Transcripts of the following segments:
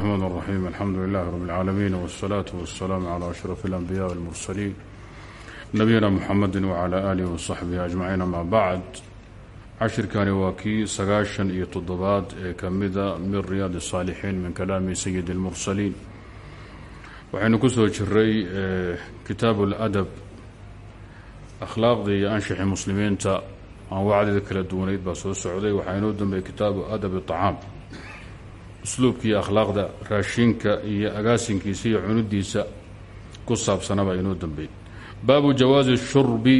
الرحمن الرحيم الحمد لله رب العالمين والصلاة والسلام على أشرف الأنبياء والمرسلين نبينا محمد وعلى آله وصحبه أجمعين ما بعد cashirkani waa kii sagaashan iyo toddobaad ee ka mida min riyaad الصaalixiin min kalaami sayid الmursaliin waxaynu ku soo jiray kitaabu اladab akhlaaqda iyo anshixi muslimiinta anwaacdeeda kala duwanayd baa soo socday waxaa inoo dambeeyey kitaabu adab الطacaam usluubka iyo akhlaaqda raashinka iyo agaasinkiisa iyo cunudiisa ku saabsanaba inoo dambeey baabu jawaazi shurbi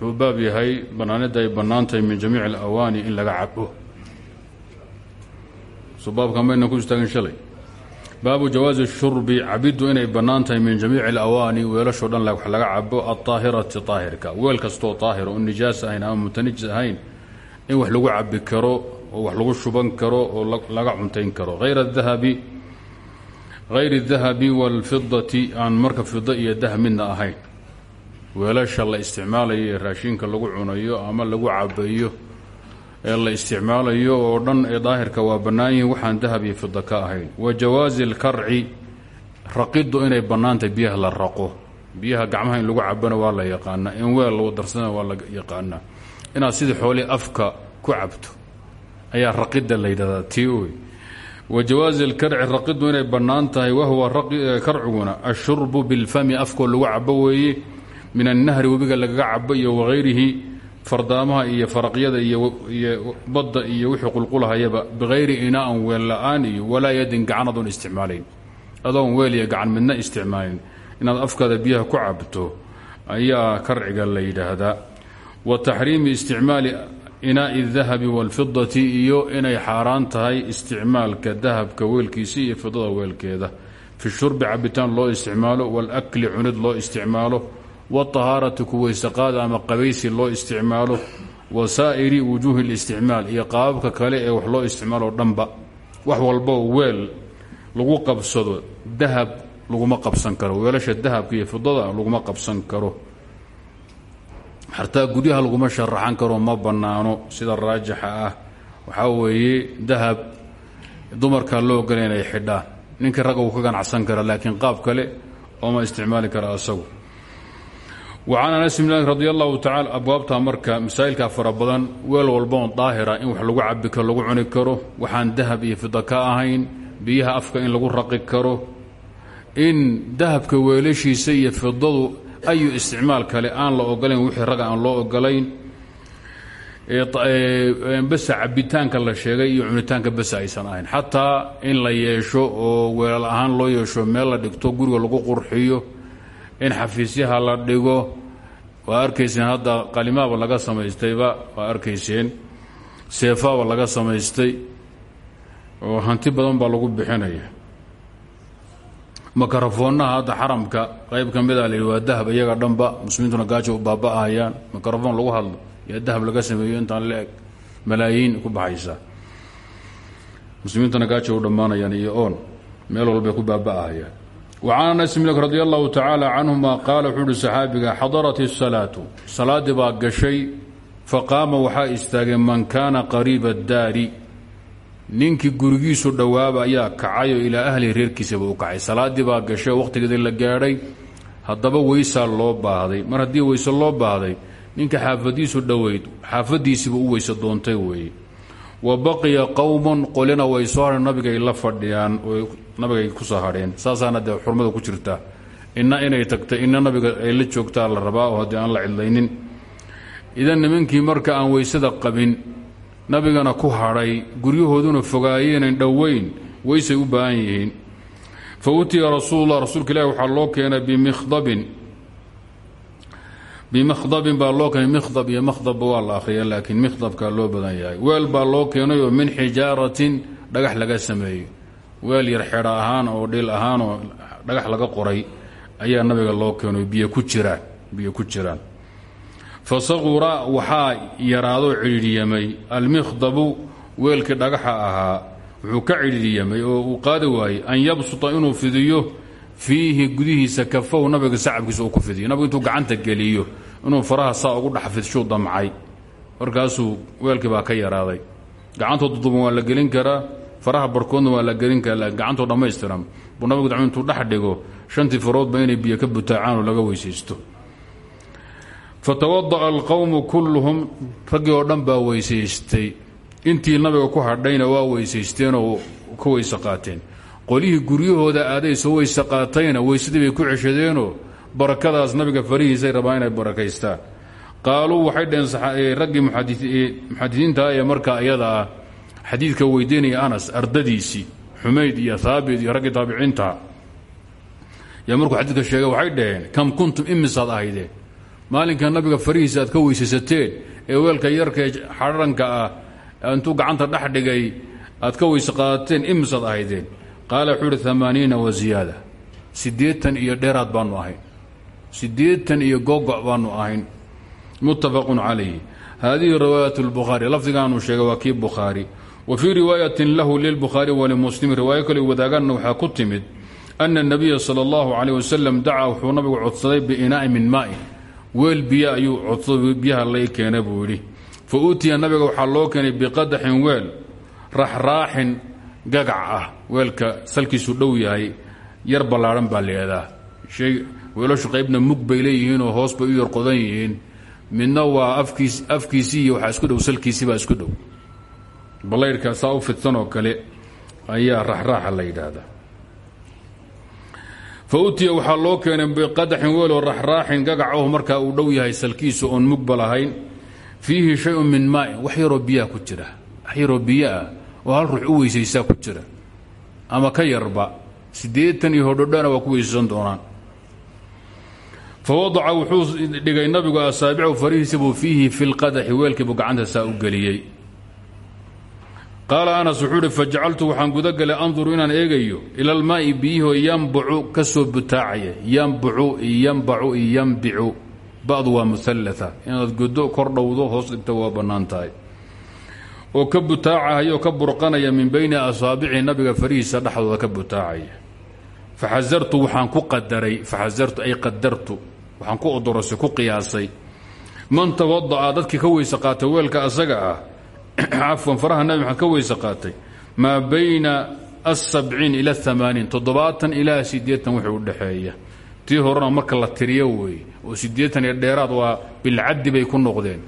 wuxuu yahay banaanidda ay bannaantahay min jamiici alawaani in laga cabo so baabkan bayna ku istaagin shalay. Baabu jawaazi shurbi cabiddu inay bannaan min jamiici alawaani weelashoo dhan wax laga cabo aldaahirati daahirka weel kastoo daahir oo nijaas ahayn ama mutanajis ahayn in wax lagu cabi karo oo wax lagu shuban karo oo laga cuntayn karo hayr dahabi hayr الdahabi wاlfidati aan marka fida iyo dahab midna ahayn weelasha la isticmaalayo ee raashinka lagu cunayo ama lagu cabayo ee la isticmaalayo oo dhan ee daahirka waa bannaan yihiin waxaan dahab iyo fida ka ahayn wa jawaazi اlkarci raqiddu inay bannaantahay biyaha la raqo biyaha gacmaha in lagu cabana waa la yaqaanaa in weel lagu darsana waa la yaqaanaa inaad sidii xoolii afka ku cabto ayaa raqidda la yidhahdaa ti oy wa jawaazi اlkarci raqiddu inay bannaan tahay wahuwa karciguna ashurbu bilfami afkoo lagu cabo weeye min annahri webiga lagaga cabo iyo wagayrihi iyo faraqyada iyo badda iyo wixii qulqulahayaba bikayri inaan weel la'aan iyo yadin gacan adoon isticmaalayn. Weel iyo gacan midna isticmaalin. Inaad afkaada biyaha ku cabto ayaa karciga la wa taxriimi isticmaali inaa'i dahabi waalfidati iyo inay xaaraan tahay isticmaalka dahabka weelkiisa iyo fidada weelkeeda. Fi shurbi cabitaan loo isticmaalo waalakli cunid loo isticmaalo watahaarati kuweysaqaad ama qabaysi loo isticmaalo wa saa'iri wujuuhi listicmaal iyo qaababka kale ee wax loo isticmaalo dhanba. Wax walbo weel lagu qabsado dahab laguma qabsan karo weelasha dahabka iyo fidada laguma qabsan karo xataa guryaha laguma sharaxan karo ma bannaano sida raajixa ah. Waxaa weeye dahab dumarkaa loo ogolay inay xidhaan ninkii ragga uu ka ganacsan kara laakiin qaab kale ooma isticmaali kara asagu wacan anas bn radi allahu tacala abwaabta marka masaa'ilkaa fara badan weel walbaon daahira in wax lagu cabi karo lagu cuni karo. Waxaan dahab iyo fida ka ahayn biyaha afka in lagu raqi karo. In dahabka weelashiisa iyo fidadu ayu isticmaal kale aan la ogolayn wixii raga aan loo ogolayn besa cabitaanka la sheegay iyo cunitaanka besa aysan ahayn. Xataa in la yeesho oo weelal ahaan loo yeesho meel la dhigto guriga lagu qurxiyo in xafiisyaha la dhigo waa arkayseen hadda qalimaaba laga samaystayba waa arkayseen. Seefaaba laga samaystay oo hanti badan baa lagu bixinaya makarafoonnaha hadda xaramka qayb ka mida la yidhi waa dahab dhanba muslimiintuna gaajo u baaba'ahayaan makarafoon lagu hadlo yaa dahab laga sameeyo intaan la malaayiin ku baxaysa. Muslimiintuna gaajo u iyo oon meel walbay ku baaba'ahayaan wacan anas mlik radi allahu tacaala canhuma qaala wuxuu uhi saxaabiga xadarat isalaatu salaaddii baa gashay faqaama waxaa istaagay man kaana qariiba daari ninkii gurigiisu dhowaaba ayaa kacay oo ilaa ahlihi reerkiisaba u kacay. Salaaddii baa gashay wakhtigeedii la gaadhay. Haddaba weysaa loo baahday. Mar haddii weyse loo baahday ninka xaafadiisu dhoweyd xaafadiisiiba u weyse doontay weeye. Wa baqiya qowmun qolina way soo hadheen nabigay la fadhiyaan oo nabigay ku soo hadheen saasaana dee xurmada ku jirta inna inay tagta inna nabiga ay la joogtaa la rabaa oo haddii aan la cidlaynin. Idan nimankii marka aan weysada qabin nabigana ku hadhay guryahooduna fogaayeenan dhoweyn weysay u baahan yihiin. Fa utiya rasuulullah rasuulka ilahi waxaa loo keenay bimikhdabin. Bimikhdabin baa loo keenay mikhdab iyo makhdabba waa la akhriya laakiin mikhdabkaa loo badan yahay. Weel baa loo keenay oo min xijaaratin dhagax laga sameeyo. Weel yar xedha ahaan oo dhil ahaan oo dhagax laga qoray ayaa nabiga loo keeno biyo ku jiraan biyo ku jiraan fa saqura waxaa yaraadoo cidhiidhyamay almikhdabu weelkii dhagaxa ahaa wuxuu ka cidhiidhyamay oo uu qaadi waayey an yabsuta inuu fidiyo fiihi gudihiisa kafahu nabiga sacabkiisa uu ku fidiyo. Nabigu intuu gacanta geliyo inuu faraha saa ugu dhex fidshuu damcay. Markaasuu weelkii baa ka yaraaday. Gacantoo duduban waa la gelin karaa faraha barkoodna waa la gelin kara gacantoo dhammaystiran. Buu nabigu dacmo intuu dhex dhigo shantii faroodba inay biyo ka butaacaan laga weysaysto fatawada'a alqowmu kulluhum raggii oo dhan baa weysaystay. Intii nabiga ku hadhayna waa weysaysteenoo ka weyse qaateen. Qolihii guryahooda aaday soo weyse qaatayna weysadii bay ku ceshadeenoo barakadaas nabiga farihiisay rabaan inay barakaystaan. Qaaluu waxay dheheen raggii muxadisiinta ee markaa iyada ah xadiidka weydiinaya anas ardadiisii xumayd iyo haabit iyo raggii taabiciintaha yaa markuu xadiidka sheegay waxay dhaheen kam kuntum imisaad ahaydeen maalinka nabiga farihiisa aad ka weysaysateen ee weelka yarkae xadhanka ah intuu gacanta dhex dhigay aad ka weyse qaadateen imisaad ahaydeen. Qaala wuxuu uhi amaaniina wa ziyaada. Siddeetan iyo dheeraad baanu ahayn siddeetan iyo gogo baanu ahayn. Muttafaqun calayhi. Hadihi riwaayat lbukhaari lafdigaanu sheegay waa kii wa fii riwaayatin lahu lilbukhaari walimuslim riwaayo kale wadaaganna waxaa ku timid ana nabiya sala allahu calayh wasalam dacaa wuxuu nabigu codsaday biinaa'i min maa'in weel biyo ayuu codsaday biyaha lay keena buu yidhi. Fa uutiya nabiga waxaa loo keenay biqadaxin weel raxraaxin gagac ah. Weelka salkiisu dhow yahay yar ballaadhan baa leedaa weelashu qaybna mug bay leeyihiinoo hoos bay u yar qodan yihiin. Midna waa afkiis afkiisii iyo waxaa isku dhow salkiisibaa isku dhow. Ballaydhka saa u fidsan oo kale ayaa raxraaxa la yidhaahdaa fa utiya waxaa loo keenay biqadaxin weeloo raxraaxin gagacaho markaa uu dhow yahay salkiisu oon mugba lahayn. Fiihi shay-un min maain wax yaroo biyaha ku jira. Wax yaroo biyo ah oo hal ruux u weysaysaa ku jira. Ama ka yarba siddeetan iyo hodhodhana waa ku weysaysan doonaan. Fa wadaca wuxuu dhigay nabigu asaabicu farihiisabuu fiihi fi lqadaxi weelkiibuu gacanta saa u geliyey qaala anas wuxuu uhi fajacaltu waxaan gudagalay anduru inaan eegayo ila almaa'i biyihoo yambucu ka soo butaacaya yambucu yambacu yambicu ba'du waa muallaa inaad godo kor dhowdo hoos dhigta waa bannaan tahay. Oo ka butaacahaya oo ka burqanaya min bayni asaabici nabiga farihiisa dhexdooda ka butaacaya. Faxasartu waxaan ku qadaray faxasartu ay qadartu waxaan ku odorosay ku qiyaasay. Man tawada'a dadkii ka weyse qaatay weelka asaga ah cafwan faraha nabi maxamed ka weyse qaatay. Maa bayna asabciin ila amaaniin toddobaatan ilaa siddeetan wixii u dhexeeya tii horena marka la tiriyo weeye oo siddeetan iyo dheeraad waa bilcaddi bay ku noqdeen.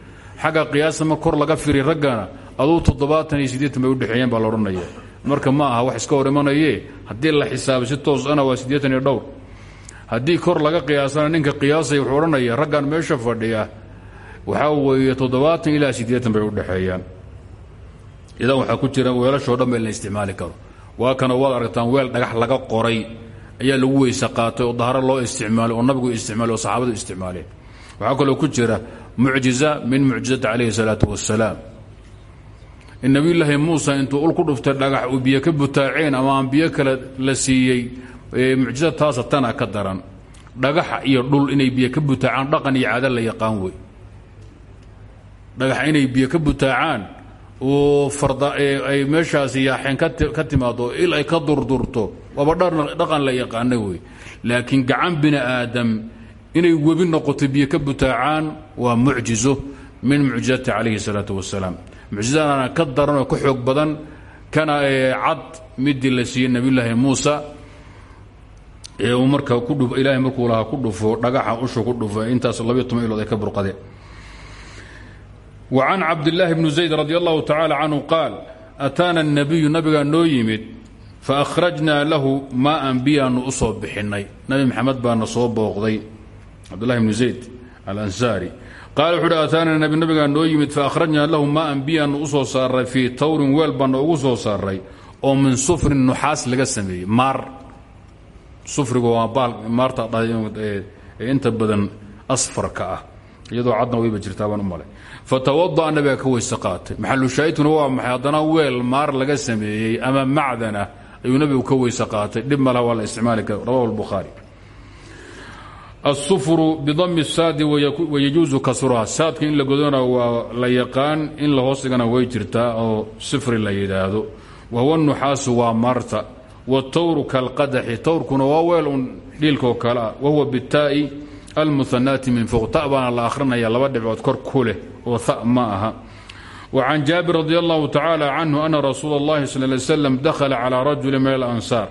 Xagga qiyaasama kor laga firi raggana aduu toddobaatan iyo siddeetan bay udhexeeyeen baa la odhanaya. Marka ma aha wax iska hor imanaye la xisaabay si toos ana waa siddeetan iyo dhowr. Haddii kor laga qiyaasana ninka qiyaasaya wuxuu odhanaya raggan meesha fadhiya waxaa weeye toddobaatan ilaa siddeetan bay udhexeeyaan idan waxaa ku jira weelashoo dhan ba in la isticmaali karo. Waa kana waad aragtaan weel dhagax laga qoray ayaa lagu weyse qaatay oo daharo loo isticmaalay oo nabigu isticmaalay oo saxaabadu isticmaaleen. Waxaa kaloo ku jira mucjiza min mucjizati calayhi salaatu wasalaam in nabiyulaahi muusa intuu ul ku dhuftay dhagax uu biyo ka butaaceen ama aan biyo kale la siiyey mucjiza taasa tana ka daran. Dhagaxa iyo dhul inay biyo ka butaacaan dhaqan iyo caada la yaqaan wey dhagax inay biyo ka butaacaan ay meeshaasi yaaxeen ka timaado il ay ka durdurto. Waaba dhaqan la yaqaana wey. Laakiin gacan bini aadam inay webi noqoto biyo ka butaacaan waa mucjizo min mucjizati calayhi salaatu wasalaam mucjizadana ka daran oo ka xoog badan kana cad midii la siiyey nabiyulaahi muusa marka ilaahay markuu lahaa ku dhufo dhagaxa usha ku dhufo intaas labiyo toban ilood ay ka burqadeen وعن cabdاللahi بن زayd رضي الله تaعالى عنه قاal أtاana النabiyu nabigaa noo yimid faأkhrajnaa lahu maaan biyaanu u soo bixinay nabi maxamed baana soo booqday cabdالlahi بن زayd alansaari qaal wuxu uhi ataana nabi nabigaa noo yimid faأkhrajnaa lahu maaan biyaanu u soo saaray fii tawrin weel baana ugu soo saaray oo min sufrin nuxaas laga sameeyey maar sufrigu waa baal maarta inta badan asfarka ah iyadoo cadna wayba jirtaa baan u malay. Fatawada'a nabiga ka weyse qaatay. Maxalushaahidkuna waa maxay? Haddana weel maar laga sameeyey ama macdan ah ayuu nabigu ka weyse qaatay. Dhib malaha waa la isticmaali kara rawahu lbukhaari asufru bidami saadi wayajuusu kasruha saadka in la godona waa la yaqaan in la hoos way jirtaa oo sifri la yidhaahdo. Wahuwa nuxaasu waa maarta. Watawru kalqadaxi. Tawrkuna waa weel un dhiilkoo kale ah. Wahuwa bitaa'i almuhanaati min fowq ta baana la akhrinaya laba dhibcood kor ku leh oo ha ma aha وعن جابر رضي الله تعالى عنه أن رsuuل الlahi صلى اه عليه وسلم dخل على رaجuل min الأنصاar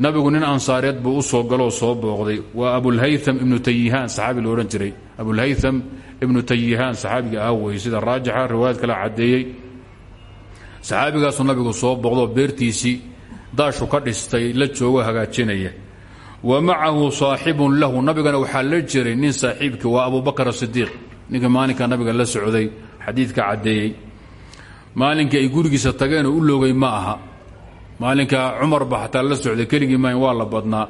nabigu nin ansaareed buu u soo galoo soo booqday waa abulhaytham ibnu tayihaan saxaabi la odhan jiray abulhaytham ibnu tayihaan saxaabiga ah wey sida raajixa riwaayad kale caddeeyey saxaabigaasuu nabigu soo booqdoo beertiisii daashu ka dhistay la joogo hagaajinaya wa macahu saaxibun lahu. Nabigana waxaa la jiray nin saaxiibkii waa abubakr asidiiq ninka maalinka nabiga la socday xadiidka caddeeyey. Maalinkii ay gurigiisa tageen oo u loogay ma aha. Maalinka cumar ba xataa la socday keligii mayn waa la badnaa.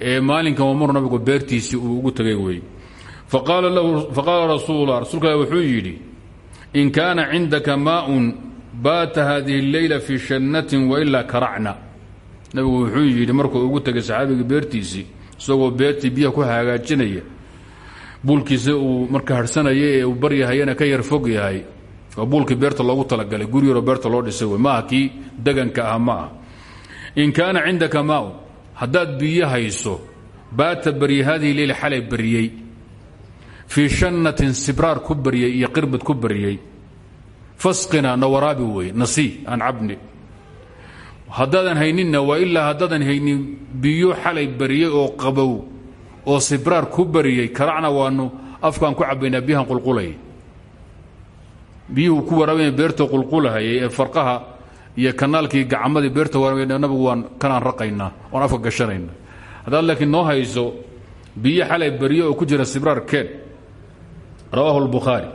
Ee maalinkan waa mar nabigu beertiisii uu ugu tagay wey. Faqaala rasuulula rasuulka wuxuu yidhi in kaana cindaka maaun baata hadihi اleyla fii shannatin wailaa karacna nabigu wuxuu yidhi markuu ugu tegay saxaabigii beertiisii isagoo beertii biyaha ku hagaajinaya buulkiisa uu marka harhsanaya ee uu baryahayana ka yar fog yahay waa buulkii beerta loogu talagalay guri yaroo beerta loo dhisay wey maaha deganka ah in kaana cindaka maaun haddaad biyo hayso baata barye hadihi leyl xalay baryey fii shannatin sibraar ku iyo qirbad ku fasqina na waraabi wey nasii aan haddaadan hayninna waa ilaa haddaadan haynin biyo xalay baryey oo qabow oo sibraar ku baryey karacna waanu afkaan ku cabbaynaa biyahan qulqulay. Biyuhu ku waraabaya beerta qulqulahayay ee farqaha iyo kanaalkii gacamadii beerta waraabaya nabigu waan kanaan raqaynaa oon afka gashanayna haddaad laakiin noo hayso biyo xalay baryo oo ku jira sibraar keen. Rawaahu lbukhaari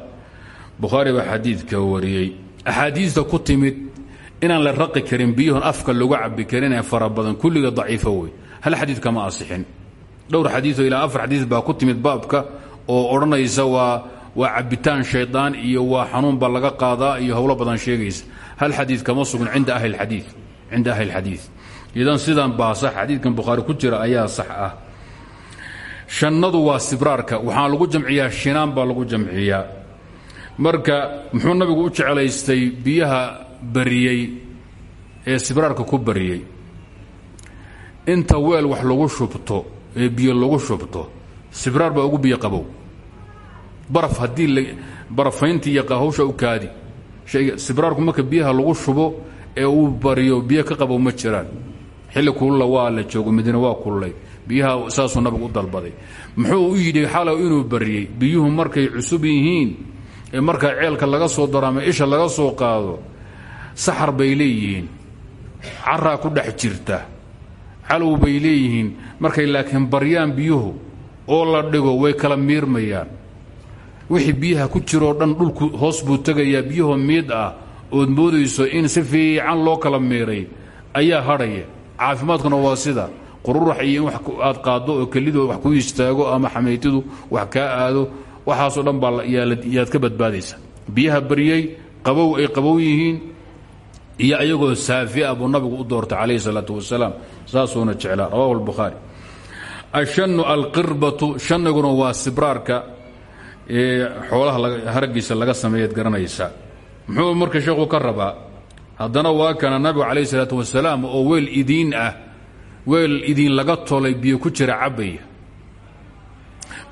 bukhaari baa xadiidka wariyey. Axaadiista ku timid inaan la raqi karin biyuhun afka lagu cabbi karin ee fara kulliga daciifo wey hal xadiid kama asixin. Dhowr xadiioo ilaa afar xadiis baa ku timid baabka oo odhanaysa waa waa cabitaan shaydaan iyo waa xanuun baa laga qaadaa iyo howlo badan sheegaysa. Hal xadii kama sugn cinda ahli adii cinda ahli اlxadiid idan sidan baa sax xadiidkan bukhaari ku jira ayaa sax ah. Shannadu waa sibraarka waxaa lagu jamciyaa shinaan baa lagu jamciyaa. Marka muxuu nabigu u jeclaystay biyaha bariyey ee sibraarka ku bariyey. Inta weel wax lagu shubto ee biyo lagu shubto sibraar baa ugu biyo qabow. Baraf haddii barafayntii iyo hawsha u kaadi. Sibraarku marka biyaha lagu shubo ee uu bariyo biyo ka qabow ma jiraan. Xilli kulula waa la joogo madiine waa kululay. Biyaha saasuu nabigu u dalbaday. Muxuu u yidhi xalow inuu bariyey biyuhu markay cusub yihiin ee markaa ceelka laga soo daro isha laga soo qaado saxar bay leeyihiin. Caraa ku dhex jirta. Calow bay leeyihiin. Markay laakiin baryaan biyuhu oo la dhigo way kala miirmayaan. Wixii biyaha ku jiroo dhan dhulku hoos buu tegayaa biyahoo miid ah ood moodayso in si fiican loo kala miiray. Ayaa hadhaya caafimaadkuna waa sida. Qururax iyo in aad qaaddo oo kelidu wax ku istaago ama xamaytidu wax kaa aado waxaasoo dhan baa yaad ka badbaadaysa biyaha baryey qabow ay qabow yihiin iyo ayagoo saafi ah buu nabigu u doortay calayhi salaatu wasalaam saasuuna jeclaa. Rawahu albukhaari. Ashannu alqirbatu shanniguna waa sibraarka ee xoolaha haragiisa laga sameeyaad garanaysa. Muxuu marka sheekhu ka rabaa haddana waa kana nabigu calayhi salaatu wasalaam oo weel idiin ah weel idiin laga tolay biyo ku jira cabbaya.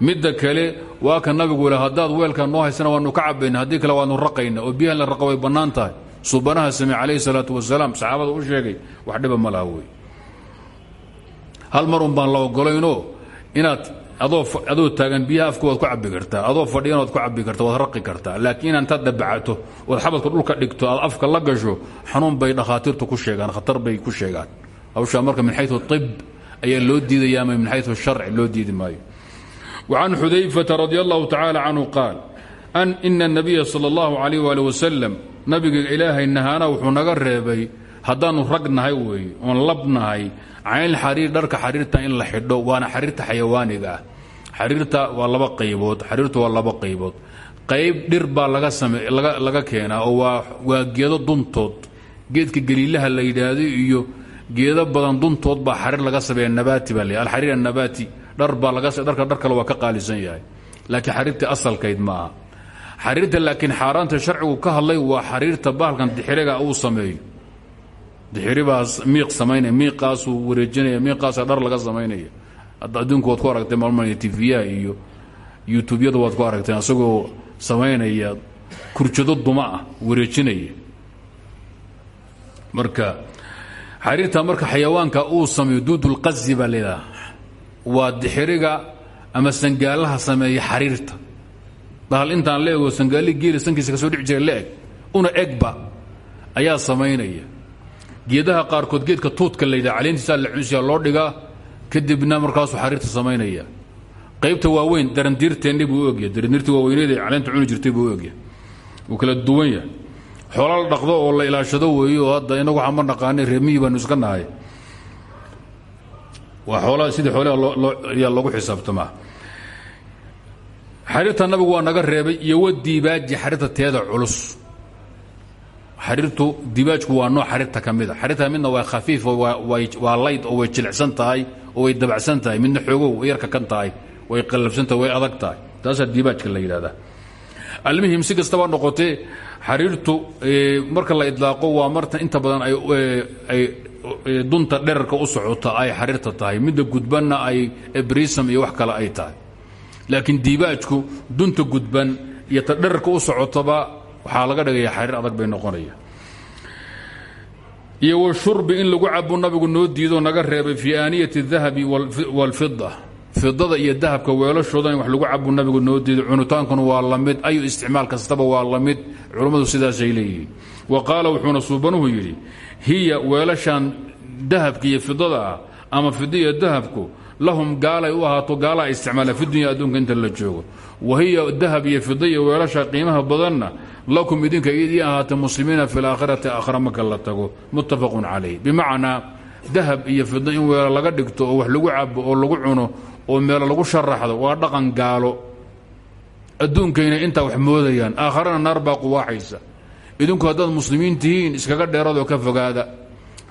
Midda kale waa ka nabigu le haddaad weelka noo haysana waanu ka cabbayna haddii kale waanu raqayna oo biyahan la raqa way suubanaha samey calayhi salaatu wasalaam saxaabada u sheegay wax dhiba ma laha wey hal mar un baan la ogolaynoo inaad adoo taagan biyaha afka waad ku cabbi kartaa adoo fadhiyan waad ku cabbi karta waad raqi kartaa laakiin inaa intaad dabacato ood xabadka dhulka dhigto aad afka la gasho xanuun bay dhakhaatiirtu ku sheegaan khatar bay ku sheegaan hawshaa marka min xayu ib ayaa loo diidaya ama min xayu sharci loo diidi maayo وcan xudayfata radi allahu tacaala canhu qaal an ina الnabiya salى اllahu alayh ali wasalam nabiga ilaahay nahaana wuxuu naga reebay haddaanu rag nahay weeye oon lab nahay caynlxariir dharka xariirta in la xidho waana xariirta xayawaaniga ah. Xariirta waa laba qaybood xariirtu waa laba qaybood. Qayb dhir baa laga same laga keenaa oo waa geedo duntood. Geedka galiilaha la yidhaahdo iyo geedo badan duntood baa xariir laga sameeya nabaati baa la alxariir annabaati dhar baa laga dharka dhar waa ka qaalisan yahay. Laakiin xariirtii asalkayd ma aha xariirta laakiin xaaraanta sharcigu ka hadlay waa xariirta bahalkan dixiriga uu sameeyo. Dixiribaas miiq samaynaya miiqaasuu wareejinaya miiqaasa dhar laga samaynaya adduunku waad ku aragtay maalmaya tv-yaha iyo youtubeyada waad ku aragteen isagoo samaynaya kurjado duma ah wareejinaya. Marka xariirta marka xayawaanka uu sameeyo duudulqazi baa leedaha waa dixiriga ama sangaalaha sameeya xariirta bahal intaan la ego sangaali geeli sankiisa ka soo dhici jira una egba ayaa samaynaya. Geedaha qaarkood geedka tuudka la yidhaha la cunsiya loo dhigaa kadibna markaasuu xariirta samaynaya. Qaybta waaweyn darandiirteenni buu u ogyahay darandiirtii waaweyneed ee caleenta cuni jirtay buu u wuu kala duwan yahay. Xoola la dhaqdo oo la ilaashado weeye hadda inagu waxaan ma naqaanay reemihii baanu iska nahay. Waa xoolaa sidii xoolaha looyaa loogu xisaabtamaa xariirta nabigu waa naga reebay iyo wa diibaaji xariirta teeda culus. Xariirtu dibaajku waa nooc xariirta ka mida xariirta midna waa khafiif waa layd oo way jilicsan tahay oo way dabacsan tahay. Midna xoogow way yarka kan tahay way qallafsan tahay way adag tahay. Taasaa dibaajka la yidhahdaa almuhim si kastaba noqotee xariirtu marka la idlaaqo waa marta inta badan ay dunta dherarka u socota ay xariirta tahay. Midda gudbanna ay brisam iyo wax kale ay tahay laakiin diibaajku dunta gudban iyo ta dherarka u socotaba waxaa laga dhigaya xariir adag bay noqonaya. Iyo washurbi in lagu cabo nabigu noo diidoo naga reebay fii aaniyati اdahabi wاlfida fidada iyo dahabka weelashooda in wax lagu cabo nabigu noo diido cunitaankuna waa la mid ayu isticmaal kastaba waa la mid culummadu sidaasay leeyihiin. Wa qaala wuxuuna suubanuhu yidhi hiya weelashan dahabka iyo fidada ah ama fida dahabku lahum gaalay u ahaato gaala isticmaala fi dunya adduunka inta la joogo. Wa hiya dahab iyo fida iyo weelasha qiimaha badanna lakum idinka idii ahaata muslimiina fi laakhirati aakhira marka la tago. Muttafaqun calayh. Bimacnaa dahab iyo fida in weelo laga dhigto oo wax lagu cabo oo lagu cuno oo meelo lagu sharaxdo waa dhaqan gaalo. Adduunkayna intaa wax moodayaan. Aakharana naar baa idinku haddaad muslimiin tihiin iskaga dheeradoo ka fogaada.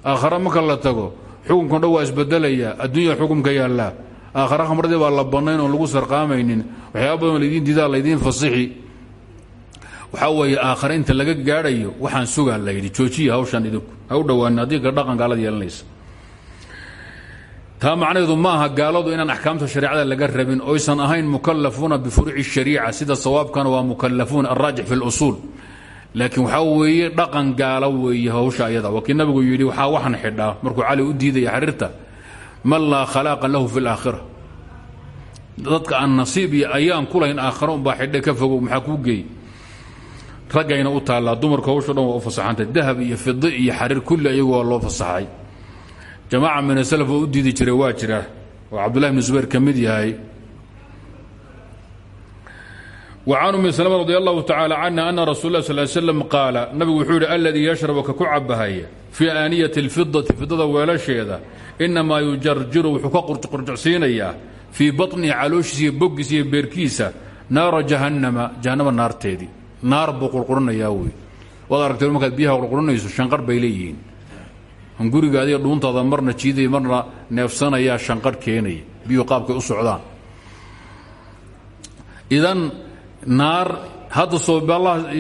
Aakhara marka la tago xukunkan dhan waa isbedelayaa adduunya xukumka yaallaa. Aakhara khamradii baa la bannayn oon lagu sarqaamaynin. Waxyaaba badan laydiin diidaa laydiin fasixi. Waxaa weeye aakhare inta laga gaadhayo waxaan sugaa la yidhi joojiya hawshan idinku. Ha u ka dhaqan gaalada yeelanaysa. Taa macnaheedu ma aha gaaladu inaan axkaamta shareecada laga rabin. Oysan ahayn mukalafuuna bifuruuci shariica sida sawaabkana waa mukalafuun alraajix fi lusuul laakiin waxaa weeye dhaqan gaalo weeye hawsha ayada. Waa kii nabigu yidhi waxaa waxan xidhaa. Markuu cali u diidaya xariirta man laa khalaaqa lahu fi laakhira dadka aan nasiib iyo ayaan ku lahayn aakhiro unbaa xidhe ka fogow maxaa kuu geey raggayna u taallaa dumarka hawsho dhan waa u fasaxantay dahab iyo fidi iyo xariir kulli ayagu loo fasaxay. Jamaaca min asalaf oo u diidi jiray waa jira. Oo cabdullahi bni zubayr ka yahay وcan umi slm radi allahu tacala canha ana rasul lah sal slm qaala nabigu wuxuu yidhi aladii yashrabu ka ku cabahaya fii aaniyati اlfidati fidada weelasheeda inamaa yujarjiru wuxuu ka qurjuqurjucsiinayaa fii baطnihi calooshiisa iyo boggiisa iyo beerkiisa naara jahannama jahannama naarteedii naar buu qurqurinayaa wey waad aragtee markaad biyaha qurqurinayso shanqar bay leeyihiin hunguriga adiga dhuuntaada marna jiidaya marna neefsanayaa shanqarh keenaya biyuhu qaabkay u socdaan idan naar hadda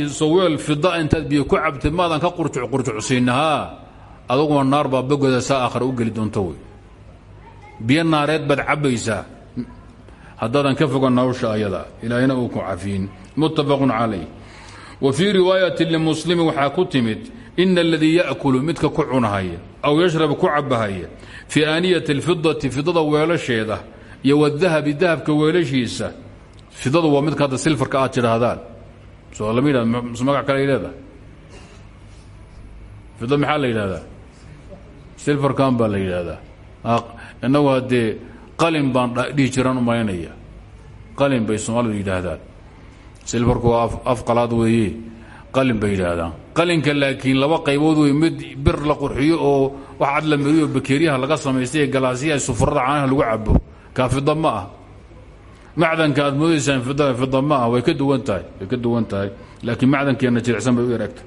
soweel fida intaad biyo ku cabtay maadan ka qurjuc qurjucsiinahaa adaguna naar baa bogoda saa aakhara u geli doonto wey. Biyo naareed baad cabbaysaa. Haddaadan ka fogan hawsha ayada ilaahina uu ku cafiyin muttafaqun calayh. Wa fii riwaayati limuslimi waxaa ku timid ina aladii yaأkulu midka ku cunahaya aw yashrab ku cabahaya fii aaniyati اlfidati fidada weelasheeda iyo wadahabi dahabka weelashiisa fidadu waa midka hadda silfarka aad tidhaahdaan. Soo lama yidhahda mise magac kale ay leedahay. Fida maxaa la yidhahdaa silfarkan baa la yidhaahdaa. Innagu haddee qalin baan dhihi jiraan u malaynaya qalin bay soomaalidu yidhaahdaan. Silfarku waa af qalaad weeye. Qalin bay yidhaahdaan. Qalinka laakiin laba qaybood wey mid bir la qurxiyo oo wax cad la mariyo bakeeriyaha laga samaystay ee galaasyaha sufurada caanaha lagu cabo kaa fida ma ah macdanka aad moodaysaan fidada fida ma ah way ka duwan tahay way ka duwan tahay laakiin macdankeenna jilicsan bay u eregta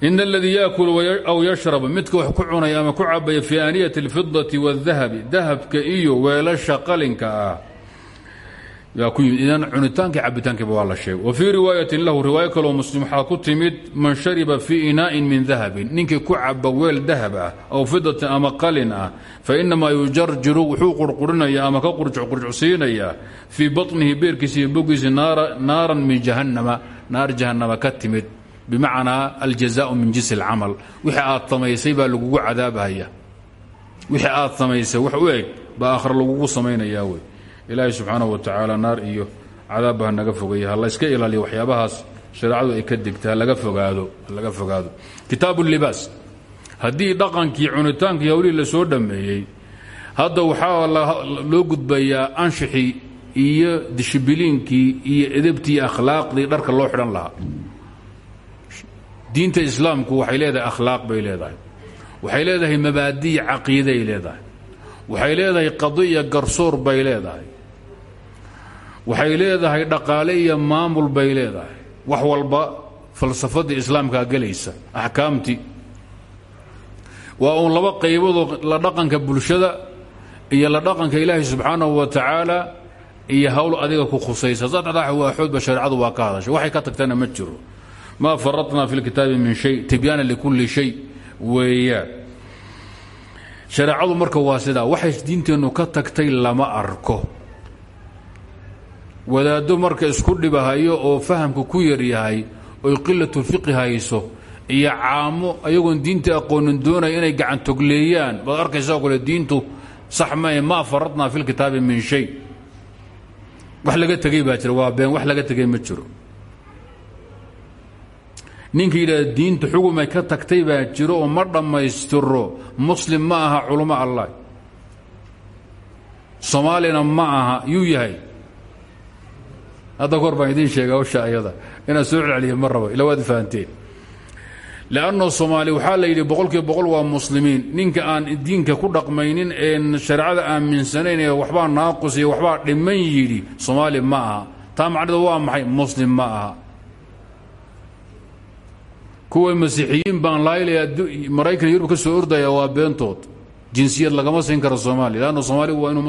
in اladii yaakul aw yashrab midka wax ku cunaya ama ku cabaya fii aaniyati اlfidati wاdahabi dahabka iyo weelasha qalinka ah yaa ku yimid idan cunitaankii cabitaankiiba waa la sheegay. Wa fii riwaayatin lahu riwaayo kaloo muslim waxaa ku timid man shariba fii inaa'in min dahabin. Ninkii ku caba weel dahab ah aw fidatin ama qalin ah fa inamaa yujarjiru wuxuu qurqurinayaa ama ka qurjuqurjucsiinayaa fii baطnihi beerkiisa iyo bogiisa naaran min jahannama naar jahannama ka timid bimacnaa aljazaau min jinsi اlcamal wixii aad samaysay baa lagugu cadaabahaya wixii aad samaysay wax u eg baa akhre lagugu samaynayaa ilaahay subxaanaه wa tacaala naar iyo cadaabba naga fogeeya ha layska ilaaliyo waxyaabahaas shareecadu ay ka digta halaga fogaado halaga fogaado. Kitaabu libaas. Haddii dhaqankii cunitaankii hawlihii la soo dhammeeyey hadda waxaa loo gudbayaa anshixii iyo dishibiliinkii iyo edebtii akhlaaqdii dharka loo xidhan lahaa. Diinta islaamku waxay leedahay akhlaaq bay leedahay. Waxay leedahay mabaadi'i caqiiday leedahay. Waxay leedahay qadiya garsoor bay leedahay waxay leedahay dhaqaale iyo maamul bay leedahay. Wax walba falsafadii islaamkaa gelaysa axkaamtii. Waa uun laba qaybadoo la dhaqanka bulshada iyo la dhaqanka ilaahay subxaanahu wa tacaala iyo hawl adiga ku khusaysa. Saddexdaa waaxoodba shareecadu waa ka hadashay waxay ka tagtana ma jiro. Maa faradnaa fi lkitaabi min shay tibyaana likulli shay weeyaan shareecadu marka waa sidaa. Waxay diinteennu ka tagtay lama arko wadaaddo marka isku dhibahayo oo fahamku ku yaryahay oy qilatu fiqi hayso iyo caamo ayagoon diinta aqoonin doonaya inay gacan togleeyaan baad arkaysa kale diintu sax mae maa faradnaa fi lkitaabi min shay. Wax laga tegey baa waa been wax laga tegey ma jiro. Ninka yidhahda diinta xugumay ka tagtay baa jiro oo ma dhammaystiro muslim ma aha culamo allah soomaalina ma aha yuu yahay hadda kahor baan idiin sheega hawsha ayada. Inaan soo celceliya ma rabo ila waad fahanteen. Leanno soomaali waxaa la yidhi boqol kiiba boqol waa muslimiin. Ninka aan diinka ku dhaqmaynin een shareecada aaminsanayn ee waxbaa naaqus iyo waxbaa dhiman yidhi soomaali ma aha. Taa macnada waa maxay? Muslim ma aha. Kuwa masiixiyiin baan laylaya maraykan yurub ka soo ordaya waa beentood. Jinsiyad lagama siin karo soomaaliya leanna soomaaligu waa inuu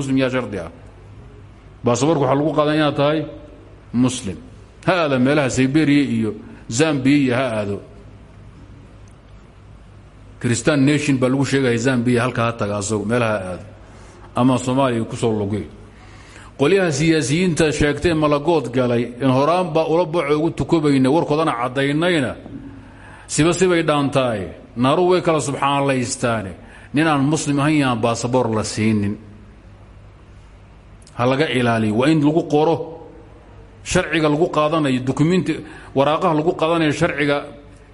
muslim. Ha aado meelaha siberiya iyo zambiya iyo ha aado. Christian nation baa lagu sheegaya zambiya halka ha taga meelaha ha aado. Ama soomaaliya ku soo logey qolyaha siyaasiyiinta sheegtee malagood galay in horaan baa ula boco ugu tukubayna warkoodana caddaynayna. Siba sibay dhaantaay. Naaru way kala subxaanlaystaane nin aan muslim ahan yaan baasaboor la siinin. Ha laga ilaaliyo in lagu qoro sharciga lagu qaadanayo dukumenti waraaqaha lagu qaadanayo sharciga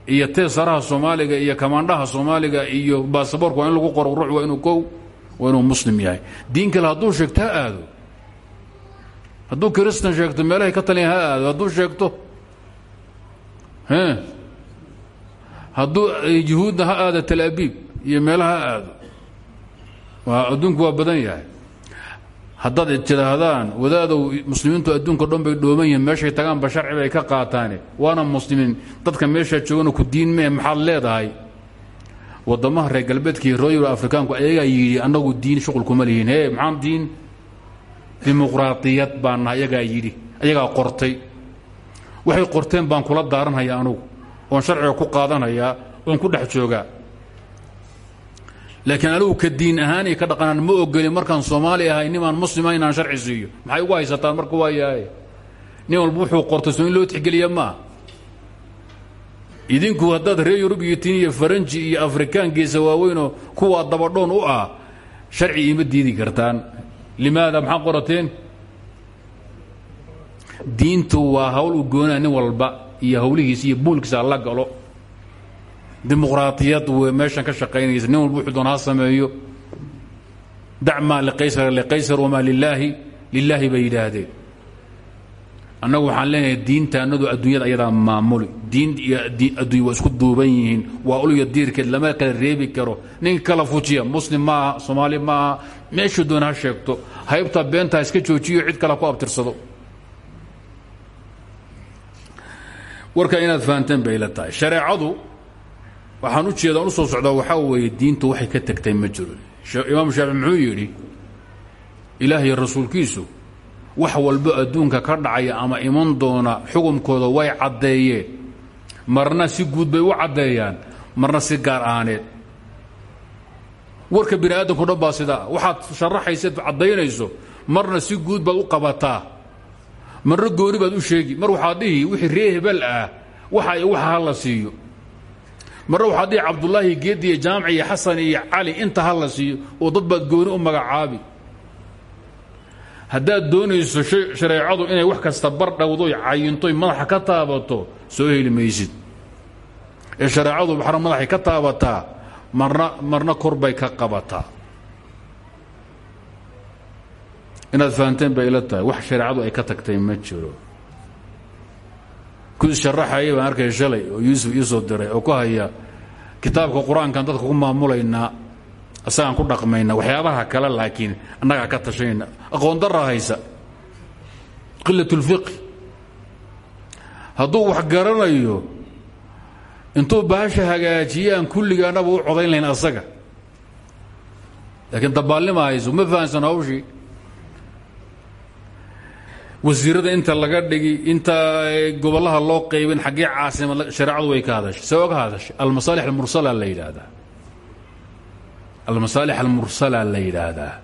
iyo teesaraha soomaaliga iyo kamaandhaha soomaaliga iyo baasaboorka in lagu qoro ruux waa inuu kow waa inuu muslim yahay. Diin kale hadduu sheegto aado. Hadduu kristan sheegto meelahay ka taliyan ha hadduu sheegto hadduu yuhuudna aado talaabiib iyo meelaha ha aado adduunku waa badan yahay haddaad tidhaahdaan wadaadow muslimiintu adduunka dhan bay dhooman yihiin meeshay tagaanba sharci bay ka qaataane. Waana muslimiin dadka meeshaa joogana ku diin mee maxaad leedahay? Wadamaha reer galbeedka iyo royal afrikaanku ayagaa yidhi annagu diin shuqul kuma lihiin he maxaan diin? Dimuqraadiyad baana ayagaa yidhi ayagaa qortay. Waxay qorteen baan kula daaranhaya anugu oon sharciga ku qaadanayaa oon ku dhex joogaa laakiin anigu ka diin ahaan iyo ka dhaqanaan ma ogolin markaan soomaali ahay nimaan muslima inaan sharci siiyo. Maxay ugu haysataan marka waa yahay? Nin walba wuxuu soo in loo tixgeliya maaha idinku haddaad reer yurub iyo tin iyo faranji iyo afrikaankiisa waaweynoo kuwaa dabadhoon u ah sharci iima diidi kartaan. Limaada maxaa diintu waa hawl u goonaa walba iyo hawlihiisa iyo buulkiisa la galo dimuqraatiyad wey meeshan ka shaqaynaysa. Nin walba wuxuu doon ha sameeyo. Dac maa liqaysara liqaysar wamaa lilaahi lilaahi bay yidhaahdeen. Annagu waxaan leenahay diinta annadu adduunyada ayadaa maamuli. Diin iyo adduunya waa isku duuban yihiin. Waa ulya diirkeed lama kala reebi karo. Ninka kala fujiya muslim ma aha soomaali ma aha. Meeshuu doon ha sheegto. Haybta beentaa iska joojiyo cid kale ku abtirsado. Warka inaad fahanteen bay la tahay. Shareecadu waxaan u jeedaan u soo socdaa waxaa weeye diintu waxay ka tagtay ma jiro. Imaamu shaafici muxuu yidhi ilaah iyo rasuulkiisu wax walbo adduunka ka dhacaya ama iman doona xukumkooda way caddeeyeen marna si guud bay u caddeeyaan marna si gaar ahaaneed warka bini aadamkao dhan baa sidaa waxaad sharaxaysaed caddaynayso marna si guud baad u qabataa. Marna gooni baad u sheegi mar waxaad dhihi wixii ree hebel ah waxa waxa ha la siiyo marna waxaad dhihi cabdullaahi geedi iyo jaamic iyo xasan iyo cali inta ha la siiyo oo dad baad gooni u magacaabi. Haddaad doonayso shareecadu inay wax kasta bar dhowdoy cayintoy madaxa ka taabato soo heli maysid. Ee shareecadu baxna madaxay ka taabataa marna marna kor bay ka qabataa. Inaad fahanteen bay ila tahay wax shareecadu ay ka tagtay ma jiro ku sharaxaya baan arkay shalay oo yuusuf iisoo diray oo ku haya kitaabka qur'aankan dadka ku maamulaynaa asagaan ku dhaqmayna waxyaabaha kale laakiin annagaa ka tashanayna aqoon darra haysa. Qilat اlfiqi hadduu wax garanayo intuu baasha hagaajiyaan kulligaanaba u codayn lahayn asaga. Laakiin dabaallima hayso ma fahansan hawshii wasiirada inta laga dhigi inta gobollaha loo qaybin xaggee caasima shareecadu way ka hadashay. See oga hadashay. Almasaalix almursala la yidhaahdaa. Almasaalix almursala la yidhaahdaa.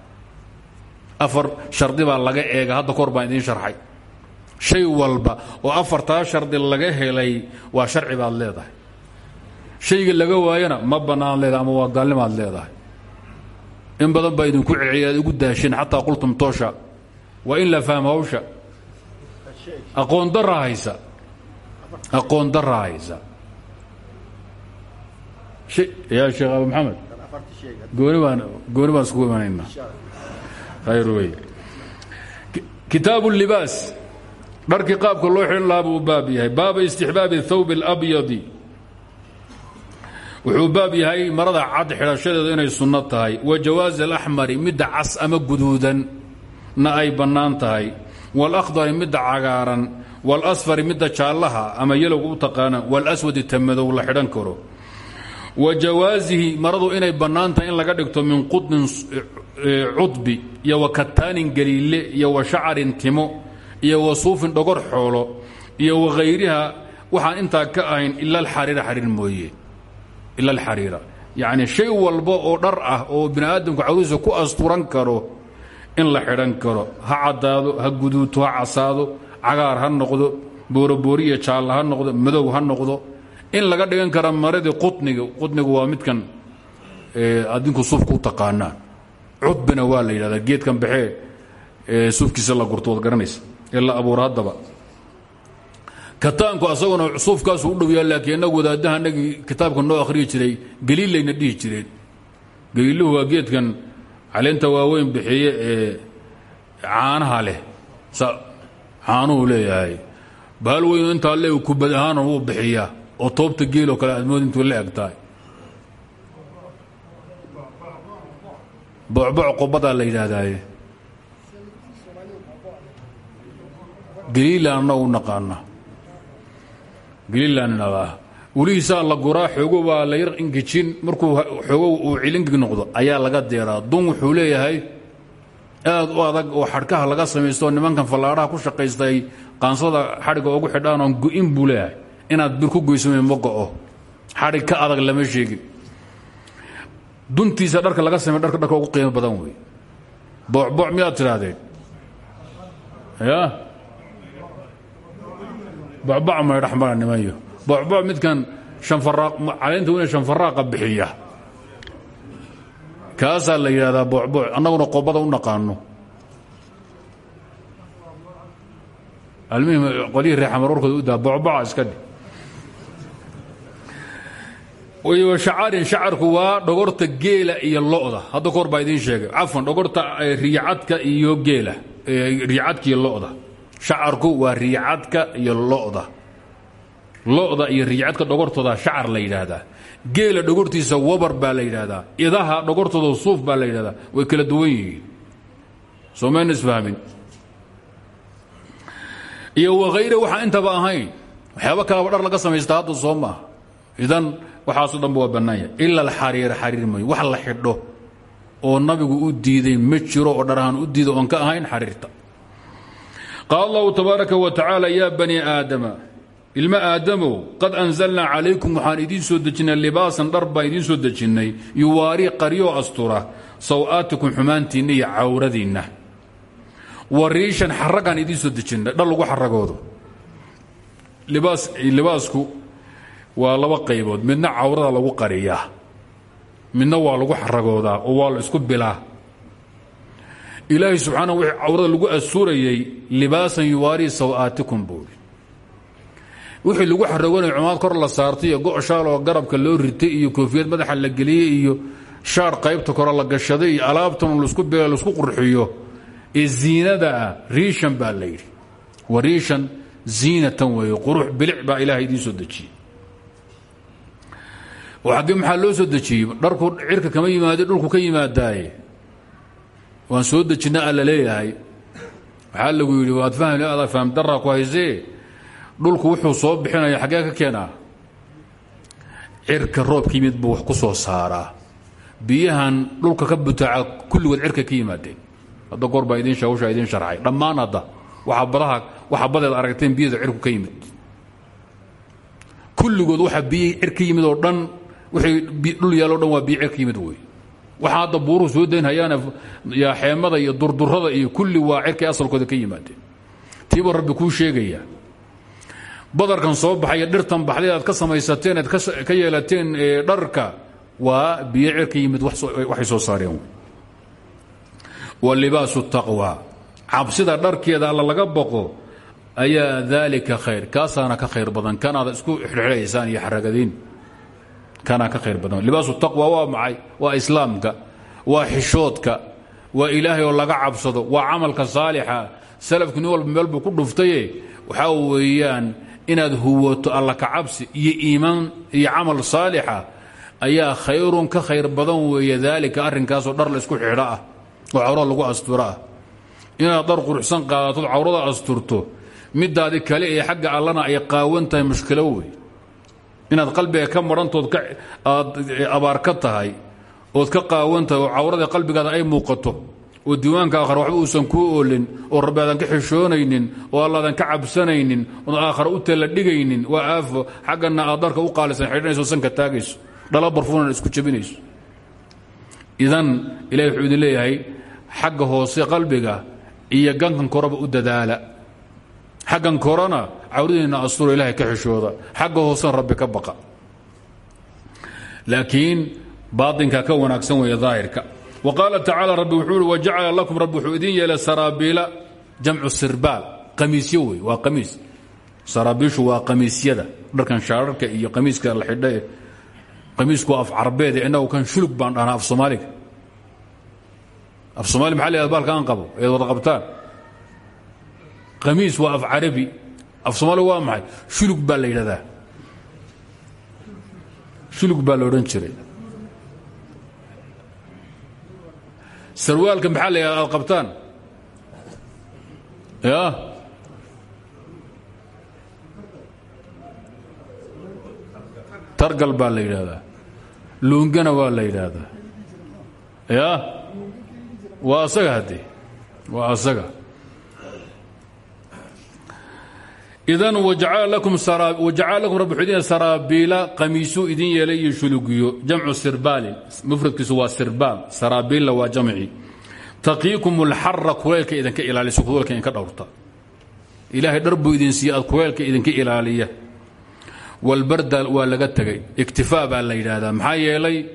Afar shardi baa laga eega. Hadda kor baan sharxay. Shay walba oo afartaa shardi laga helay waa sharci baad leedahay. Shayga laga waayana ma bannaan leedahay ama waa gaalnimaad leedahay. In badan baa idinku celceliya ad igu daasheen xataa qultum toosha. Waa in la hawsha aqoon darra haysa aqoon darra haysa ya sheekh abu maxamed gooni baan gooni baan iskugu imanaynaa khayr wey kitaabu libaas. Dharkii loo xidhan lahaa baab yahay. Baaba istixbaabi thawb اlabyadi wuxuu baab yahay marada cad xidhashadeedu inay sunno tahay. Wa jawaazi alaxmari midda cas ama guduudan na ay bannaan wاlakhdari midda cagaaran wاlasfari midda jaallaha ama yelowga u taqaana wاlaswadi tamadow la xidhan karo wa jawaasihi maradu inay bannaan tahay in laga dhigto min qudnin cudbi iyo wa kataanin galiile iyo wa shacarin timo iyo wa suufin dhogor xoolo iyo wa hayriha waxaan intaa ka ahayn ila alxariira xariir mooye ila alxariira yacni shay walba oo dhar ah oo bini aadamku cawdiisa ku asturan karo in la xidhan karo. Ha caddaado ha guduuto ha casaado cagaar ha noqdo boorobooriya jaalla ha noqdo madow ha noqdo. In laga dhigan kara maradii quniga qunigu waa midkan adinku suufka u taqaanaan cudbina waa la yidhahdaa geedkan baxee suufkiisa la gurto waad garanaysa. Ee la kataanku asaguna suufkaasu u dhowyaa laakiin inagu wadaadaha inagii kitaabka noo akhriyi jiray galiilayna dhihi jireen galiiluhu waa geedkan caleenta waaweyn bixiye ee caanaha leh. Caanuhu leeyahay. Bahal weyn intaa le kubad ahaana wuu bixiyaa oo toobta geeloo kale aadmood intuu la eg tahay. Bocboc la yidhaahdaaye galiilaan annagu u naqaana. Galiilaan welihiisaa la guraa xoogo baa la yar ingejin markuu xoogo uu cilingig noqdo ayaa laga deeraa. Dun wuxuu leeyahay aad u adag oo xadhkaha laga samaysto nimankan fallaadhaha ku shaqaystay qaansada xadhigga ugu xidhaan oon go-in buu leeyahay. Inaad bir ku goysame ma go'o. Adag lama sheegin. Duntiisa dharka laga samey dharka dharka ugu qiimo badan wey boocbooc miyaad tidhaahdeen? Ya bocboc may dhexmara nimanyo boocboc midkan caleynta weyne shanfaraaqa bixiya. Kaasaa la yidhahdaa boocbooc annaguna qobada u naqaano almihim qolyihii reexamar warkooda u daa boocboca iska dhi shacarin shacarku waa dhogorta geela iyo lo'da. Hadda kahor baa sheegay. Cafwan dhogorta riyacadka iyo geela riyacadka iyo lo'da. Waa riyacadka iyo lo'da lo'da iyo riyacadka dhogortooda shacar la yidhaahdaa. Geela dhogortiisa wabar baa la yidhaahdaa. Idaha dhogortooda suuf baa la yidhahdaa way kala duwan yihiin. Soo mayna isfahmin iyo wakhayre waxaan intaba ahayn. Waxyaaba kalaba dhar laga samaysta hadda soo maaha idan waxaaso dhanba waa bannaan yahay. Ila alxariir xariir mooye wax la xidho oo nabigu u diiday ma jiro oo dhar ahaan u diiday oon ka ahayn xariirta. Qaal allahu tabaaraka wa tacaala yaa bani aadama ilma aadamow qad anzalnaa calaykum waxaan idiin soo dejinnay libaasan dhar baan idiin soo dejinnay yuwaarii qaryoo astura saw-aatikum xumaantiinna iyo cawradiinna. Wa riishan xaragaan idiin soo dejinnay dhar lagu xaragoodo libaasku waa laba qaybood midna cawrada lagu qariyaa midna waa lagu xaragoodaa oo waa la isku bilaa. Ilaahay subxaana wixii cawrada lagu buuri wixii lagu xaragoonaya cumaad kor la saartay iyo shaal oo garabka loo ritay iyo koofiyad madaxa la geliyey iyo shaar qaybta kore la gashaday iyo alaabtan lasku bela la isku qurxiyo ee riishan baa la yidhi. Wa riishan ziinatan weeye qurux bilic baa ilaahay idiin soo dejiyey. Loo soo dejiyey? Dharku cirka kama yimaade dhulku ka yimaadaaye. Waan soo dejinna alla leeyahay. Lagu yidhi waad fahmi adaa faham daraa ku haysee dhulku wuxuu soo bixinaya xaggee ka keenaa cirka roobka yimid buu wax ku soo saaraa. Biyahan dhulka ka butaaca kulligood cirka ka yimaadeen. Hadda goor baa idiin hawshaa idiin sharxay. Dhammaan hadda waxaa badaha waxaa badeed aragteen biyada cirku ka yimid. Kulligood waxa biyihii cir ka yimid oo dhan wixii dhul yaalo dhan waa biyo cir yimid wey waxaa hadda buuruhu soo daynhayaane xeemada iyo durdurada iyo kulli waa cirkay asalkooda ka yimaadeen. Tiibuu rabbi kuu sheegaya badarkan soo baxaya dhirtan baxday aad ka samaysateen aad ka yeelateen dharka waa biyo cir ka yimid soo saareen wa libaasu taqwa. Cabsida dharkeeda alla laga boqo ayaa daalika khayr. Kaasaana ka khayr badan. Kanaada isku xidhxidhaysaan iyo xaragadiin. Kanaa ka khayr badan. Libaasu taqwa waa maxay? Waa islaamka. Waa xishoodka. Waa ilaahay oo laga cabsado. Waa camalka saalixa. Salafku nin walba meel ku dhuftaye waxaa weeyaan inaad huwato alla ka cabsi iyo iimaan iyo camal saalixa ayaa khayrun ka khayr badan weeye. Daalika arrinkaasoo dhar la isku xidho ah oo cawrada lagu asturo ah. Inaad dhar quruxsan qaadatood cawrada asturto midaadi kale ee xagga allana ay qaawan tahay mushkilo wey inaad qalbiga ka marantood aad abaar ka tahay ood ka qaawan tahay oo cawrada qalbigaada ay muuqato oo diiwaanka aakhare waxba uusan kuu oolin oo rabbi aadan ka xishoonaynin oo allaadan ka cabsanaynin ood aakhare u tella dhigaynin waa aafo. Xaggana aad dharka u qaalisan xidhanayso sanka taagayso. Dhala barfuunan isku jabinayso idan ilahi wuxuu leeyahay xagga hoose qalbiga iyo gankan koraba u dadaala. Xaggan korana cawradiinna asturo ilahay ka xishooda. Xagga hoosena rabbi ka baqa. Laakiin baaطinka ka wanaagsan weeye daahirka qaala tacaala rabbi wuxuu ihi wajacala lakum rabbi wuxuu idin yeelay saraabiila jamcu sirbaal. Qamiisyo wey waa qamiis. Saraabiishu waa qamiisyada. Dharkan shaararka iyo qamiiska la xidha e qamiisku af carbeede innagu kan shulug baan dhahnaa af soomaaliga. Af somaali maxa la yhahda baalka aan qabo? Eed wada qabtaan. Qamiis waa af carabi. Af soomaaliga waa maxay? Shulug baa la yidhahdaa. Shulug baa la odhan jiray sarwaalka maxaa la yidhahda aad qabtaan ya? Targal baa la yidhaahdaa luungana waa la yidhaahdaa ya? Waa asaga haddee waa asaga idan wajacala lakum rabbi wuxuu idin saraabiila qamiisuu idin yeelay iyo shulugiyo jamcu sirbaalin mufradkiisu waa sirbaal saraabiilla waa jamci. Taqiikum اlxara kuleylka idinka ilaaliso kuleylka idinka dhowrta. Ilaahay dhar buu idin siiye aad kuleylka idinka ilaaliya. Walbarda waa laga tegay iktifaa la yidhaahdaa. Maxaa yeelay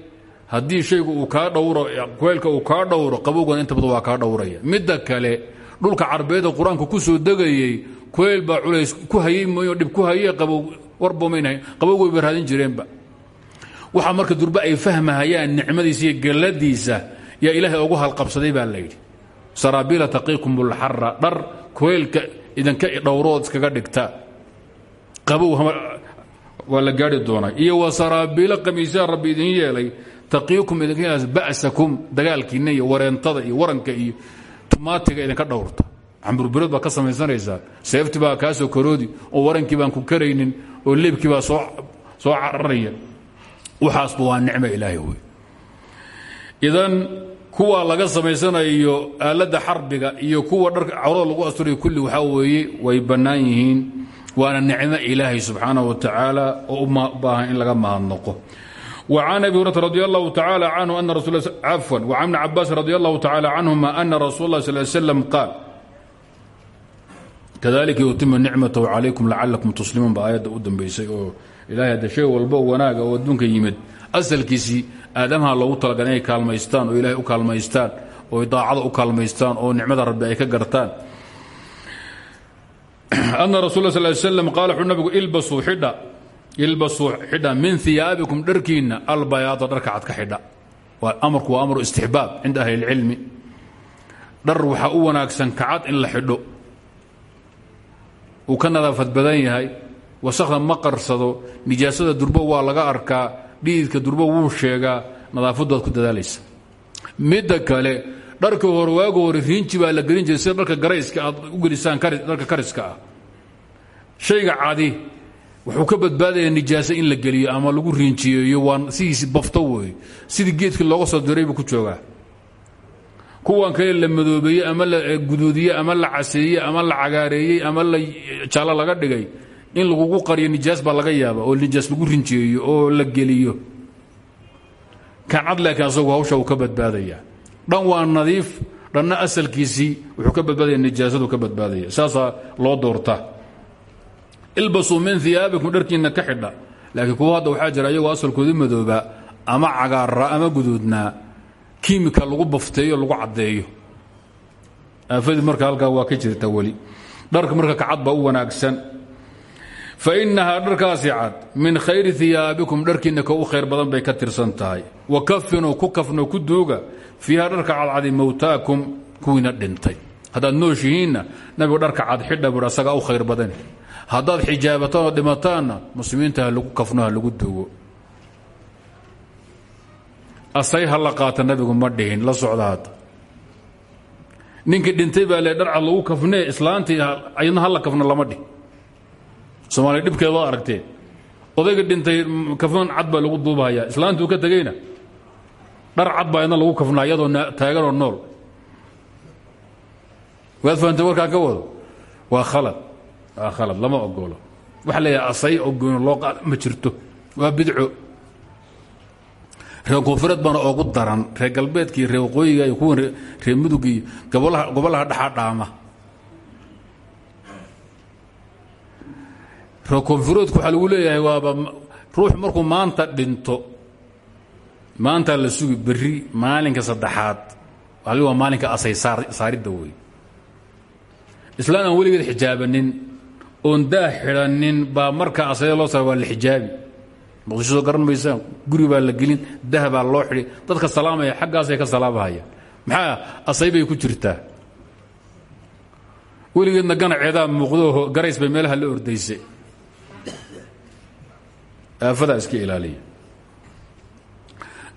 haddii shaygu uu kaa dhowro kuleylka uu kaa dhowro qabowgan inta badan waa kaa dhowraya. Midda kale dhulka carbeeda qur'aanka ku soo degayey kuleyl baa culays ku hayey mooyo dhib ku haye qabow warbomaynahay qabowgay ba raadin jireenba. Waxa marka durbe ay fahmahayaan nicmadiisa iyo galladiisa yaa ilaahay ugu halqabsaday baa la yidhi. Saraabiila taqiikum ulxara dhar kuleylka idinka dhowrood iskaga dhigta. Qabow waa gaari doonaa iyo wa saraabiila qamiisyaa rabbi idin yeelay taqiikum idinka ba'sakum dagaalkiinna iyo wareentada iyo waranka iyo tumaatiga idinka dhowrta camburbirood baa ka samaysanaysaa seefti baa kaa soo karoodi oo warankii baan ku karaynin oo leebkii baa soo cararaya waxaasba waa nicmo ilaahay wey idan kuwa laga samaysanayo aaladda xarbiga iyo kuwa dharka cawrada lagu asturayo kulli waxaa weeye way bannaan yihiin waana nicmo ilaahay subxaanaه wa tacaala oo u baahan in laga mahadnaqo وعن أبي هريرة رضي الله تعالى عنه أن رسول عفوا وعن ابن عباس رضي الله تعالى عنهما أن رسول الله صلى الله عليه وسلم قال kadalika yutima nicmatahu calaykum lacalakum tuslimuun baa aayadda u dambaysay oo ilahay hadda shay walbo wanaaga oo adduunka yimid. Asalkiisii aadamaha loogu talagalay inay kaalmaystaan oo ilahay u kaalmaystaan oo daacada u kaalmaystaan oo nicmada rabbi ay ka gartaan. Ana rasul s sm qaala wuxuu nabigu ilbasuu xidha ilbasuu xidha min iyaabikum dharkiinna albayaada dharka cad ka xidha. Amarku waa amru istixbaab cinda ahli اlcilmi dhar waxaa u wanaagsan kacad in la xidho uu ka nadaafad badan yahay wasakda ma qarsado nijaasada durbo waa laga arkaa dhiidka durbo wuu sheegaa nadaafaddood ku dadaalaysa. Midda kale dharka hore waaga hore riinji baa la gelin jiray sida dharka garayska aad u gelisaan dharka kariska ah. Shayga cadi wuxuu ka badbaadayaa nijaaso in la geliyo ama lagu riinjiyeeyo waa sidiisi bafto weeye. Sidii geedkii looga soo diray ku joogaa kuwan kale la madoobeeyey ama la guduudiyey ama la caseeyey ama la cagaareeyey ama la jaallo laga dhigay in lagugu qariyo nijaas baa laga yaaba oo nijaas lagu rinjiyeeyo oo la geliyo. Kan cad laakiin asagu hawsha uu ka badbaadaya. Dhan waa nadiif dhanna asalkiisii wuxuu ka badbaadaya nijaasadu ka badbaadaya. Saasaa loo doorta ilbasuu min iyaabikum dharkiinna ka xidha. Laakiin kuwa hadda waxaa jira ayagoo asalkoodu madooba ama cagaara ama guduudnaa kimika lagu bafteeyo lagu caddeeyo. Aafadii marka halkaa waa ka jirta weli. Dharka marka kacad baa u wanaagsan. Fa innahaa dharkaasi cad min khayri iyaabikum dharkiinna ka u khayr badan bay ka tirsan tahay. Wa kafinuu ku kafno ku duuga fiiha dharka cadcadi mowtaakum kuwiina dhintay. Haddaad nooshihiinna nabigu dharka cad xidha bur u khayr badan haddaad xijaabataan oo muslimiinta lagu kafno lagu duugo asay ha la qaata nabigu ma dhihin la socda hadda ninkii dhintay baa le dharcad lagu kafnee islaantii ayadna ha la kafno lama dhih soomaaliya dhibkeeda waad aragtee odayga dhintay kafnan cad baa lagu duubahayaa islaantuu ka tegeyna dhar cad baa ayadna lagu kafnaa iyadoo taaganoo nool. Waad fahamtay warkaa ka wado? Waa khalad waa khalad lama ogolo waxa leeyahay asay ogono loo qaad ma jirto. Waa bidco reer koonfureed baana oogu daran reer galbeedka iyo reer waqooyiga iyo kuwan reer mudug iyo gobollaha dhaxaa dhaama. Reer koonfureedku waxaa lagu leeyahay waaba ruux markuu maanta dhinto maantaa la sugi berri maalinka saddexaad wali waa maalinka asay saaridda wey islaan aan weligeed xijaabanin oon daa xidhanin baa marka asaya loo saara waa la xijaabi muqdisho soo garan maysaan guri baa la gelin dah baa loo xidhi. Dadka salaamaya xaggaasay ka salaamahayaan. Maxaa? Asay bay ku jirtaa. Weligeedna ganaceedaa muuqdoo garays bay meelaha la ordaysay. Aafadaa iska ilaaliya.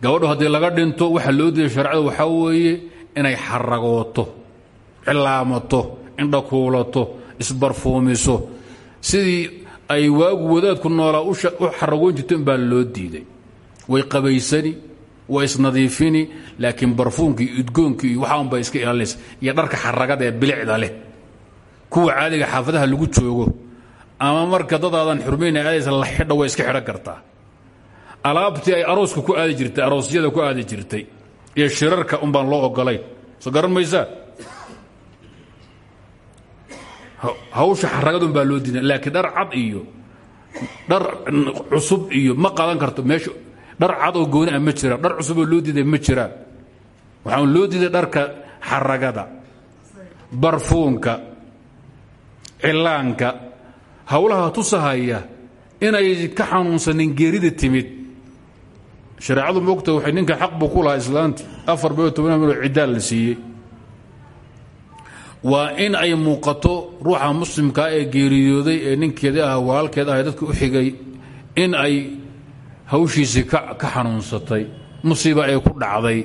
Gabadhu haddii laga dhinto waxaa loo diiday sharcada waxaa weeye inay xaragooto cilaamato indhakuulato isbarfuumiso. Sidii ay waagu wadaadku noolaa u xaragoon jirto in loo diiday. Way qabaysani way isnadiifini laakiin barfuunkii udgoonkii iyo waxaan bay iska ilaalinaysa iyo dharka xaragada ee bilicda leh. Kuwa caadiga xaafadaha lagu joogo ama marka dadaadan xurmayna aadaysa la xidha way iska xidhan kartaa. Alaabtii ay arooska ku aadi jirtay aroosyada ku aadi jirtay iyo shirarka un baan loo ogolayn soo garan maysaa hawsha xaragadun baa loo diida laakiin dhar cad iyo dhar cusub iyo ma qaadan karto meesha dhar cad oo gooni ah ma jiraan dhar cusuboo loo diiday ma jiraan. Waxaan loo diiday dharka xaragada barfuunka cilaanka howlaha tusahaya inay ka xanuunsanin geerida timid. Shareecadu moogta waxay ninka xaq buu ku lahaa islaantii. Afar biyo toban miloo ciddaal la siiyey waa in ay muuqato ruuxa muslimkaa ee geeriyooday ee ninkeedii ah walaalkeed ah dadka u xigay in ay hawshiisii ka xanuunsatay musiiba ay ku dhacday.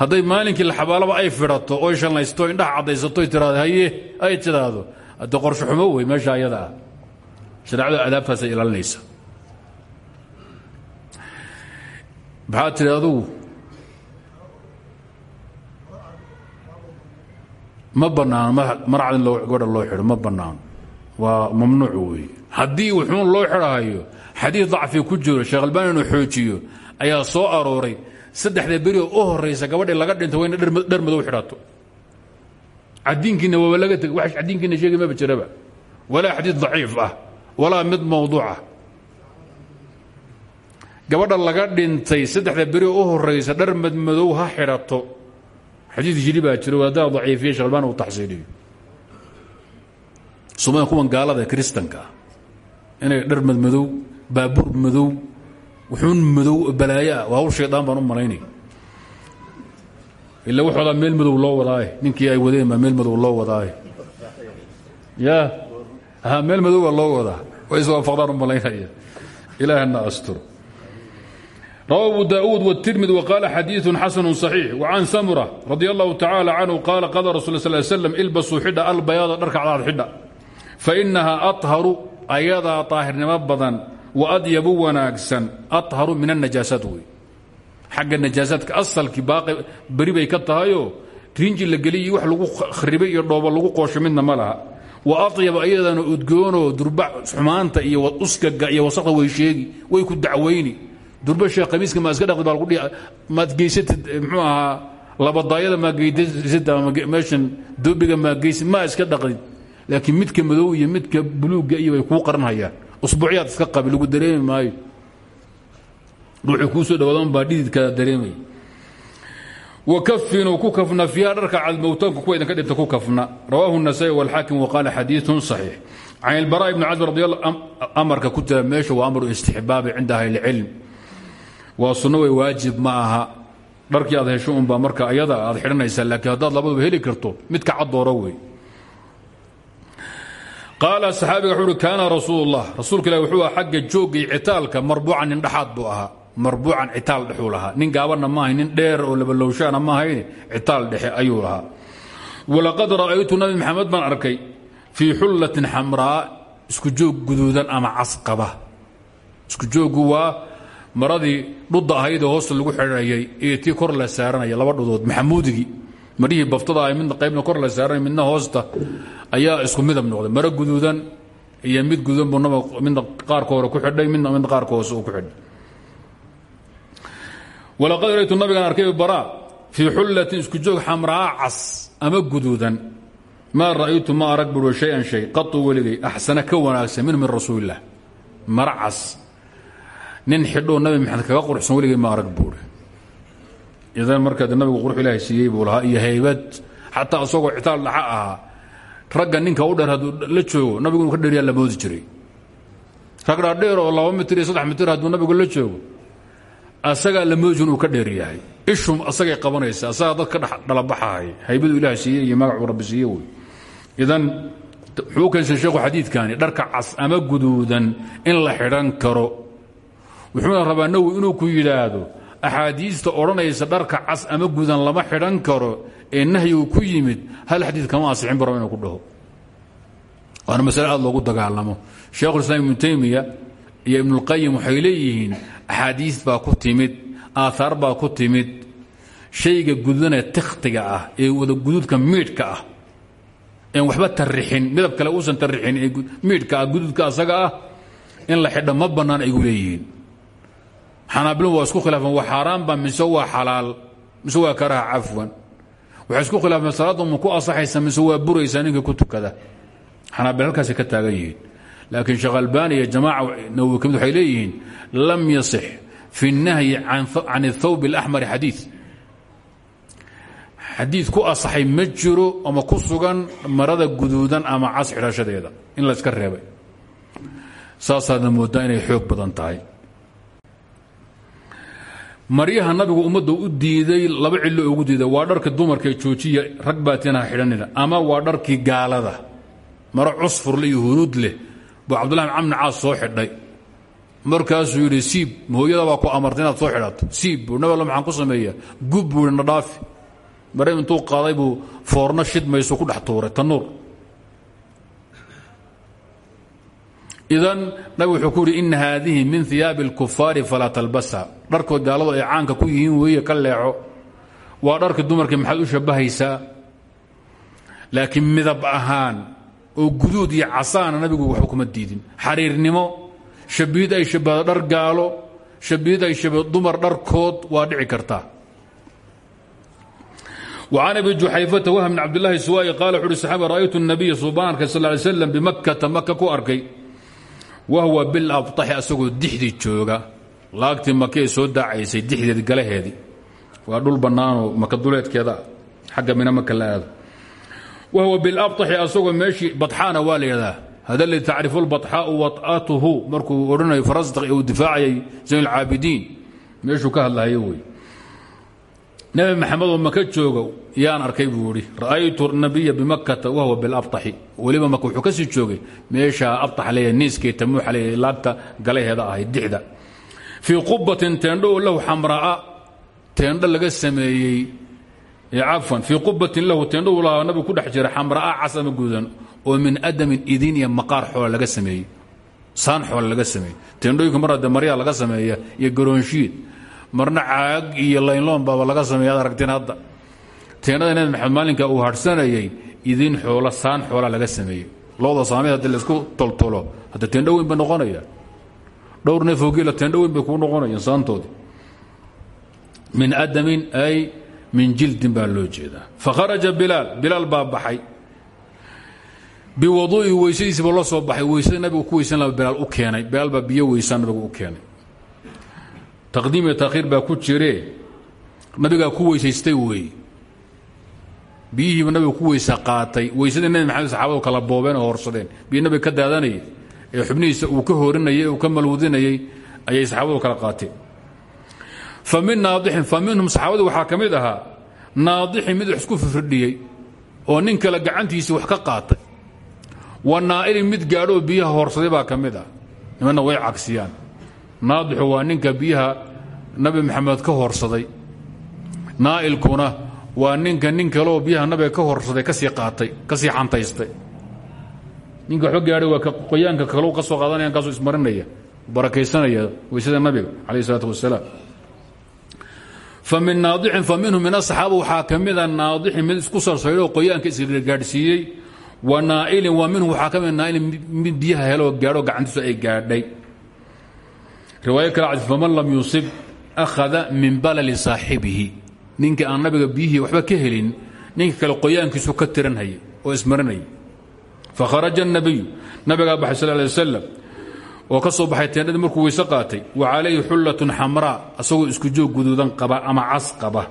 Hadday maalinkii laxabaalaba ay fidhato oy shallaysto indhaha caddaysato tiraado haye ay tidhaahdo hadde qorsho xumo wey meesha ayada ah. Shareecadu adaabtaasay ilaalinaysa maxaa tidhi adugu ma banaano marcad in gabadha loo xidho ma banaano waa mamnuuc weeye haddii wuxuun loo xidhahayo xadiid dacfi ku jiro sheekh albani inuu xoojiyo ayaa soo arooray. Saddexda beri oo u horaysa gabadhii laga dhinto waa ina dhar madow xidhato cadiinkiina waaba laga teg wax cadiinkiina sheegi maba jiraba. Walaa xadiid daciif ah walaa mid mawduuc ah. Gabadha laga dhintay saddexda beri oo u horaysa dhar madmadow ha xidhato xadiid jiri baa jiro haddaa daciifiye sheekh albani uu taxsiiliyo. Sumada kuwan gaalada kristanka ah inay dhar madmadow baabuur madow wuxuun madow balaayo ah waa hawl shaydaan baan u malaynay. Ila waxoodaa meel madow loo wadaaye ninkii ay wadeen baa meel madow loo wadaaye. Ya meel madow baa loo wadaa way iswaafaqdaan u malaynaya. Ilaahna asturo raw abu daud wاtirmid wqaala xadiiu xasanu صaxiix wcan samura radi allahu tacaala canhu qaala qada rasul sl slm ilbasuu xidha albayaada dharka cadaad xidha fainaha aharu ayadaa aahirnimo badan waadyabu wanaagsan aharu min anajaasat wey xagga najaasaadka asalkii beri bay ka tahayo rinji la geliyi wax lagu kharibay iyo dhoobo lagu qoosho midna ma laha wa atyaba iyadana udgoonoo durbac xumaanta iyo uskaga iyo wasakda way sheegi way ku dacwayni durba sheekh khamiiska maa iska dhaqdi baa lagu dhihi maad geysatid muxuu ahaa labadaayada maa geysatid ama meeshan doobiga maa geysid maa iska dhaqdid laakiin midka madow iyo midka buluugga iyo way kuu qaranhayaan usbuucyaad iska qabi lagu dareemi maayo ruuxii kuu soo dhawaada baa dhididkaada dareemaya wa kafinuu ku kafna fiiha dharka cadmowtaanku kuwa idinka dhinta ku kafna rawaahu النasaa'i wاlxaakim waqaala xadiiثun صaxiix can ilbara ibni casb radi amarka ku jira meesha waa amru istixbaabi cinda ahli اlcilm waa sunno way waajib ma aha. Dharkii aad hesho unbaa marka ayada aad xidhanaysaa laakiin haddaad labaduba heli karto midka caddooro wey. Qaala saxaabiga wuxuu uhi kaana rasuul اllah rasuulka ilahi wuxuu aha xagga joogga iyo citaalka marbuucan buu ahaa. Marbuucan citaal dhexuu lahaa. Nin gaabanna ma ahayn nin dheer oo labalowshaana ma ahayn citaal dhexe ayuu lahaa. Walaqad ra'aytu nabi maxamed baan arkay fii xullatin xamraa isku joog guduudan ama casqaba. Isku jooggu waa maradii dhudda ahaydee hoosta lagu xidhanayay iyo tii kor la saaranaya laba dhudood. Maxamuudigii marihii baftada ah midna qaybna kor la saaranay midna hoosta ayaa isku midab noqday. Maro guduudan iyo mid gududan buu midna qaarka hore ku xidhay midna midna qaarka hoose uu ku xidhay. Walaqad raytu nabigaan arkay bara fii xullatin isku joog xamraa cas ama guduudan. Maa ra'aytu ma arag bui shay-an shay qatu weligay axsana ka wanaagsan min rasuulilah mara nin xidhoo nabi maxamed kaga quruxsan weligay ma arag buuri. Idan markaad nabigu qurux ilaahay siiyey buu lahaa iyo haybad xataa isagoo citaal dhaxa ahaa ragga ninka u dheer hadduu la joogo nabigu ka dheeryaa la moodi jiray. Rag dhaadheer oo laba mitir iyo saddex mitir hadduu nabigu la joogo asagaa la moodi inuu ka dheer ishum asagay qabanaysa asagaa dad ka dhalabaxahay haybadu ilaah siiyey iyo magacuu rabbi siiye idan wuxuu u keensan sheekhu dharka cas ama guduudan in la xidhan karo wuxuuna rabaa nawowi inuu ku yidhaahdo axaadiista odhanaysa dharka cas ama gudan lama xidhan karo ee nahyigu ku yimid hal xadiid kama asixin baro inuu ku dhaho. Waana masale aad loogu dagaalamo. Sheekhulislaam ibnu taymiya iyo ibnulqayim waxay leeyihiin axaadiis baa ku timid aaaar baa ku timid shayga gudanee tikhtiga ah ee wada guduudka miidhka ah en waxba tarixin midab kale uusan tarixin ee miidhka ah asaga ah in la xidho ma bannaan aygu leeyihiin xanaabiladu waa isku khilaafeen waa xaaraanba mise waa xalaal mise waa karaaha cafwan. Waxay isku khilaafeen salaadda ma ku asaxaysa mise waa buraysaa ninkii ku tukada. Xanaabil halkaasay ka taagan yihiin. Laakiin sheekh albani iyo jamaaca nawowi ka mid waxay leeyihiin lam yasix fi nahyi can اthawb اlaxmari xadii xadiid ku asaxay ma jiro ama ku sugan marada guduudan ama cas xidhashadeeda. In la iska reebay maryaha nabigu ummadda u diiday laba cillo ugu diiday. Waa dharka dumarka joojiya rag baatinaha xidhanina. Ama waa dharkii gaalada. Maro cusfurle iyo huruud leh. Buu cabdullahi bin camni caas soo xidhay. Markaasuu yidhi siib hooyada baa ku amartay inaad soo xidhato. Siib buu nabal maxaan ku sameeya gub buu na dhaafi. Mare intuu qaaday buu foorno shidmaysu ku dhex tuuray tanuur idan nabig wuxuu ku yidhi ina haadihi min hiyaabi اlkufaari falaa talbasha dharkood gaaladu ay caanka ku yihiin weeye ka leexo waa dharkii dumarkii maxaad u shabbahaysaa laakiin midab ahaan oo guduud iyo casaana nabigu waxba kuma diidin xariirnimo shabihid ay shabahdo dhar gaalo shabihid ay shabahdo dumar dharkood waa dhici kartaa وعن أبي جuxayفةa وh بن cبداللahi سwاي qال وxu uhi صxaabi rأytu النabiya subaan arkay sal ly sلم bimakata maka ku arkay wahwa bilabtaxi asagoo dixdi jooga laagtii maka soo daacaysay dixdeed galaheedi waa dhul bannaanoo makaduleedkeeda xagga mina maka la aado wahwa bilabtaxi asagoo meeshii badxaana waa la yidhadaa hadali tacrifu lbaxaau waatatuhu markuu odhanayo farasdaq ee uu difaacayay zayn alcaabidiin meeshuu ka hadlahayo nabi nebi maxamed oo maka jooga yaan arkay buu ihi ra'aytu nabiya bimakata wahuwa bilabطaxi weliba maka wuxuu ka joogay meeshaa abطax leeya niiskii tamuuxa leeya laagta galaheeda ahayd dixda. Fii qubatin teendho oo lahu xamraa laga sameeyey cafan fii qubatin lahu teendho lahaa nabigu ku dhex jira xamraa guudan oo min adamin idin iyo maqaar xoola laga sameeyey saan xoola laga sameeyey. Teendhooyinka mar hadde maryaa laga sameeya iyo garoonshiid marna caag iyo laynloon baaba laga sameeya ad hadda teenada nabi maxamed maalinka uu hadhsanayay idin xoolo saan xoola laga sameeyey looda saamid haddii la isku toltolo hadda teendho weyn bay noqonayaan dhowr neefoo geela teendho weyn bay kuu min adamin ay min jildin baa loo jeedaa. Fakharaja bilaal bilaal baa baxay. Biwaduu'i weysadiisiiba soo baxay weysada nabigu ku weysan laba bilaal u keenay. Bilaal baa biyo weysaan nabigu u keenay. Taqdiim iyo taakhiir baa ku jiree. Nabigaa ku weysaystay weeye biyihiiba nabigu ku weysa qaatay. Weysadii nabi maxamed saxaabadu kala boobeen oo horsadeen. Biyo nabiga ka daadanayay ee xubnihiisa uu ka hoorinayay uu ka malwadinayay ayay saxaabadu kala qaateen. Fa naadixin fa minhum saxaabadii waxaa ka mid ahaa naadixin mid isku firdhiyey oo nin kale gacantiisii wax ka qaatay. Wa naa'ilin mid gaadhoo biyaha horsaday baa ka mid ah. Nimanna way cagsiyaan naadixu waa ninka biyaha nabi maxamed ka horsaday. Naa'ilkuna waa ninka nin kaleoo biyaha nabiga ka horsaday ka sii qaatay ka sii xantaystay ninka waxba gaadhay waa ka qoyaanka kaleu ka soo qaadanaya kaasoo ismarinaya barakaysanaya weysada nabiga calayh isalaatu wasalaam. Fa min naadixin fa minhum min asaxaaba waxaa ka mida naadixin mid isku sarsaydoo qoyaanka isgaadhsiiyey wa naa'ilin waa minhum waxaa ka mida naa'ilin mid biyaha heloo gaadho gacantiisu ay gaadhay. Riwaayo kale cad faman lam yusib akhada min balali saaxibihi ninka aan nabiga biyihii waxba ka helin ninka kale qoyaankiisu ka tiranhaya oo ismarinaya fakharaja الnabiyu nabigaa baxay sal lay wasalam oo ka soo baxay teendhadii markuu weyse qaatay wa calayhi xullatun xamraa asagoo isku joog guduudan qaba ama cas qaba.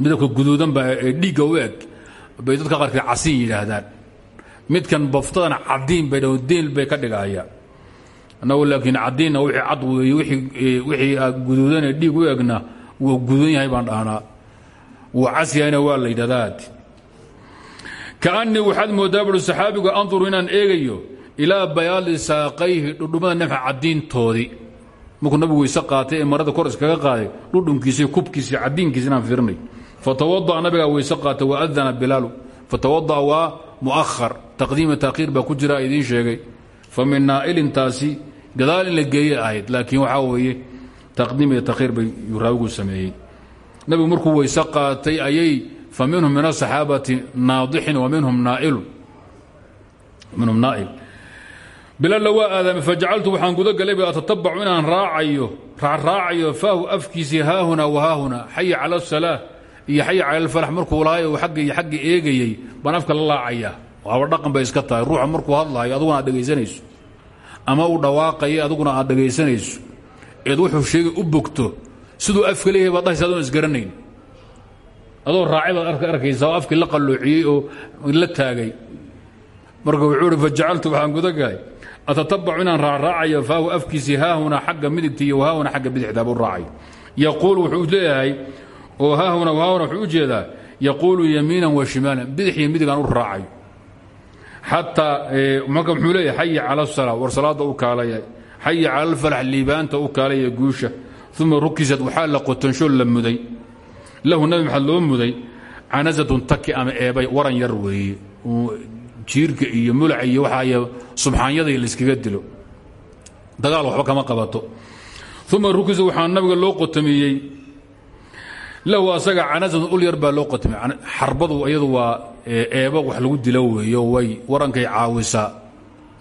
Midabka guduudanba ee dhiigga bay dadka qaarkeed casiin yidhaahdaan. Midkan baftadana cadiin bay deel bay ka dhigayaan annagu laakiin cadiinna wixii cad weeye wixii guduudanee dhiig u egna wuu gududan yahay baan dhahnaa. Wuu cas yahayna waa la yidhahdaad. Kaanii waxaad moodaa buui saxaabigu inaan eegayo ilaa bayaali saaqayhi dhudhummada nafca cadiintoodii markuu nabigu weyse qaatay ee marada kor iskaga qaaday dhudhunkiisii kubkiisii cadiinkiisi inaan fiirnay. Fatawada'a nabigaa weyse qaatay waadana bilaalu fatawada'a waa mu'ahar taqdiima taakhiir baa ku jira idiin sheegay. Fa min naa'ilintaasi gadaal in la geeye ahayd laakiin waxaa weeye taqdiim iyo takhiir bay raawigu sameeyey. Nabigu markuu weyse qaatay ayay fa minhum min asaxaabati naadixin wa minhum naa'il. Bilaalla waa aadaamay fajacaltu waxaan guda galay atatabacu inaan raacayo raacraacayo faahu afkiisii haahuna wahaahuna xaya cala asalaa iyo xaya cala alfalax markuu lahay oo agga iyo xagga eegayey baan afka la laacaya. Waaba dhaqan bay iska tahay ruuxa markuu hadlahayo aduguna aad ama uu dhawaaqayo aduguna aad dhegaysanayso eed wuxuu sheegay u bogto. Siduu afka leeyahay isgaranayn adoo raacay baad arkaysaa oo la qalloociyey oo la taagay. Marka wuxuu ihi fajacaltu waxaan guda galay atatabacu inaan raacraacayo faahu afkiisii haahuna xagga midigta iyo wahaahuna xagga bidixdaa buu yaquul wuxuu leeyahay oo haahuna wahaahuna wuxuu u jeedaa yamiinan wa shimaalan. Bidix iyo u raacayo. Xataa marka muxuu leeyahay xaya cala asalaa war salaadda u kaalaya xaya cala alfalax liibaanta u kaalaya guusha uma rukisad waxaa la qotansho la muday lahu nabi maxamed loo muday canasatun taki ama eebay waran yar weeye jiirka iyo mulaca iyo waxaay subxaanyada layskaga dilo dagaal waxba kama qabato uma rukisa waxaa nabiga loo qotamiyey lahu asaga canasatun ul yar baa loo qotamiyey xarbadu iyadu waa eeba wax warankay caawisaa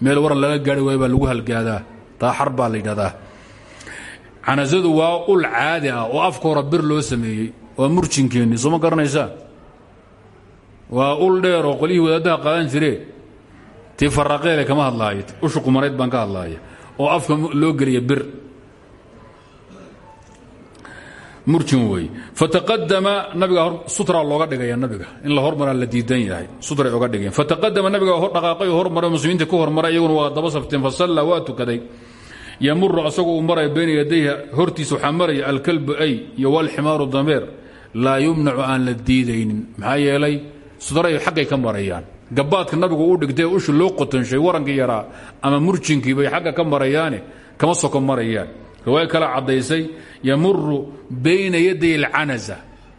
meel waran laga gaari waaya baa lagu halgaadaa taaxar la yidhahdaa. Canasadu waa ul caadi ah oo afka hore bir loo sameeyey. Waa murjinkeenni soo ma waa ul dheer oo qolyihii wadaaddaha qaadan jiree tii faraqeele kama hadlaayo ushu qumanayd baan ka hadlaaya oo afka loo geliya bir. Murjin wey fataqadama nabiga sutra looga dhigaya nabiga. In la hormaraa la diidan yahay. Sutray oga dhigeen. Fataqadama nabiga dhaqaaqay oo hormaray muslimiinta ku hormaray iyaguna waa daba safteen fasalla waa tukaday yamuru asagoo uu maraya bayna yadayha hortiisa waxaa maraya alkalbu ay iyo walximaaru dameer laa yumnacu aan la diidaynin. Maxaa yeelay sutray xaggay ka marayaan. Gabaadka nabigu u dhigtay ushu loo qotanshay warankii yaraa ama murjinkii bay xagga ka marayaane kama soko marayaan. Riwaaya kala caddaysay yamuru bayna yaday alcanaza.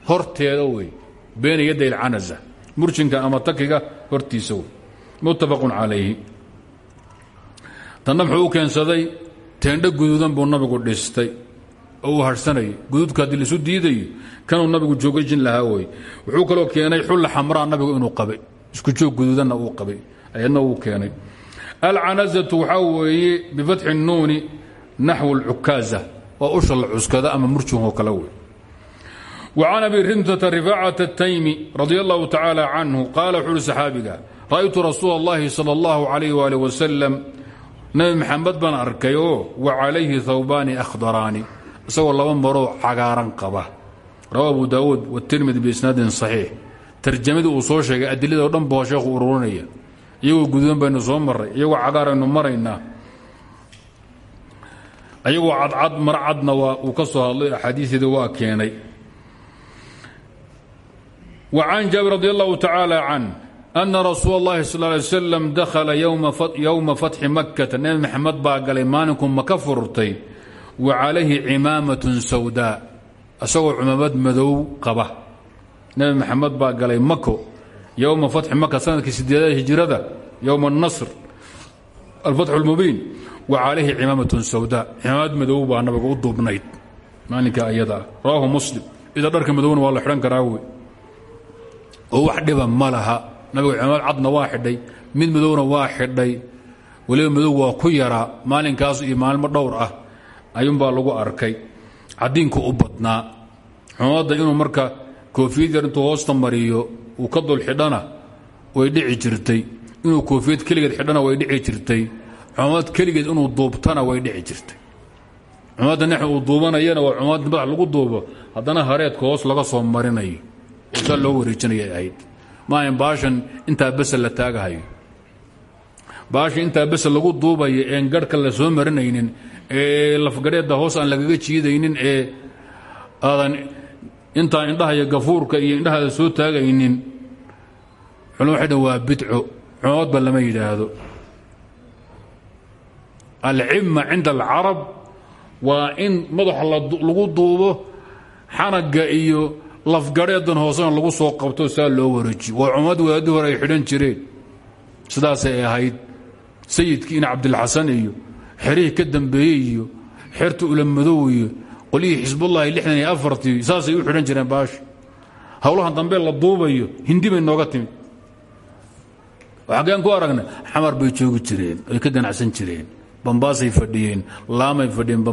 Horteeda wey bayna yaday alcanaza. Murjinka ama takiga hortiisa muttafaqun calayhi. Tanna muxuu u keensaday teendho guduudan buu nabigu dhistay oo uu harhsanayay guduudka haddii laisu diidayo kanuu nabigu joogajin lahaa wey wuxuu kaloo keenay xulla xamraa nabigu inuu qabay isku joog guduudanna uu qabay ayadna wuu keenay alcanazatu waxaa weeye bifatxi nuuni naxw اlcukaaza waa usha la cuskada ama murjinoo kale wey وcan abi rimtata rifaacaة الtaymi radi اllahu tacaalى canhu qaala wuxuu uhi saxaabiga ra'aytu rasuul اllahi salى اllahu عalayh wali wasalam nabi maxamed baan arkay oo wa calayhi hawbaani akhdaraani isagoo laba maroo cagaaran qaba. Rawa abu daawuud wاtirmidi biisnaadin صaxiix tarjamadii uu soo sheegay adilada o dhan boo sheekhu ururinaya. Iyagoo gududan baynu soo maray iyagoo cagaaraynu maraynaa ayagoo cadcad mar cadna waa uu ka soo hadlay axaadiideeda waa keenay. Wa can jaabir radi allahu tacaala can ana rasuul اllahi sal lay slam dakhala yowma fatxi makkata nebi maxamed baa galay maalinkuu maka furtay wa calayhi cimaamatun sawdaa isagoo cumaamad madow qaba nebi maxamed baa galay mako yowma fatxi maka sanadkii sideedada hijrada yowma اnasr alfatxu اlmubiin wa calayhi cimaamatun sawdaa cimaamad madow baa nabiga u duubnayd maalinka ayadaa rawaahu muslim ida dharka madowna waa la xidhan karaa wey oo wax dhiba ma laha nabigu cimaamad cadna waa xidhay mid madowna waa xidhay weliba waa ku yaraa maalinkaas iyo maalmo dhowr ah ayuunbaa lagu arkay. Cadiinku u badnaa. Cimaamada inuu marka koofiyad yar hoosta mariyo uu ka dul xidhana way dhici jirtay. Inuu koofiyad keligeed xidhana way dhici jirtay. Cumad keligeed inuu duubtana way dhici jirtay. Cumadda nix uu duubanayana waa cumad madax lagu duubo haddana hareedka hoos laga soo marinayo. Saa loo wareejinaya ahayd maahan baashan intaa bese la taagahayo. Baasha intaa bese lagu duubayo een garhka la soo marinaynin ee lafgadheedda hoos aan lagaga jiidaynin ee aadan intaa indhaha iyo gafuurka iyo indhahaada soo taagaynin culma waxay dhan waa bidco. Cumadba lama yidhaahdo. Alcima cinda alcarab waa in madaxa lagu duubo xanaga iyo lafgadheedan hoosena lagu soo qabto saa loo wareejiyo. Waa cumad wadaadii hore ay xidhan jireen. Sidaasay ahayd. Sayidkii ina cabdilxasan iyo xerihii ka dambeeyey iyo xerta ulamadow iyo qolyihii xisbullahi lixdan iyo afartii saasay u xidhan jireen baasha howlahan dambe la duubayo hindi nooga timid. Xaggeen ku aragna xamar bay joogi jireen ay ka ganacsan jireen bambaasay fadhiyeen laamay fadhiyeen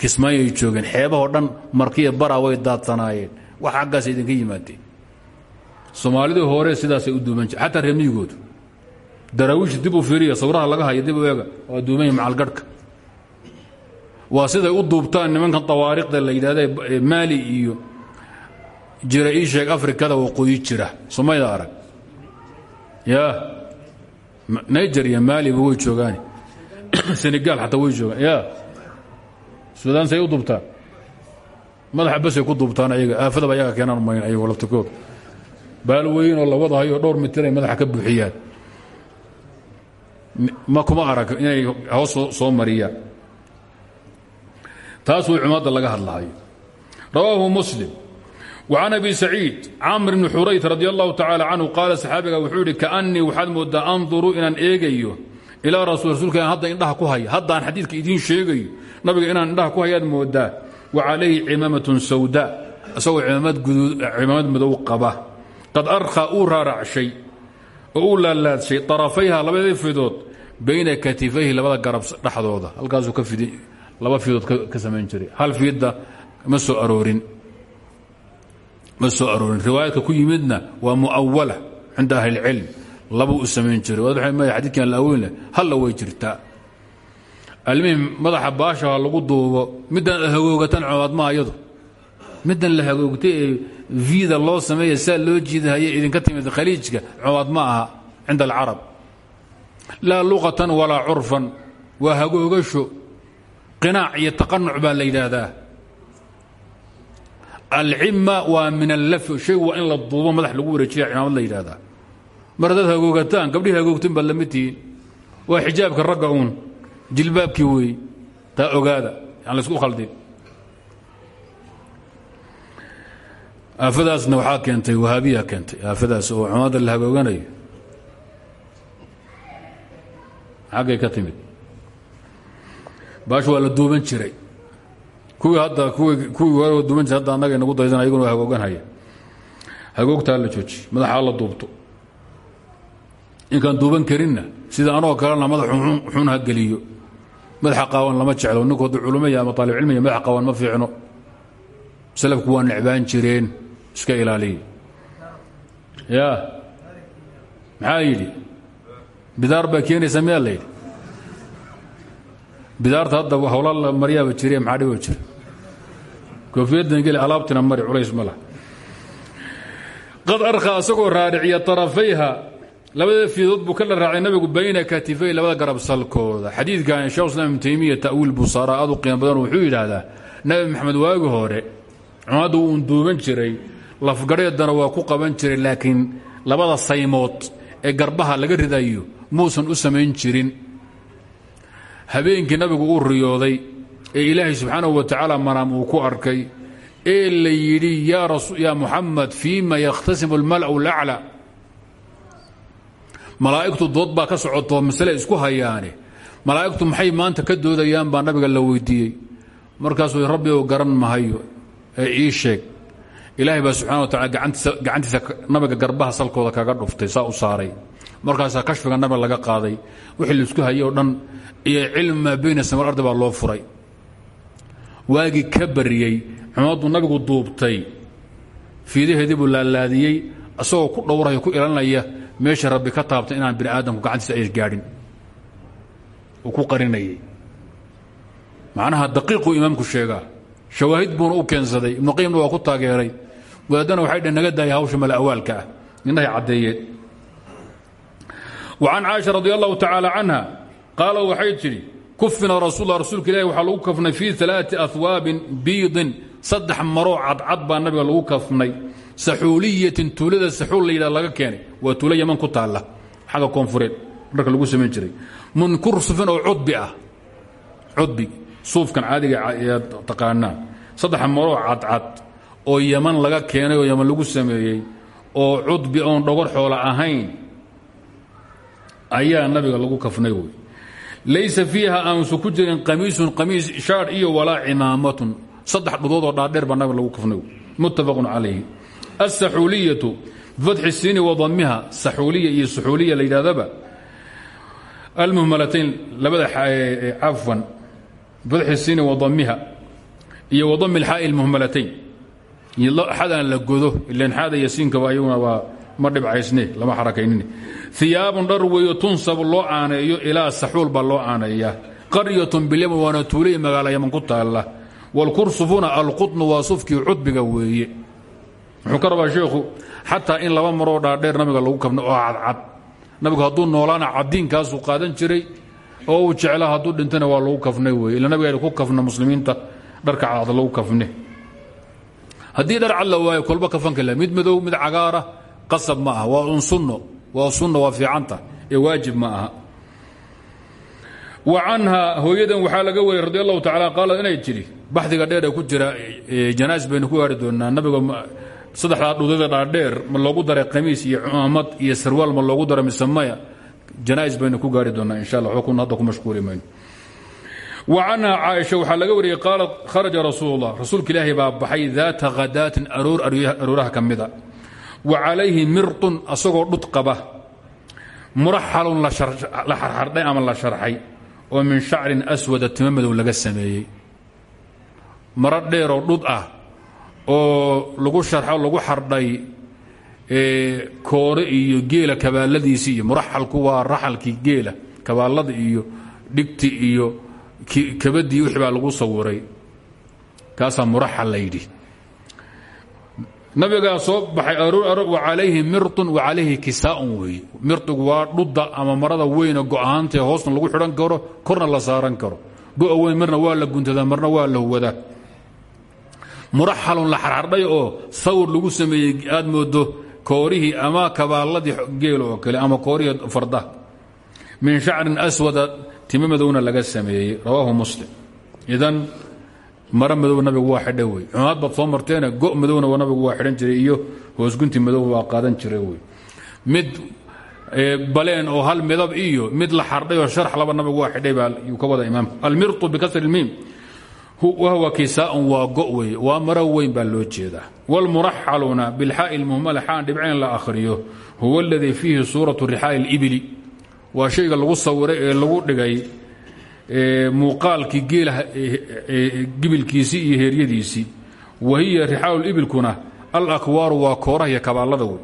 kismaayay joogeen xeebahoo dhan markiya bara way daadsanaayeen wax xaggaas idinka yimaadeen. Soomaalidii hore sidaasay u duuban jire xataa reemiyigoodu daraawiish dib u fiiriya sawiraha laga haya dib u eega waa duumanya macalgarhka waa siday u duubtaan nimankan tawaariikhda la yidhahda maali iyo jira ii sheeg afrikada waqooyi jira. Somayda arag. Ya niger iyo maaliba way joogaani. Senegal xataa way joogaan. Ya suudaan say u duubtaan madaxa basay ku duubtaan ayaga aafadaba ayaga keenaan mayn ayagoo laftikooda baal weyn oo labada hayoo dhowr mitir ay madaxa ka buuxiyaan. Ma kuma arag inay hoos soo mariyaan. Taas way cumaadda laga hadlahayo rawaahu muslim. وcan abi saciid camr bni xurayt radi allahu tacala canhu qaala saxaabiga wuxuu yihi kaanii waxaad moodaa anduru inaan eegayo ilaa rasul rasuulka hadda indhaha ku haya. Haddaan xadiidka idiin sheegayo nabiga inaan indhaha ku hayaad moodaa wa calayhi cimaamatun sawda isagoo cimaamad madow qaba. Qad arkha uu raaracshay oo uu laalaadshay طarafayha labadii fidood bayna katifayhi labada garab dhexdooda. Halkaasuu laba fiidood ka samayn jiray. Hal fiidda ma soo aroorin. Ma soo aroorin. Riwaayadka ku yimidna waa muawala cinda ahli اlcilm labuu u samayn jiray. Xadiidkan laaweyn leh halla way jirtaa almihim madaxa baasha ha lagu duubo. Middan hagoogatan comaad maa iyadu middan la hagoogtay ee vida loo sameeya saa loo jiidahaye idinka timid khaliijka comaad ma aha cinda alcarab. Laa luqatan walaa curfan waa hagoogasho. Qinaac iyo taqanuc baa la yidhaahdaa. Alcima waa min allafi shaygu waa in la duubo madax lagu wareejiya cimaamad la mar haddaad hagoogataan gabdhihi hagoogtin baad la mid tihiin waa xijaabka ragga uun jilbaabkii weey taa ogaada aan laysku khaldin aafadaasna waxaa keentay wahaabiya keentay aafadaas oo cumaada la hagooganayo xaggay ka timid. Baash waa la duuban jiray. Kuwii hadda kuwii hore duuban jiray hadda annaga nagu daysan ayaguna waa hagooganhaya hagoogtaa la jooji madaxaa la duubto. Inkaan duuban karinna sida anoo kalena madax xun ha geliyo madaxa qaawan lama jeclo ninku hadduu culumaya ama aalibcilmiya madax qaawan ma fiicno. Salafku waa necbaan jireen iska ilaaliya ya. Maxaa yidhi? Bidaar baa keenaysa miyaa la yidhi? Bidaarta hadda hawla maryaaba jire maxaa dhibo jira? Koofiyaddan geli alaabtina mari culays ma lah qad arkha asagoo raariciya طarafayha labada fiidood buu ka raacay nabigu bayna katifay labada garab salkooda. Xadiidkan sheekh islam ibnu taymiya ta'wiil busaara aad u qiimo badan wuxuu yidhaahdaa nabi maxamed waagi hore cumaddu uun duuban jiray lafgadheedana waa ku qaban jiray laakiin labada saymood ee garbaha laga ridayo muusan u samayn jirin. Habeenkii nabigu uu riyooday ee ilaahay subxaanahu wa tacaala manaam uu ku arkay ee la yidhi yaa muxamed fiima yakhtasimu almala'u lacla malaa'igtu dood baa ka socotoo masale isku hayaane. Malaa'igtu maxay maanta ka doodayaan baa nabiga la weydiiyey. Markaasuu rabbi ou garan mahayo ee ii sheeg. Ilaahay baa subxana wa tacala gacantiisa nabiga garbaha salkooda kaga dhuftay saa u saaray. Markaasaa kashfiga nabiga laga qaaday. Wixii la isku hayay dhan iyo cilmi maa bayna samar ardi baa loo furay. Waagii ka bariyey nabigu duubtay. Fiidaheedii buu laalaadiyey ku dhowraya ku ilanaya meesha rabbi ka taabtay inaan bini aadamku gacantiisa ay gaadhin. Uu ku qarinayay. Macnaha daqiiquu imaamku sheegaa. Shawaahid buuna u keensaday. Ibnu qayimna waa ku taageeray. Wadaadana waxay dheh naga daaya hawsha mala awaalka ah. Caddeeyeen wa can caaisha radi allahu tacaala canha qaala waxay tidhi kufina rasuul rasuulka ilahi waxaa lagu kafnay fii alaai ahwaabin biidin saddex nabiga lagu kafnay. Saxuuliyatin tuulada saxuul la laga keenay waa tuulo yaman ku taalla. Xagga koonfureed dharka lagu samayn jiray. Munkur sufin oo cudbi ah. Cudbi suufkan caadiga ee taqaanaa. Saddex maroo cadcad oo yaman laga keenay oo yaman lagu sameeyey oo cudbi oon dhogor xoola ahayn ayaa nabiga lagu kafnay wey laysa fiiha aansu ku jirin qamiisun qamiis shaadh iyo walaa cimaamatun saddex dhudood oo dhaadheer baa nabiga lagu kafnay muttafaqun calayhi. Aلsaxuuliyatu bifatxi siini wa damiha saxuuliya iyo suxuuliya la yidhahdaba almuhmalatayn labada cafwan bifatxi siini wa damiha iyo wa dami lxaa'i almuhmalatayn iyo xad aan la godo ilan xaada iyo siinkaba ayaguna waa ma dhibcaysne lama xarakaynin. Iyaabun dhar weeyo tunsabu loo aaneeyo ilaa saxuul baa loo aaneeyaa. Qaryatun bilyaman waana tuuley magaala yaman ku taalla. Walkursufuuna alqutnu waa sufkii cudbiga weeye wuxuu ka rabaa sheekhu xataa in laba maroo dhaadheer nabiga lagu kafna oo cadcad nabigu hadduu noolaana cadiinkaasuu qaadan jiray oo uu jeclaa hadduu dhintana waa lagu kafnay weye ila nabiga ku kafna muslimiinta dharka cadcad lagu kafne haddii dhar cad la waayo kolba kafanka mid madow mid cagaara qasab ma aha. Waa un sunno. Waa sunno waa fiicanta. Ee waajib ma aha. Wa canha hooyadan waxaa laga wariyay radi allahu tacala inay tidhi baxdiga dheer ee ku jira janaas baynu ku gaari doonaa nabiga saddexdaa dhudada dhaadheer ma loogu daray qamiis iyo cumaamad iyo sarwaal ma loogu daray mise maya? Baynu ku gaari doonaa insha allah xukun hadda ku mashquuli wa canha caaisha waxaa laga wariyey qaalat kharaja rasuul ullah rasuulka ilaahay baa baxay daata khadaatin aroor arooraha ka mida. Wa calayhi mirtun asagoo dhud qaba. Muraxalun la xarxardhay ama la sharxay. Oo min shacrin aswada tima madow laga sameeyey. Maro dhud ah oo lagu sharxo lagu xardhay koore iyo geela kabaaladiisii iyo muraxalku waa raxalkii geela kabaalada iyo dhigti iyo kabadii wixii baa lagu sawiray kaasaa muraxal la yidhi. Nabigaa soo baxay wa calayhi mirtun wa calayhi kisaaun weeye mirtigu waa dhudda ama marada weyne go-ahaantae hoosna lagu xidhan karo korna la saaran karo. Go-a weyn marna waa la guntadaa marna waa la huwadaa muraxalun la xarxardhay oo sawir lagu sameeyey aad moodo koorihii ama kabaaladii geel oo kale ama koorihii farda. Min shacrin aswada madowna laga sameeyey rawaahu muslim. Idan maro nabigu waa xidha wey. Xumaad baad soo marteene go madowna nabigu waa xidhan jiray iyo hoosgunti madow waa qaadan jiray wey. Mid baleen oo hal midab iyo mid la xardhay oo sharax laba nabigu waa xidhay baa ka wada imaamku almirtu bikasri lmiim wahwa kisaaun waa go wey waa maro weyn baa loo jeedaa. Wlmuraxaluna bilxaai lmuhmala xaan la akhriyo. Huwa aladii fiihi suuratu rixaai libili wa shayga lagu sawiray ee lagu dhigay muuqaalkii geela gibilkiisii iyo heeryadiisii. Wa hiya rixaalulibilkuna alakwaaru waa kooraha iyo kabaallada wey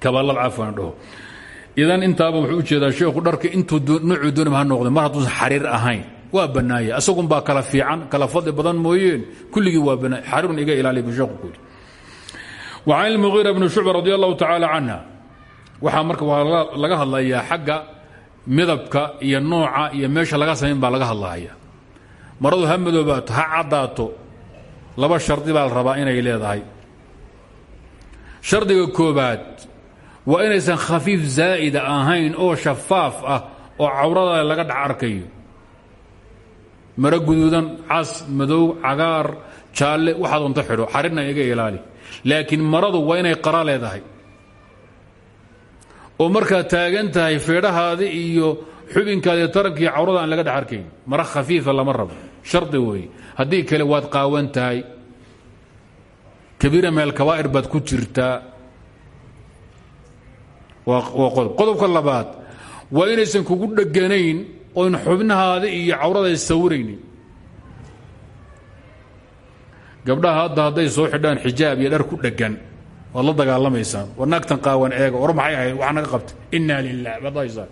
kabaallada cafaan dhaho. Idan intaaba wuxuu u jeedaa sheekhu dharka intuu nuucuu doonib ha mar hadduusan xariir ahayn waa bannaaya asagun baa kala fiican kala fadli badan mooyeen. Kulligii waa bannaay. Xariirun iga ilaaliya buu sheekhu ku yidhi. Wa can ilmugiira bni shucba radi allahu tacaala canha. Waxaa marka laga hadlayaa xagga midabka iyo nooca iyo meesha laga samayn baa laga hadlahaya maradu ha madoobaato ha caddaato laba shardi baa la inay leedahay. Shardiga koobaad waa inaysan khafiif zaa'ida ahayn oo shafaaf ah oo cawrada laga dhex arkayo maro guduudan cas madow cagaar jaalle waxaad unta xidho. Xarirna iga ilaali. Laakiin maradu waa inay qara leedahay. Oo markaad taagan tahay feedhahaadi iyo xubinkaadi tarankii cawrada aan laga dhex arkayn. Mara khafiifa lama rabo. Shardi weeye. Haddii kale waad qaawan tahay. Kabiira meel kabaa'ir baad ku jirtaa. Waa qodob qodobka labaad. Waa inaysan kugu dheganayn oyn xubnahaada iyo cawrada sawiraynin gabdhaha hadda hadday soo xidhaan xijaab iyo dhar ku dhegan waad la dagaalamaysaan. War naagtan qaawan eega war maxay ahayd? Wax naga qabtay. Inna lilah baad haysaan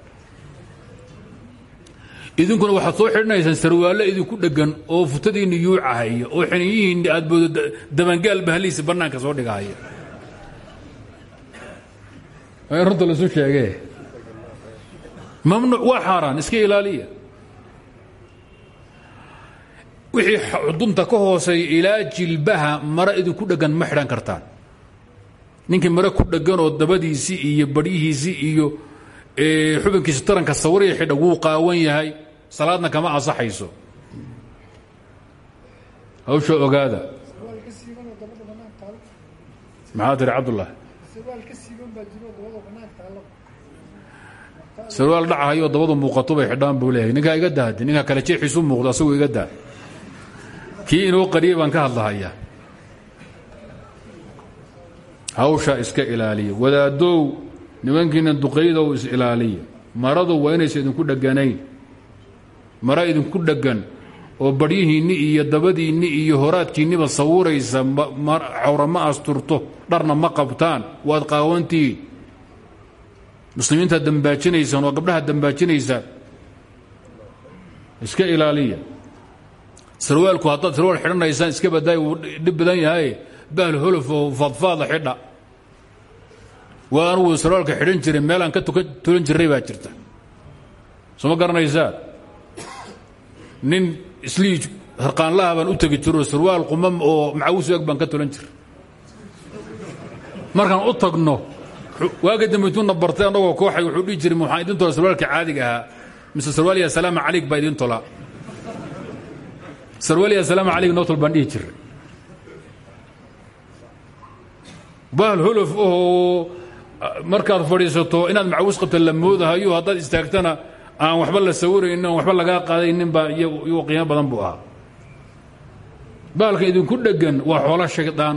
idinkuna waxaad soo xidhanaysaan sarwaallo idinku dhegan oo futadiinni yuucahaya oo xiniyihiinni aad boodo dabangaal bahaliisa bannaanka soo dhigahaya runta lasu sheegee mamnuuc waa xaaraan iska ilaaliya. Wixii xudunta ka hooseeya ilaa jilbaha mara idinku dhegan ma xidhan kartaan. Ninkii mare ku dheganoo dabadiisii iyo baryihiisii iyo xubinkiisa taranka sawiraya xidha wuu qaawan yahay salaadna kama ansaxayso. Hawsha ogaada. Maxaa tiri cabdullah sarwaal dhacahayoo dabadu muuqato bay xidhaan buu leeyahay. Ninkaa iga daadi ninkaa kale jeexiisu muuqdo asagoo iga daa kii inoo qariyay baan ka hadlahayaa hawsha iska ilaaliya. Wadaadow nimankiina duqaydow is ilaaliya. Maradu waa inaysa idinku dheganayn mara idinku dheggan oo baryihiinni iyo dabadiinni iyo horaadkiinniba sawiraysa cawra ma asturto dharna ma qabtaan. Waad qaawantihiin muslimiintaad dambaajinaysaan oo gabdhaha dambaajinaysaan iska ilaaliya. Sarwaalku haddaad sarwaal xidhanaysaan iska badaay wuu dhib badan yahay. Bahal holof oo faadfaada xidha. Waa anugu sarwaalka xidhan jiray meelaan ka tulan jiray baa jirta. Soo ma nin isliij harqaanlaha baan u tegi jiro sarwaal qumam oo macawis eg baan ka tulan jiray markaan u tagno waaga dambe intuuna bartay annagoo kooxay wuxuu dhihi jiray waxaan idin tola sarwaalka caadiga ahaa? Mise sarwaal ya salaama calayk baa idin tolaa? Sarwaal ya salaama calayk noo tol baan dhihi jiray. Bahal holof oo markaad fadhiisato inaad macawis qabta la moodahayo haddaad istaagtana aan waxba la sawiraynin oon waxba lagaa qaadaynin baa iyu qiimo badan buu ahaa. Bahalkan idinku dheggan waa xoolo shaydaan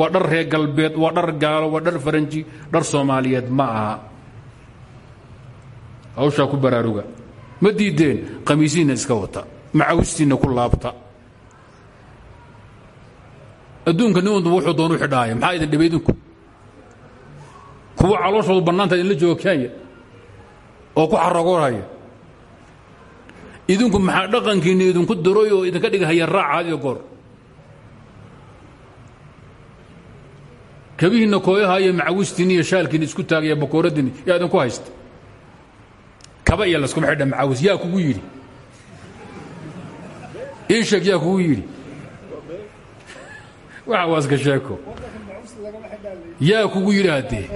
waa dhar reer galbeed waa dhar gaalo waa dhar faranji dhar soomaaliyeed ma aha. Hawshaa ku baraaruga. Ma diideen qamiisiinna iska wata macawistiinna ku laabta. Adduunka nin walba wuxuu doonu xidhaaya maxaa idin dhibay idinku? Kuwa calooshoodu bannaanta idinla jooga kenya oo ku xaragoorhaya idinku maxaa dhaqankiinna idinku daroy oo idinka dhigahaya raaca had iyo goor kabihiinna kooyaha iyo macawistiinni iyo shaalkiinna isku taagaya bakooraddiinni yaa idinku haysta? Kaba iyo laskuma xidha macawis yaa kugu yidhi. Ii sheeg yaa kugu yidhi. Waxa waa iska sheeko. Yaa kugu yidhi haddee?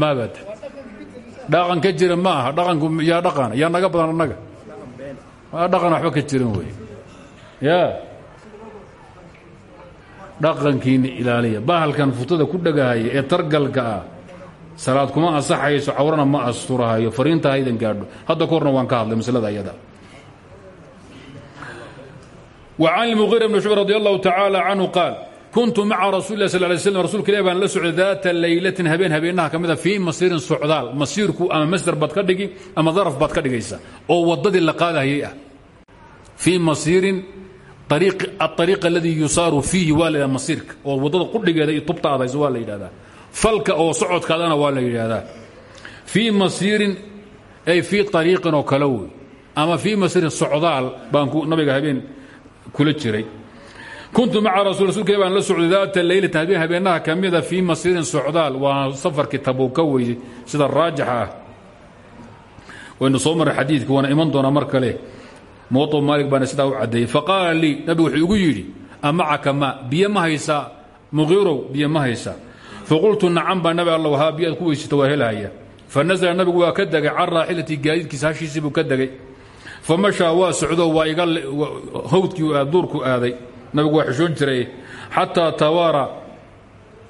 Maabad dhaqan ka jira ma aha dhaqanku yaa dhaqana yaa naga badan annaga. Waa dhaqan waxba ka jiran wey. Ya dhaqankiinna ilaaliya. Bahalkan futada ku dhagahaya ee targalka ah salaad kuma ansaxayso cawrana ma asturahayo fariinta haydan gaadho. Hadda ka horna waan ka hadlay maslada iyada wa can ilmuqira bni shucb radi allahu tacaala canhu qaal kuntu maca rasuuli lah sal lay slm rsulka ilah baan la socday daata laylatin habeen habeenaha ka mida fii masiirin socdaal. Masiirku ama masder baad ka dhigi ama daraf baad ka dhigaysa. Oo waddadii la qaadahayay ah. Fii masiirin aariiq aladii yusaaru fiihi waa la ydhahda masiirka oo waddada qudhigeeda iyo tubta adhayso waa la yidhahdaa falka oo socodkaadana waa la yidhaahdaa fii masiirin ay fii ariiqin oo kale wey ama fii masiirin socdaal baan nabiga habeen kula jiray kuntu maca rasul rasuulkii baan la socday daata leylata habeen habeenaha ka mida fii masiirin socdaal waa safarkii tabuuka weye sida raajaxa ah waynu soo marray xadiidka waana iman doonaa mar kale muwaطa maalik baana sidaa u caddeeyey. Faqaala lii nabigu wuxuu igu yidhi amacaka ma biyo ma haysaa muqiirow biyo ma haysaa faqultu nacam baa nabi alla haa biyo aad ku weysata waa helahaya. Fanasla nabigu waa ka degay can raaxilatii gaadiidkiisa hashiisii buu ka degay famashaa waa socdo waa hawdkii duurku aaday. Nabigu waa xishoon jiray xataa tawaara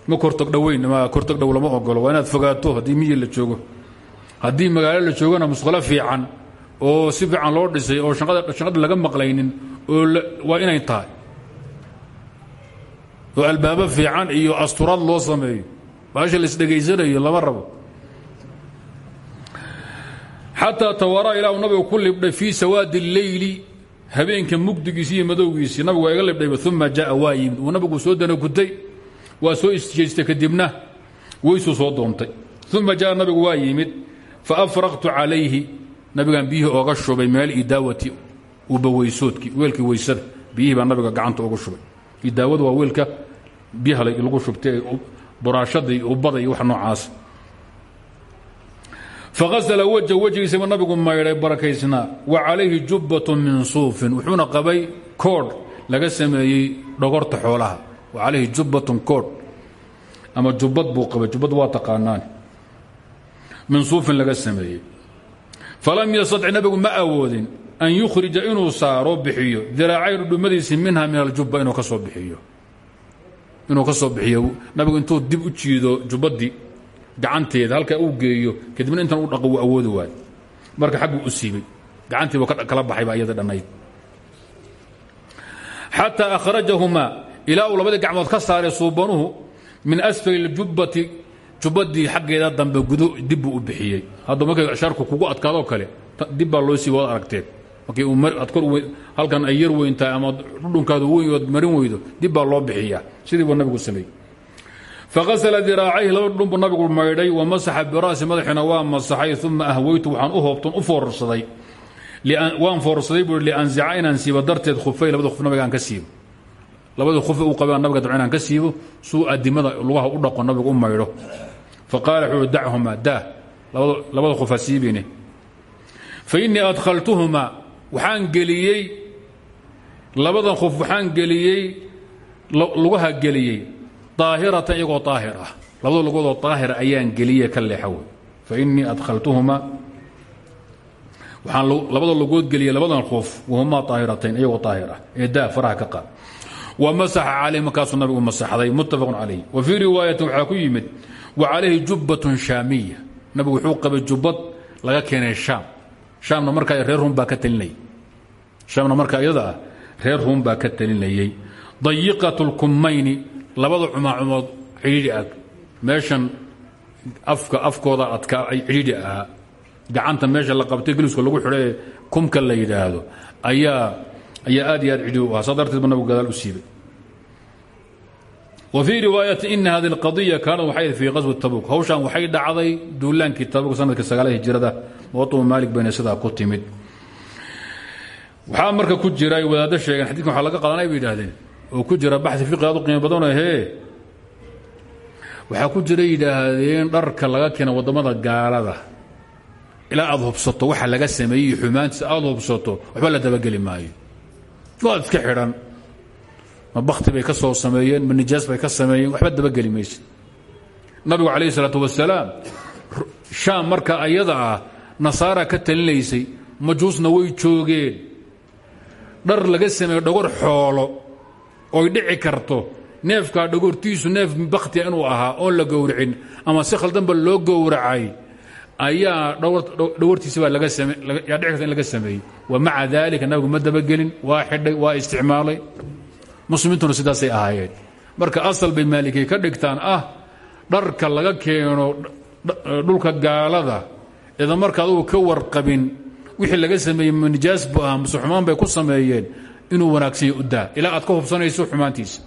ma kortogdhow lama ogolo waa inaad fogaato haddii miyi la joogo. Haddii magaalo la joogona musqalo fiican oo si fiican loo dhisay oo shanqada laga maqlaynin oo waa inay tahay oo albaabo fiican iyo asturaad loo sameeyo baasha laisdhegaysanayo lama rabo xataa tawaraa ilaa uu nabigu ku libdhay fii sawaadi اleyli habeenka mugdigiisi iyo madowgiisii nabigu waa iga libdhayba uma jaءa waa yimid uu nabigu soo dana gutay waa soo isjeestay kadibna weysuu soo doontay uma jaءa nabigu waa yimid faafraqtu calayhi nabigaan biyihii ooga shubay meel idaawati ubaweysoodkii weelkii weysada biyihii baa nabiga gacanta uga shubay. Idaawadu waa weelka biyaha lagu shubtay buraashada iyo ubada wax noocaas. Faasla wajha wejigiisaba nabigu maydhay barakaysnaa wa calayhi jubbat min suufin wuxuuna qabay koodh laga sameeyey dhogorta xoolaha. Wa calayhi jubbatun koodh ama jubbad buu qabay jubbad waa min suufin laga sameeyey falam yastaطc nabigu ma awoodin an yukhrija inuu saaro bixiyo. Diraacaynu dhumadiisii minha min aljubba inuu ka soo bixiyo. Inuu ka soo bixiyo. Nabigu intuu dib u jiido jubbadii gacanteeda halkaa uu geeyo kadibna intan u dhaqo wuu awoodi waayo marka xagguu u siibay. Gacantiiba kala baxayba iyada dhannayd xataa akhrajahumaa ilaa uu labadii gacmood ka saaray suubanuhu min asfali jubbati jubbadii xaggeeda dambe dibbuu u bixiyey. Hadda markay sharku kugu adkaadoo kale dib baa loo siiba waad aragteen. Markii aad kor halkan ay yar weyn tahay ama dhudhunkaadu weyn ood marin weydo dib baa loo bixiyaa. Sidii buu nabigu sameeyey. Faasla diraacayhi laba dhunbu nabigu maydhay wamasaxa bira'si madaxiina waa masaxay uma ahwaytu waxaan u hoobton u foorarsaday. Waan foorarsaday bui lianzica inaan siibo. Darteed khufay labada khuf nabiga aan ka labadii khufe u qabaan nabiga dabca inaan ka siibo suu lugaha u dhaqo nabigu u faqaala wuxuu dachumaa daa labada khufa siibine fainii adkhaltuhumaa waxaan geliyey labadan khuf waxaan geliyey lugaha geliyey aahiratan iyagoo aahir ah labada lugoodoo aahira ayaan geliye ka leexa wey fainii adkhaltuhumaa waxaan labada lugood geliyey labadan khuf wahumaa aahiratayn iyagoo aahir ah ee daa faraha ka qaad wa masaxa calayh markaasuu nabigu masaxday muttafaqun calayh wa fii riwaayatin waxaa ku yimid wa calayhi jubbatun shaamiya nabigu wuxuu qabay jubbad laga keenay shaam. Shaamna markaa reer ruum baa ka talinayay shaamna markaa iyada ah reer ruum baa ka talinayey dayiqat lkummayni labada cumaacumood cidhiidhi ag meeshan afka afkooda adka ay cidhiidhi ahaa. Gacanta meesha la qabtay geliska lagu xidho ee kumka la yidhaahdo. Ayaa ayaa aad iyo aad cidhiidhi u ahaa. Saa darteed ba nabigu gadaal u siibay wa fii riwaayati ina hadi اlqadiya kaanat waxay fii qaswi tabuk. Hawshan waxay dhacday duulaankii tabuk sanadka sagaalaha hijrada muwaطu maalik bayna sidaa ku timid. Waxaa marka ku jira ay wadaaddo sheegeen xadidkan waxaa laga qadanay bay yidhaahdeen oo ku jira baxi fiqi aad u qiimo badanoo hee. Waxaa ku jira yidhaahdeen dharka laga keena waddamada gaalada. Ilaa aad hubsato waxa laga sameeyey xumaantiisa aad hubsato waxba la dabageli maayo. Waad iska xidhan ma bakti bay ka soo sameeyeen ma nijaas bay ka sameeyeen waxba dabageli mayse nabigu calayh isalaatu wasalaam shaam marka ayada ah ka talinaysay majuusna way joogeen. Dhar laga sameeyo dhogor xoolo oy dhici karto neefkaa dhogortiisu neef bakhtia inuu ahaa oon la gowracin ama si khaldanba loo gowracay ayaa dhogortiisi baa laga yaa dhici karta in laga sameeyey. Wa maca daalika nabigu ma dabagelin waa xidhay isticmaalay muslimiintuna sidaasay ahaayeen. Marka asal bay maalikay ka dhigtaan ah dharka laga keeno dhulka gaalada eedan marka adugu ka warqabin wixii laga sameeyey manijaas bu ah mase xumaan bay ku sameeyeen inuu wanaagsanya u daa. Ilaa aad ka hubsanayso xumaantiisa.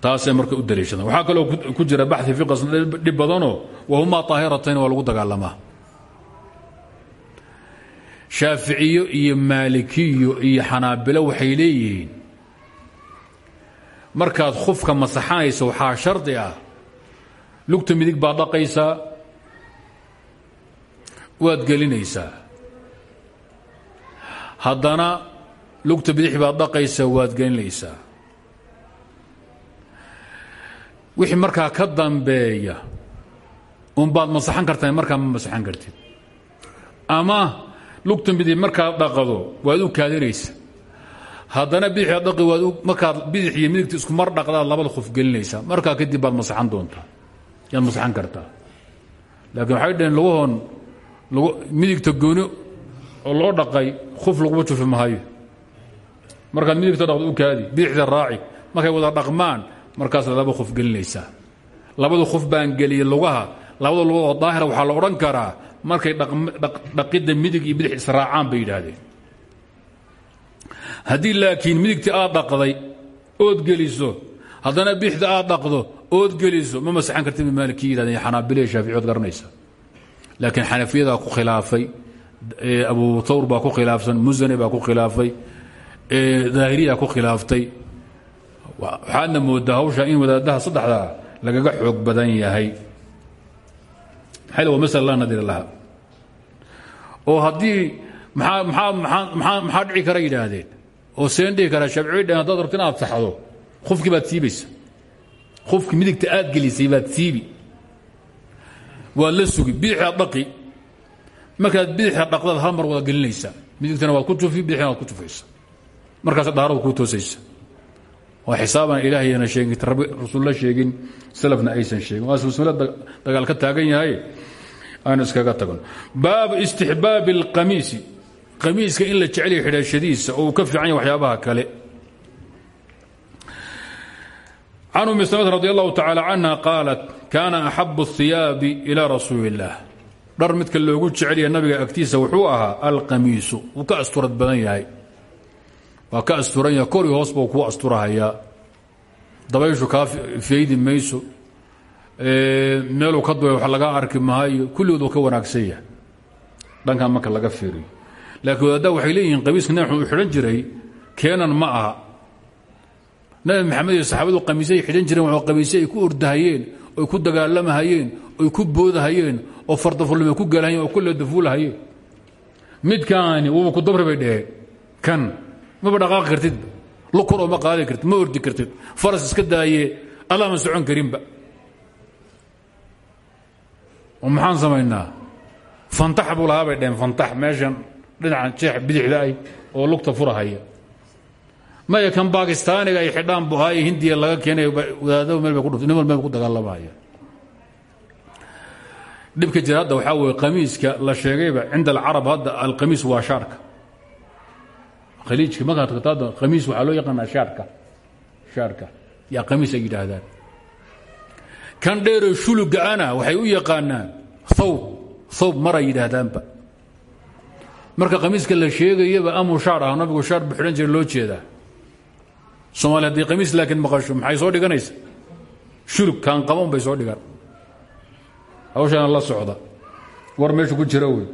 Taasay marka u daliishadaan. Waxaa kaloo ku jira baxi fiqas dhib badanoo wahumaa طaahiratayn waa lagu dagaalamaa shaaficiyo iyo maalikiyo iyo xanaabilo waxay leeyihiin. Markaad khufka masaxanayso waxaa shardi ah. Lugta midig baad dhaqaysaa waad gelinaysaa haddana lugta bidix baad dhaqaysaa waad gelinaysaa wixii markaa ka dambeeya unbaad masaxan kartaa markaa ma masaxan kartid. Ama lugta bidix markaad dhaqdo waad u kaadinaysa haddana bidixaad dhaqi waad markaad bidix iyo midigta isku mar dhaqdaad labada qof gelinaysaa. Markaa kadib baad masaxan doontaa. Yaad masaxan kartaa. Laakiin waxay dhaheen laguhoon midigta gooni oo loo dhaqay khuf laguma jufi mahayo markaad midigta dhaqdo u kaadi bidixda raaci. Markay wada dhaqmaan markaas laba qof gelinaysaa. Labada qof baan geliyey lugaha labada lugood oo daahira waxaa la odhan karaa markay dhaqidda midig iyo bidix israacaan bay yidhaahdeen. Haddii laakiin midigta aad dhaqday ood geliso haddana bidixda aad dhaqdo ood geliso ma masaxan karti ba maalikii yidhahdeen xanaabile shaaficiyood garanaysa. Laakiin xanafiyadaa ku khilaafay abu thawr baa ku khilaafsan musani baa ku khilaafay daahiriyaa ku khilaaftay. Waxaadna moodaa hawsha in wadaadaha saddexdaa lagaga xoog badan yahay. Masala laa nadira laha oo haddii maxaa dhici kara yidhaahdeen? oo seen dhihi karaa shaaficiyo dhaheen haddaad rabto inaad saxdo khufkii baad siibaysa khufkii midigta aad gelisay baad siibi. waad la sugi bidixaad dhaqi. markaad bidixa dhaqdaad hal mar wada gelinaysaa. midigtana waad ku jufi bidixna waad ku jufaysa markaas dhaarada kuu toosaysa. waa xisaabaan ilaahayna sheegin rabbi rasuulla sheegin salafna aysan sheegin. waa silsila dagaal ka taagan yahay aanu iskaga tagno baabu istixbaabi اlqamiisi qamiiska in la jecel yahay xidhashadiisa oo uu ka fiican yahay waxyaabaha kale can umi samad radi allahu tacaala canha qaalat kaana axabu الثiyaabi ilى rasuuli اllah dhar midka loogu jecel yahay nabiga agtiisa wuxuu ahaa alqamiisu wuu ka asturad badan yahay waa ka asturan yahay kori hoos buu kuu asturahayaa dabayshu kaa faydi mayso meeluu ka duay wax laga arki maayo kulligood ka wanaagsan yahay. Dhankan marka laga fiiriyo. Laakiin wadaadda waxay leeyihiin qamiiska nabi maxamed uu xidhan jiray keenan ma aha. Nabi maxamed iyo saxaabadu qamiisay xidhan jireen waa qamiisye ay ku ordahayeen oy ku dagaalamahayeen oy ku boodahayeen oo fardafulnimo ku galahayeen oo kulle dafuulahayeen midkaani wuuba ku dabri bay dheheen kan maba dhaqaaqi kartid? Lukur oo ma qaadi kartid ma ordi kartid? Faras iska daaye allama socon karinba oo maxaan samaynaa? Fantax buu lahaa bay dheheen fantax meeshan dhinacan jeex bidixda ay oo lugta furahaya. Maya kan bakistaaniga ay xidhaan bu ahaaye hindiya laga keenay wadaadaba meel bay nin wal meel ku dagaalamaya dhibka jira hadda waxaa weeye qamiiska la sheegayba cinda alcarab hadda alqamiis waa shaarka. Khaliijka markaad tagto hadda khamiis waxaa loo yaqaanaa shaarka shaarka. Yaa qamiis ay yidhaahdaan kan dheeroo shulugaana waxay u yaqaanaan thawb thawb maray yidhaahdaanba. Marka qamiiska la sheegayaba amuu shaar ah nabigu shaar bu xidhan loo jeedaa. Soomaali haddii qamiis laakiin maqasho maxay soo dhiganaysa? Shulug kaan qaban bay soo dhigan hawshana la socda. War meeshu ku jira wey.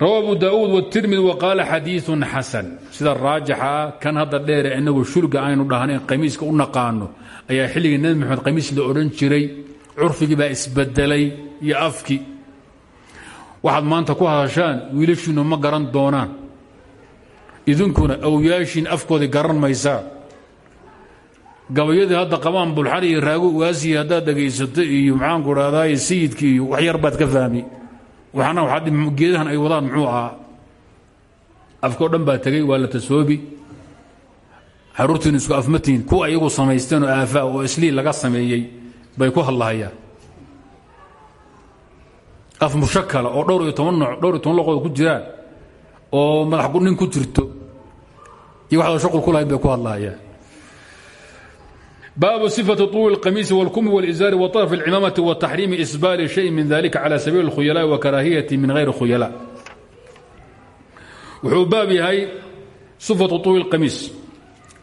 Rawa abu daauud wtirmidi waqaala xadiiun xasan. Sida raajixa kan hadda dheere inagu shulga aynu dhahnayn qamiiska u naqaano ayaa xilligii nebi maxamed qamiis la odhan jiray curfigii baa isbedelay iyo afkii. Waxaad maanta ku hadashaan wiilashiinu ma garan doonaan. Idinkuna awyaashiin afkoodii garan maysaa. Gabayadii hadda qabaan bulxar iyo raago ugaasiyi haddaad dhegaysato iyo maxaanku dhahdaay sayidkii iyo wax yar baad ka fahmi. Waxna geedahan ay wadaan muxuu ahaa. Afkao dhan baa tegey waa la tasoobi xaruurtiinu isku afmatiin kuwa iyagu samaysteen oo aafaa oo isliil laga sameeyey bay ku hadlahayaan af mushakala oo dhowr iyo toban nooc dhowr iyo toban loqood ku jiraan oo madax nin ku jirto iyo waxda shaqul ku lahayn bay ku hadlahayaan baabu صifaة طuل الqamiisi واlkumi واlإزاari وطرف الcimaamaةi وتaxriimi إsbaali شhay min dalika calى sabiil الkhuyalاء وkaraahiyaةi min غayri khuyalاء wuxuu baab yahay صifaةu طuuli الqamiis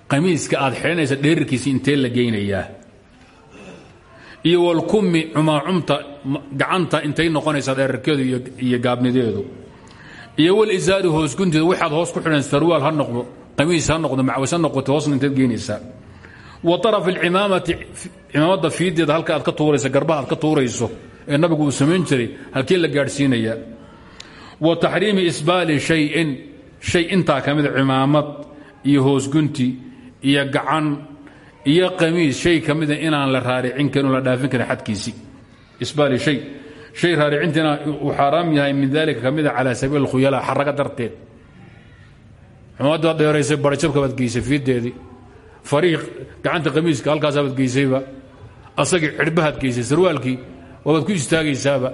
amiiska aad xidhanaysa dherirkiisi intee la geynayaa? Iyo walkumi cumaacumta gacanta intay noqonaysaa dherarkeedu iyo gaabnideedu. Iyo walisaari hoosgunteeda waxaad hoos ku xidhan sarwaal ha noqdo qamiis ha noqdo macwas noqoto hoosna inteed geenaysaa. Wa araf imaamati cimaamadda fiideeda halka aad ka tuurayso garbaha aad ka tuurayso ee nabigu uu samayn jiray halkee la gaadhsiinayaa wa taxriimi isbaali shayin shay intaa ka mid mida ah cimaamad iyo hoosgunti iyo gacan iyo qamiis. Shay ka mida inaan la raaricin karin la dhaafin karin xadkiisii. Isbaali shay. Shay raaricintiina uu xaaraam yahay min dalika ka mida calaa sabiil اlkhuyala xaraga darteed. Cimaamadaad dheeraysay barjabka baad geysay fiideedii fariiq gacanta qamiiska halkaasaabad geysayba asagii cidhbahaad geysay sarwaalkii waabaad ku istaagaysaaba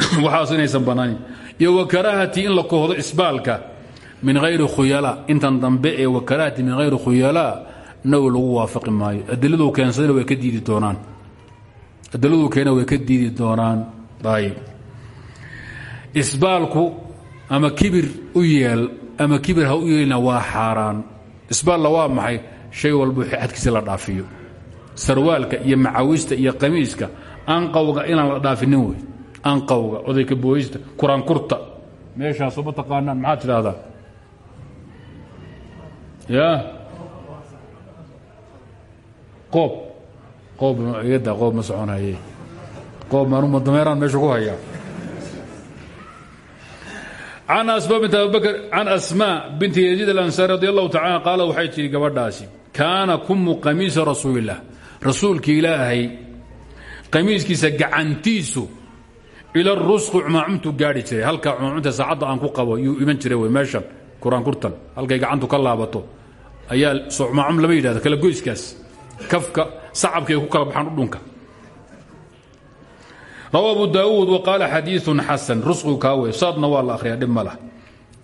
waxaas inaysan bannaanin iyo wakaraahati in la kohdo isbaalka min hayri khuyalaa intan dambe ee wakaraahati min hayri khuyalaa naw lagu waafaqi maayo. Adiladuu keensadana way ka diidi doonaan. Adiladuu keena way ka diidi doonaan. Ayb isbaalku ama kibir u yeel ama kibir ha u yeelina waa xaaraan. Isbaalla waa maxay? Shay walbu xadkiisa la dhaafiyo. Sarwaalka iyo macawista iyo qamiiska anqawga inaan la dhaafinin wey. Anqawga odayka booyista kuraankurta meeshaasoo ma taqaanaan maxaad tidhaahdaa ya qoob. Qoob igada qoob ma soconaye qoob maanuma dameeraan ku hayaa can asma bint abibakr can asmaa binti yaziid alansaari radi allahu tacala qaala waxay tihi gabadhaasi kaana kumu qamiisa rasuulilah rasuulka ilaahay qamiiskiisa gacantiisu ila rusqi cumaacumtu gaari jiray. Halkaa cumaacumta saacadda ku qabo yuu iman jiray wey meeshan kuraankurtan halkay gacantu ka ayaa soo cumaacum lama yidhahdo kala goyskaas. Kafka sacabkay ku kala baxaan udhunka rawa abu daauud waqaala xadiiun xasan rusqigu kaa wey saadna waa la akhriyaa dhib ma lah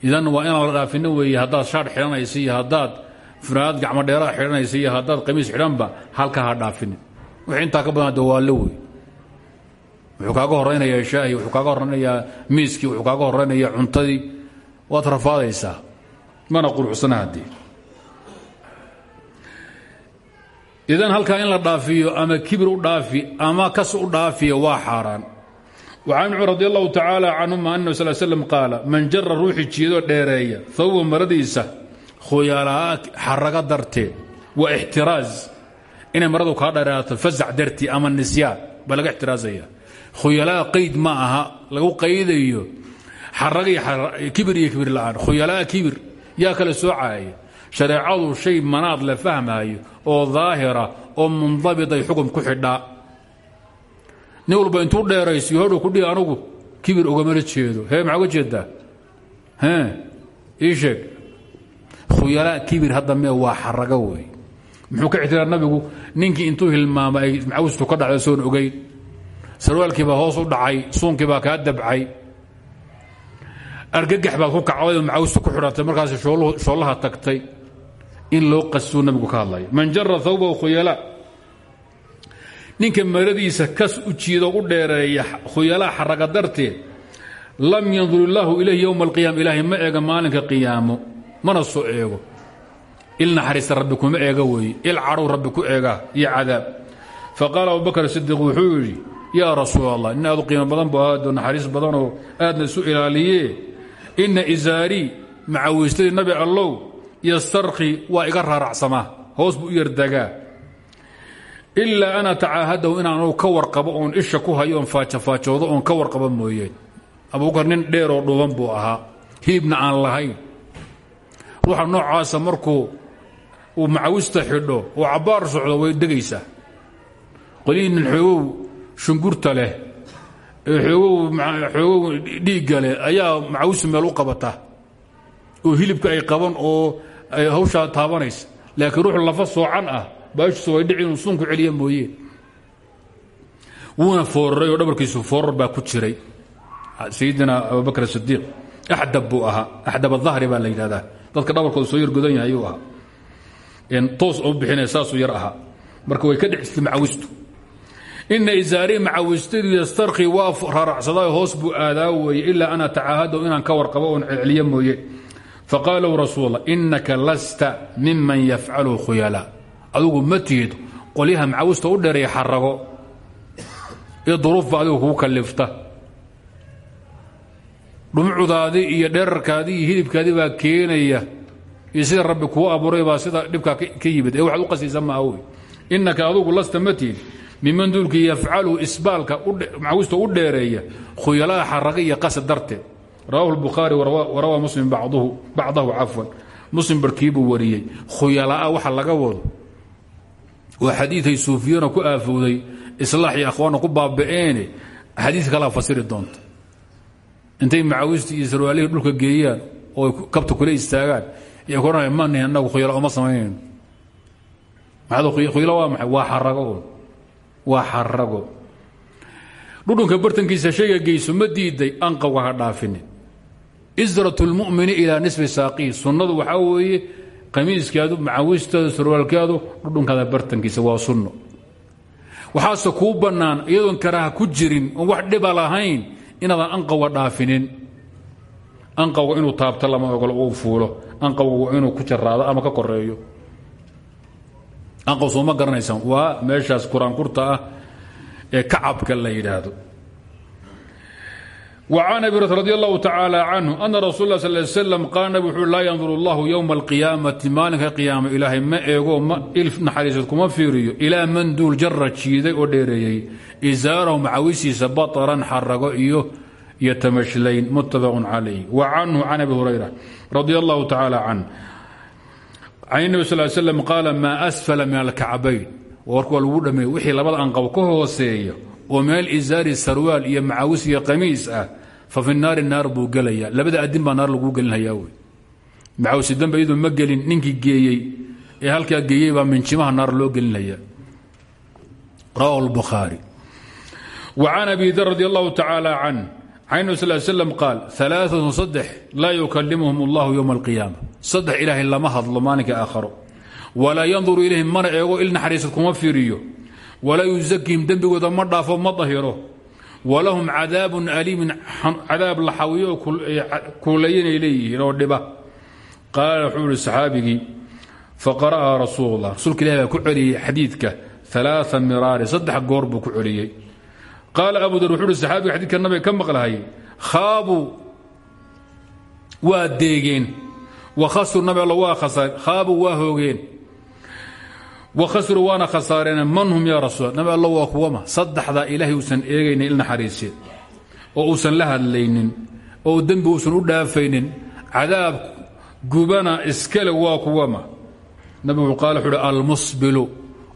idan waa inaan la dhaafino weeye haddaad shaadh xidhanaysa iyo haddaad furaad gacmo dheeraha xidhanaysa iyo haddaad qamiis xidhanba halka ha dhaafinin. Wixii intaa ka badan de waa lo wey wuxuu kaaga horaynayaa shaahi wuxuu kaaga horaynayaa miiskii wuxuu kaaga horaynayaa cuntadii. Waad rafaadaysaa mana quruxsana haddii idan halkaa in la dhaafiyo ama kibir u dhaafi ama kas u dhaafiya waa xaaraan. Cumar radi allahu tacaala canhuma anhu sal slm qaala man jara ruuxii jiidoo dheereeya thawba maradiisa khuyalaa xaraga darteed wa ixtiraaz inay maradu kaa dheeraato fasac dartii ama nisyaan baa laga ixtiraazaya. Khuyalaa qayd lagu qaydayo xaraga kibir iyo kibir la'aan. Khuyalaa kibir yaa kale soocaya shareecadu shay manaad la fahmaayo oo daahira oo mundabit ay xukun ku xidhaa nin walba intuu dheeraysiyo hodhow kudhihi anugu kibir ogamala jeedo. Hee maxaa uga jeedaa hee ii kibir hadda mee waa xarago wey muxuu ka ixtiraa nabigu ninkii intuu hilmaamay ay macawistu ka dhacda soon ogeyn sarwaalkiibaa hoos u dhacay suunkiibaa kaa dabcay. Argagax baad ku kacday macawistu ku xidhatay markaas shoollaha tagtay in loo qastuu nabigu ka hadlaya man jara thawbahu khuyala. Ninka maradiisa kas u jiido u dheereeya khuyalaa xaraga darteed lam yandur illaahu ilayhi yowma alqiyaama ilaahay ma eega maalinka qiyaamo mana soo eego. Il naxariista rabbi kuma eega weeye il cadhow rabbi ku eegaa iyo cadaab. Faqaala abubakr sidiiq wuxuu yidhi yaa rasuul allah nin aad u qiimo badan bu aado naxariis badanoo aadna isu ilaaliye. Inna isaarii macawiystadii nabi allow yastarki waa iga raaracsamaa hoos buu u yardagaa. Ilaa ana tacaahadahu inaanu ka warqabo oon isha ku hayo oon faajafaajoodo oon ka warqabo mooyeen abubakar nin dheeroo dhuuban buu ahaa hiibna aan lahayn. Ruuxa noocaasa markuu uu macawista xidho oo cabbaar socdo way degaysaa qolihii nin xoogow shungurta leh ee xoogow dhiigga leh ayaa macawistu meel u qabata. Oo hilibka ay qaban oo hawshaa taabanaysa. Laakiin ruux lafa soocan ah baashiisu way dhici inuu sunku celiya mooye. Wuuna fooraray oo dhabarkiisu foorar baa ku jiray. Sayidina abubakr sidiiq axdab buu ahaa axdab adahri baa la dadka dhabarkooda soo yargodan yahay ayuu ahaa. Toos oo bixinaya saasuu yar ahaa. Marka way ka dhexistay macawistu. Ina isaari macawistadu yastarki waa raaracsadaa hoos buu aadaa weeye ilaa ana tacaahado inaan ka warqabo oon celceliyo mooye faqaala lahu rasuul inaka lasta miman yafcalu khuyala adugu ma tihid qolyaha macawista u dheereeya xarago iyo duruufba adigu iyo dherarkaadii iyo hilibkaadii keenaya iyo sida rabbi abuuray baa sida dhibkaa ka yimid ee waxaad u qasaysa maaha wey innaka adugu lasta ma tihid miman duulkii yafcalu isbaalka macawista u dheereeya khuyalaha xaraga qasad darteed rawahu lbukhaari warawaa muslim bacdahu cafwan. Muslim barkiibuu wariyey. Khuyalaa waxa laga wado. Waa xadiiay suufiyana ku aafowday islaax iyo akhwaana ku baaba'eene xadiis kalaa fasiri doonta. Intay macawistii iyo sarwaalihii dhulka geeyaan oo kabta kula istaagaan iyo koranaya mani anagu khuyala oma samaynayno waa maxay? Bartankiisa shayga geyso ma diiday anqawga ha dhaafinin israt lmumini ilaa nisfi saaqii sunnadu waxaa weeye qamiiskaadu macawistaadu sarwaalkaadu dhudhunkaada bartankiisa waa sunno. Waxaase kuu bannaan iyadoon karaaha ku jirin oon wax dhiba lahayn inaadan anqawga dhaafinin. Anqawga inuu taabto lama ogolo uu fuulo. Anqawga waa inuu ku jaraado ama ka koreeyo anqaw sooma garanaysaan. Waa meeshaas quraankurta ah ee kacabka la yidhaahdo وعن أبي هريرة رضي الله تعالى عنه أن رsuل الله صلى اه عليه وسلم قال nبg وxuu laa ينظر الله يومa القياamaةi maalinka قyaama ilaahay ma eego il naxariiseed kuma fiiriyo ilaa man duul jara jiiday oo dheereeyey isaarahu macawisiisa baطran xarago iyo iyo tamashlayn متafق عalayh وcanه can أbi هurayرة رضي الله تعالى عنه can النبي صل ل سلم قاala ma أsفل min الكacbayn warku waa lagu dhameey wixii labada anqab ka hooseeya oo meel isaari sarwaal iyo macawis iyo qamiis ah fa fi naari naar buu gelaya labada adin baa naar laguu gelinhayaa wey. Macawisi dambe iyadu ma gelin ninkii geeyey ee halkaa geeyey baa minjimaha naar loo gelinaya rawahu lbukhaari wa can abi dar radi allahu tacaala can nabi sal slam qaal alaaatun saddex laa yukalimuhum allahu yowma alqiyaama. Saddex ilaahay lama hadlo maalinka aakharo. Walaa yanduru ilayhim mana eego il kuma fiiriyo walaa yusakihim dembigooda ma dhaafo ma dahiro. Walahum cadaabun aliimin cadaab la xawiyo kuulayanay leeyihiin oo dhiba. Qaala wuxuu ihi saxaabigii faqara'a rasuul ku celiyey xadiidka alaaa miraari saddex goor buu ku celiyey. Qaala abu dar wuxuu uhi saxaabiga xadidka nabiga ka maqlahay khaabuu wa khasru nabi alla waa khasareen khaabuu waa hoogeen wakhasru waana khasaareen man hum yaa rasuul nabi alla waa kuwama. Saddexdaa ilaahay uusan eegaynin il naxariiseen oo uusan la hadlaynin. Oo dembi uusan u dhaafaynin. Cadaab gubana iskale waa kuwama. Nabigu qaal wuxuu uhi almusbilu.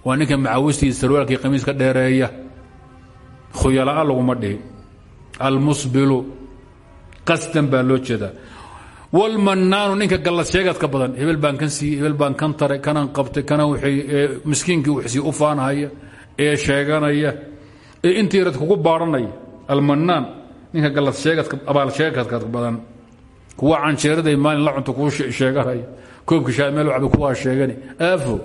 Waa ninka macawistii sarwaalkii qamiiska dheereeya. Khuyala'a laguma dhihin. Almusbilu. Qasdan baa loo jeedaa wlmanaanu ninka gallad badan hebel baan kan hebel baan kan kanan qabtay kana miskiinkii wxsii u faanhaya ee sheeganaya ee intii yarad kugu baadhanaya almanaan ninka gallad abaal sheegadka badan. Kuwa canjeeraday maalin la cunto kuu sheeganay koobka shaa meel kuwaa sheegani aafo.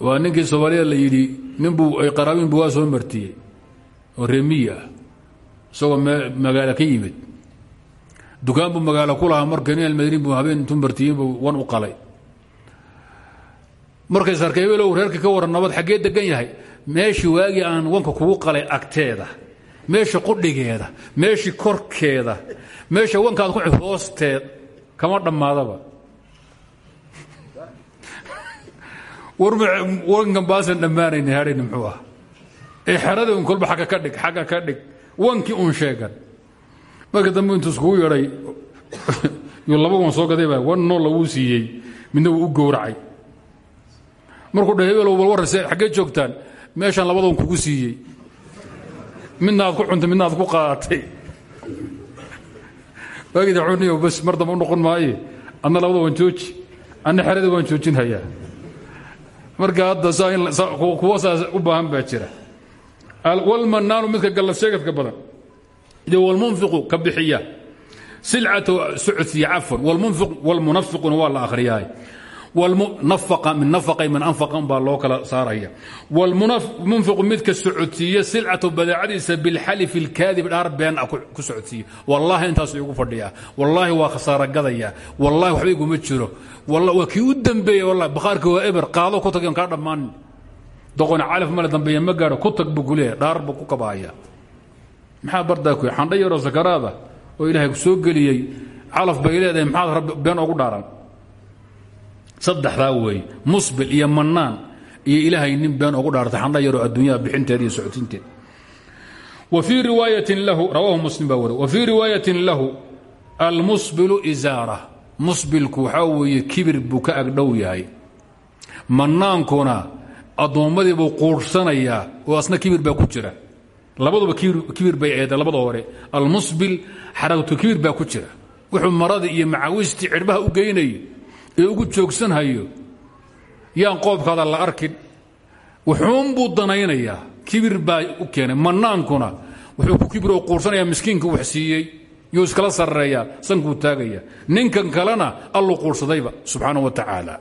Waa ninkii soomaalida la yidhi ninbuu qaraabinbu waa soo martiyey oo reemiyi ah isagoo ka yimid dukaan buu magaalo ku lahaa marka nin almadrin buu habeen intuu martiyinbuu wan u qalay. Markay sarkay hebelow reerka ka waran nabad xaggee degan yahay. Meeshii waagii aan wanka kugu qalay agteeda meesha qudhigeeda meeshii korkeeda meesha wankaad ku hoosteed kama dhammaadaba. Wankan baasan dhammaanayni hadhayni muxuu ah ee xeradii un kolba agga ka dhig xagga ka dhig. Wankii un sheegan marka dambe intuu iskugu yeedhay yuu laba wan soo gaday baa wan nool laguu siiyey midna wuu u gowracay. Markuu dha hebelow bal warrase xaggee joogtaan meeshaan labada wan kugu siiyey. Midna aad ku cuntay midna aad ku qaadatay waagida xuniyo bas mar dambe u noqon maaye adna labada waan jooji anna xerada waan joojinhayaa marka hadda kuwa saas u baahan baa jira. Walmanaanu midka galla sheegadka badan walmunfiqu ka bixiya silcatu socodsiya cafwan walmunfiq walmunafiquna waa la akhriyahay nafaqa min anfaqan baa loo kala saaraya walmunfiqu midka socodsiiya silcatu badeecadiisa bilxalifi اlkaadib dhaar been ah ku socodsiiya wallahi intaas igu fadhiya wallahi waa khasaaro gadaya wallahi waxba iguma jiro waa kii u dambeeya wallahi bakhaarka waa eber qaado ku tag kaa dhammaanin doqoni calaf male dambeeya ma gaadho ku tag buu ku leeyahay dhaar buu ku kabaaya maxaa bardaa ku xandha yaroo sakaraada oo ilaahay soo geliyey calaf bay leedahay maxaad rabbi been ogu dhaaran saddexdaa weeye musbil iyo mannaan iyo ilaahay nin been ogu dhaartay xandha yaroo adduunyada bixinteeda iyo socotinteeda wa fii lahu rawaahu muslim baa wari wa fii riwaayatin lahu almusbilu isaara musbilku waxaa weeye kibir buu agdhow yahay. Mannaankuna addoommadii buu quursanayaa oo asna kibir baa ku jira labaduba kibir bay eedeen labada hore. Almusbil xaragtu kibir baa ku jira. Wuxuu maradii iyo macaawistii cidhbaha u geynayo ee ugu joogsanhayo. Yaan qoobkaada la arkin. Wuxuunbuu danaynayaa. Kibir baa u keenay. Mannaankuna wuxuu ku kibir oo quursanaya miskiinka wax siiyey. Yuu iskala sarreeyaa sankuu taagaya ninkan kalena alluu quursadayba subxaana wa tacaala.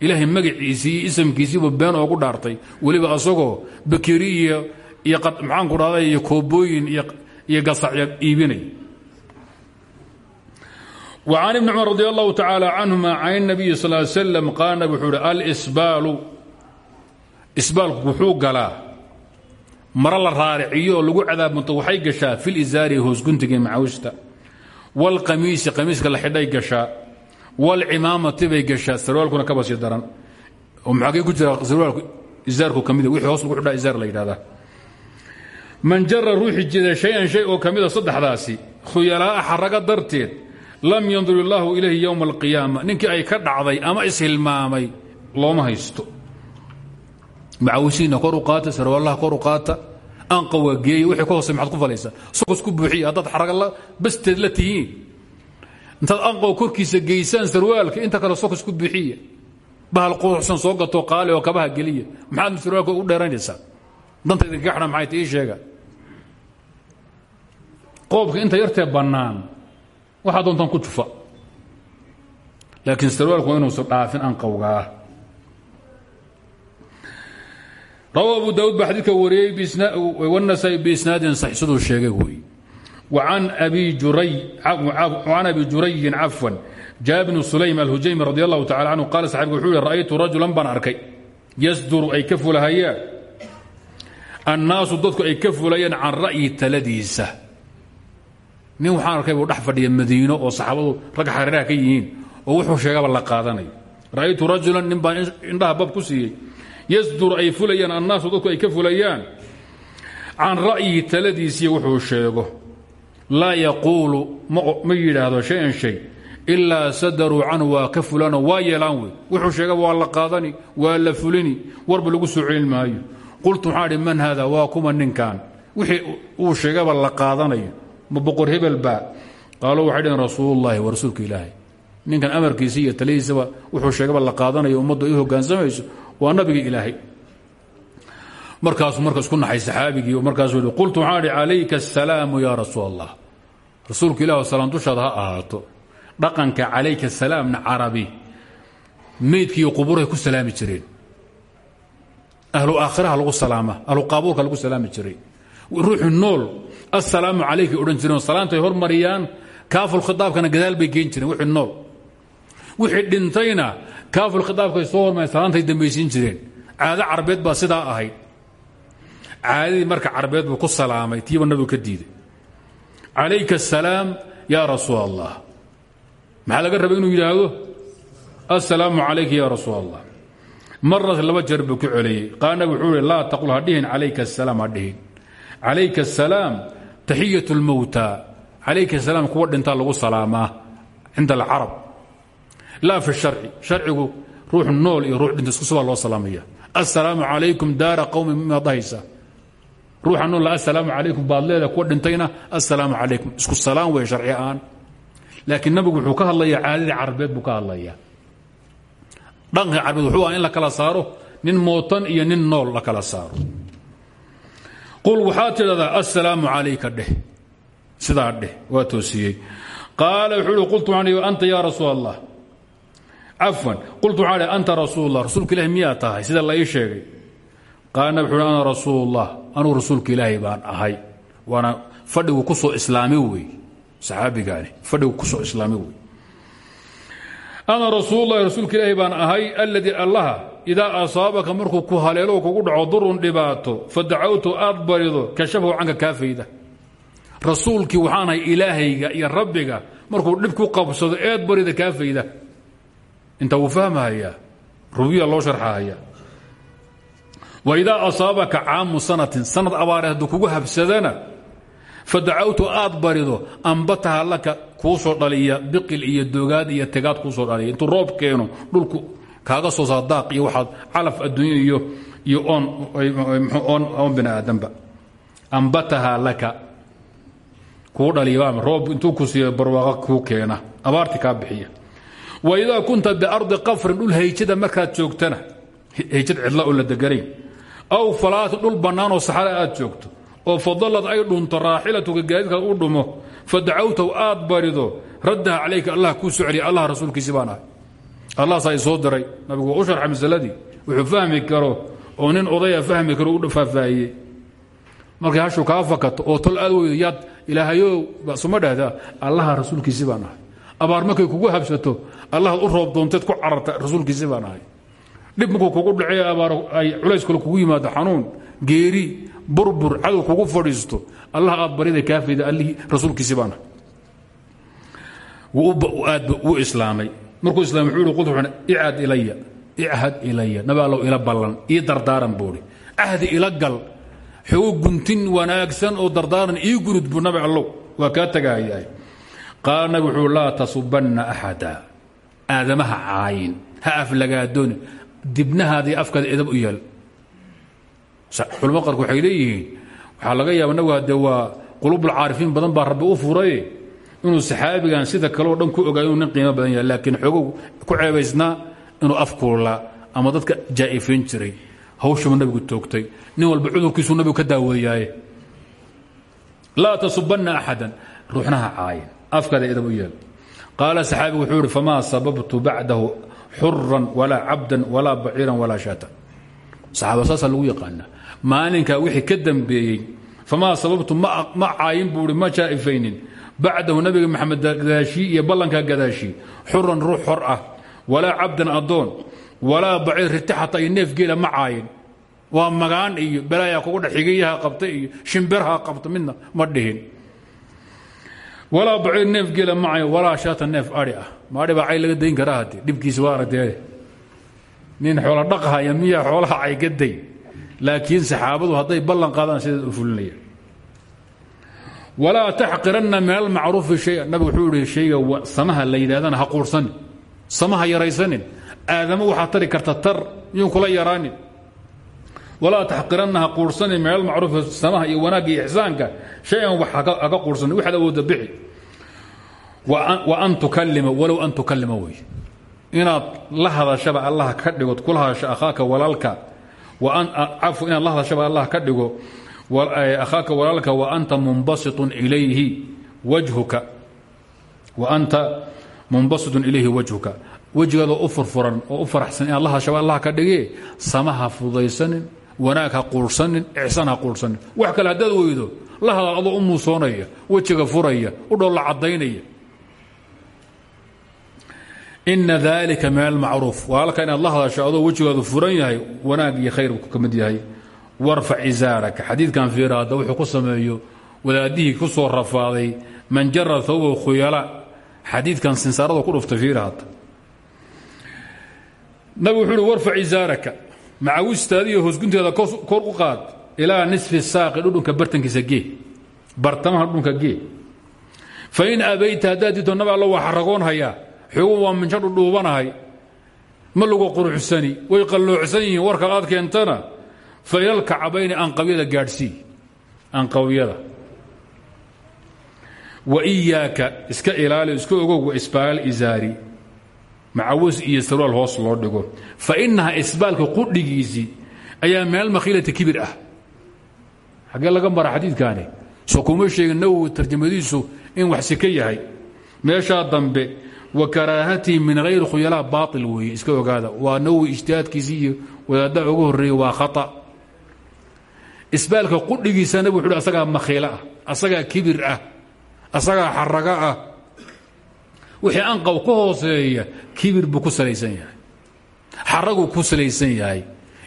Ilaahay magaciisii iyo isamkiisiibu been dhaartay. Weliba asagoo bakeri iyo maxaanku dhahday iyo koobooyin iyo gasacya iibinay وعن بن cمر رضي الله تعالى عنهma عن النبي صلى اه علي سلم قال nب وxuu hi alsbaalu isbaalku wuxuu galaa maro la raariciyo oo lagu cadaabunto waxay gashaa fi lizaari hoosguntiga macawista wاlqamiisi qamiiska la xidhay gashaa wاlcimaamati bay gashaa sarwaalkuna kaba sii daran oo maxaagee ku jira sarwaalku izaarku ka mida wixii hoos lagu xidhaa izaar la yidhahdaa man jara ruuxi jida shay-an shay oo ka mida saddexdaasi khuyalaa'a xaraga darteed lam yandur illaahu ilayhi yowma alqiyaama ninkii ay ka dhacday ama ishilmaamay looma haysto. Macawisiinna kor u qaata sarwaalaha kor u wixii ka hoose maxaad ku falaysaa sokos ku buuxiya haddaad xaragala basteed la tihiin. Intaad anqawa korkiisa geysaan sarwaalka inta kale sokos ku buuxiya. Bahal quruxsan soo gatoo qaali oo kabaha geliya. Maxaad sarwaalka u dheeranaysaa danta xidhan maxay ta ii qoobka inta yartee bannaan. Waxaa doontaan ku jufa laakiin sarwaalku waa inuusan dhaafin anqawgaa rawa abu daud baa xadiidka wariyey wاnasaai biisnaadin sax siduu sheegay wey an abi jurayin cafwan jaa bnu sulaym alhujaymi radi allahu tacala canhu qaala saxabigu wuxuu ra'aytu rajulan baan arkay. Yasduru ay ka fulahayaan annaasu dadku ay ka fulayaan ra'yi taladiisa nin waxaan arkay buu dhex fadhiya madiino oo saxaabadu ragga xariiraha ka yihiin oo wuxuu sheegaba la qaadanayo ra'aytu rajulan nin baan indhaha bab ku siiyey. Yasdur ay fulayaan annaasu dadku ay ka fulayaan. Can ra'yihi taladiisiiyo wuxuu sheego laa yaquulu ma yidhaahdo shay-an shay ilaa sadaruu canhu waa ka fulano waa yeelaan wey. Wuxuu sheegaba waa la qaadani waa la fulini warba lagu soo celin maayo. Qultu waxaa dhi man haada waa kuma ninkan wixii uu sheegaba la qaadanayo ma boqor hebel baa qaaluu waxay dhaheen rasuulullahi wa rasuulka ilaahay. Ninkan amarkiisa iyo taladiisaba wuxuu sheegaba la qaadanayo ummaddu ay hoggaansamayso waa nabigii ilaahay. Markaasuu marka isku naxay saxaabigii markaasuu yidhi qultu waxaan idhi calayka asalaamu yaa rasuul allah rasuulku ilah salaam dushaada ha ahaato. Dhaqanka calayka salaamna carabi. Qubuurahay ku salaami jireen. Ahlu aakhiraha lagu salaama ahlu qaabuurka lagu salaami jiray. Ruuxu nool assalaamu calayka odhan jireen salaantay hormariyaan kaaful khitaabkana gadaal bay geen jireen wixii nool. Wixii dhintayna kaaful khitaabkay soo hormareen salaantay dambaysiin jireen. Caado carbeed baa sidaa ahayd. Caadadii marka carbeed buu ku salaamay tiiba nabigu ka diiday. Calayka asalaam yaa rasuul allah maxaa laga rabay inuu yidhaahdo? Assalaamu calayka ya rasuul allah marnas laba jeer buu ku celiyey qaana wuxuu i laa taqul ha dhihin calayka asalaam ha dhihin. Calayka asalaam taxiyat اlmowta calayka asalaam kuwa dhintaa lagu salaamaa cinda alcarab laa fi sharci sharcigu ruux nool iyo ruux dhinta isku subaa loo salaamaya. Assalaamu calaykum daara qowmi mimaad dhahaysa ruuxa nool assalaamu calaykum baad leeda dhintayna assalaamu calaykum. Isku salaam wey sharci ahaan laakiin nabigu wuxuu ka hadlayaa caadadii carabeed buu ka dhaqanka carabeed wuxuu ah la kala saaro nin mootan iyo nin nool la kala saaro qul waxaad tidhahdaa assalaamu calayka dheh sidaa dheh waa toosiyey qaala wuxuu uhi qultu waxaan anta yaa rasuul allah cafwan qultu waxaan anta rasuul allah rasuulka ilahi miyaa tahay sida la ii sheegay uhi ana rasuul allah anugu rasuulka ilaahay baan ahay waana fadhigu ku soo islaami wey saxaabigaani fadhigu ku soo islaami wey ana rasuululahi rasuulka ilaahi baan ahay alladii allaha idaa asaabaka markuu ku haleelo kugu dhaco durun dhibaato fadacawtu aad barido kashafahu canka kaafayda. Rasuulkii waxaan ahay ilaahayga iyo rabbiga markuu dhib ku qabsado eed barida kaafayda. Inta wuu fahmahayaa rubiya loo sharxahaya wa idaa asaabaka caamu sanatin sanad abaare hadduu kugu habsadana fadacawtu aad barido ambataha laka kuu soo dhaliya biqil iyo dogaad iyo tegaad kuu soo dhaliya. Intuu roob keeno dhulku kaaga soo saa daaq iyo waxaad calaf adduunya iyo iyo oon oon bini aadanba ambataha laka kuu dhaliya roob intuu ku siiyo barwaaqa kuu keena abaarti kaa bixiya. Wa idaa kunta biardi qafrin dhul hayjada markaad joogtana hayjad cidla oo la deganayn aw falaati dhul bannaanoo saxara aad joogto oo fadalad ay dhunto raaxilatuka gaadiidkaad u dhumo fadacawtaw aad barido raddaha calayka allah kuu soo allah rasuulkiisi baan ahay. Allah saa soo diray nabigu u sharxay masaladii. Wuxuu fahmi karo oo nin odaya fahmi karo u faahfaahiyey. Markay hashuu kaa fakato oo tol aad weydo yaad ilaahayow suma dhahdaa allaha abaar markay kugu habsato allahaad u roob doonteed ku cararta rasuulkiisi baan ahay. Markuu kugu dhacey abaar ay culays kale kugu yimaado xanuun geeri burbur cadow kugu fadhiisto allah aad barida kaafayda allihii rasuulkiisi baana. Aad wuu islaamay. Markuu islaamay wuxuu ihi icad ilaya ichad ilaya nabi ila ballan ii dardaaran buuhi cahdi ila gal xogo guntin wanaagsan oo dardaaran ii gunud buu nabi allow waa kaa tagahayahay qaala wuxuu laa tasubanna axada. Aadamaha caayin ha aflagaadooni dibnahaadii afkaada edab u yeel culamo qaarku waxay leeyihiin waxaa laga yaaba nabigu haddee waa qulubulcaarifiin badan baa rabbi u furay inuu saxaabigan sida kaleo dhan ku ogaay inuu qiimo badan yahay laakiin xoogow ku ceebaysnaa inuu afkuula ama dadka jaa'ifayn jiray hawshaba nabigu toogtay nin walba cudurkiisuu nabigu ka daaweeyaaye. Laa tasubanna axadan ruuxnaha caayin afkaada edab yeel qaala saxaabigu wuxuu ihi famaa sababtu bacdahu xuran walaa cabdan walaa baciiran walaa shaatan. Saxaaba saasaa lagu yaqaanaa maalinkaa wixii ka dambeeyey. Famaa sababtu ma caayin buu i ma jaa'ifaynin. Bacdahu nabiga maxamed gadaashii iyo ballankaa gadaashii xuran ruux xor ah. Walaa cabdan addoon walaa baciir riti xataa iyo ma caayin. Waa magaan iyo balaayaa kugu dhex xigayaha qabta iyo shimbirha qabta midna ma dhihin. Walaa baciir neef geela ma caayin walaa shaata neef ari ah. Maadhi baa cay laga dayn karaa hadde dhibkiisa waa aragtee nin xoola dhaqahaya miyaa xoolaha caygaday laakiin saxaabadu hadday ballan qaadaan sideed u fulinaya. Walaa taxqiranna min almacruufi shaya nabig wuxuu ihi shayga samaha la ha quursanin. Samaha yaraysanin. Aadamo waxaa tari karta tar miyuu kula yaraanin. Walaa taxqiranna ha quursanin min samaha iyo wanaagga iyo ixsaanka. Shay-an wax haka quursanin. Bixi. Wa an tukalima walow an tukalima wey inaad la hadashaba allah ka dhigood kula hadasho akhaaka walaalka cafu inaad la hadashaba allah ka dhigo akhaaka walaalka wa anta munbasitun ilayhi wajhuka. Wa anta munbasitun ilayhi wajhuka. Wejigaada u furfuran oo u faraxsan inaad la allah ka dhigee sama ha fudaysanin wanaag ha quursanin ixsaan ha quursanin. Wax kale haddaad weydo la hadal adoo u muusoonaya wejiga furaya u dhowla caddaynaya ina dalika min almacruuf waa halka inaad la hadasho adoo furan yahay wanaag iyo khayr ka mid yahay. Warfac izaaraka. Xadiidkan fiira hadda wuxuu ku sameeyo wadaadihii ku soo rafaaday man jara thawba khuyala. Xadiidkan sinsaarada ku dhuftay fiira hadda nabigu wuxuu uhi warfac izaaraka. Macawistaadiiyo hoosgunteeda kor u qaad. Ilaa nisfi saaqi dhudhunka bartankiisa gee. Bartamaha dhudhunka gee. Fain abayta haddaad dito nabi alla waa xaragoon xugu waa minjo dhudhuubanahay ma lagu quruxsani. Way qalloocsan yihiin warka aad keentana. Fa ilalkacabayni anqawyada gaadhsii anqawyada wa iyaaka iska ilaali iska ogow wa isbaal izaari. Macawis iyo sarwaal hoos loo dhigo. Fa inaha isbaalka qudhigiisii ayaa min almakhiilati kibir ah. Xaggee laga mara xadiidkaani? Soo kuma sheegin nawowi tarjamadiisu in wax sika yahay. Meeshaa dambe wa karaahatii min hayri khuyalaa baail weeye iska ogaada. Waa nawowi ijtihaadkiisii iyo wadaaddaha ugu horreeyey waa khata. Isbaalka qudhigiisa nabig wuxu asagaa makhiilo ah asagaa kibir ah asagaa xaraga ah. Wixii anqaw ka hooseeya kibir buu ku salaysan yahay. Xaraguu ku salaysan yahay.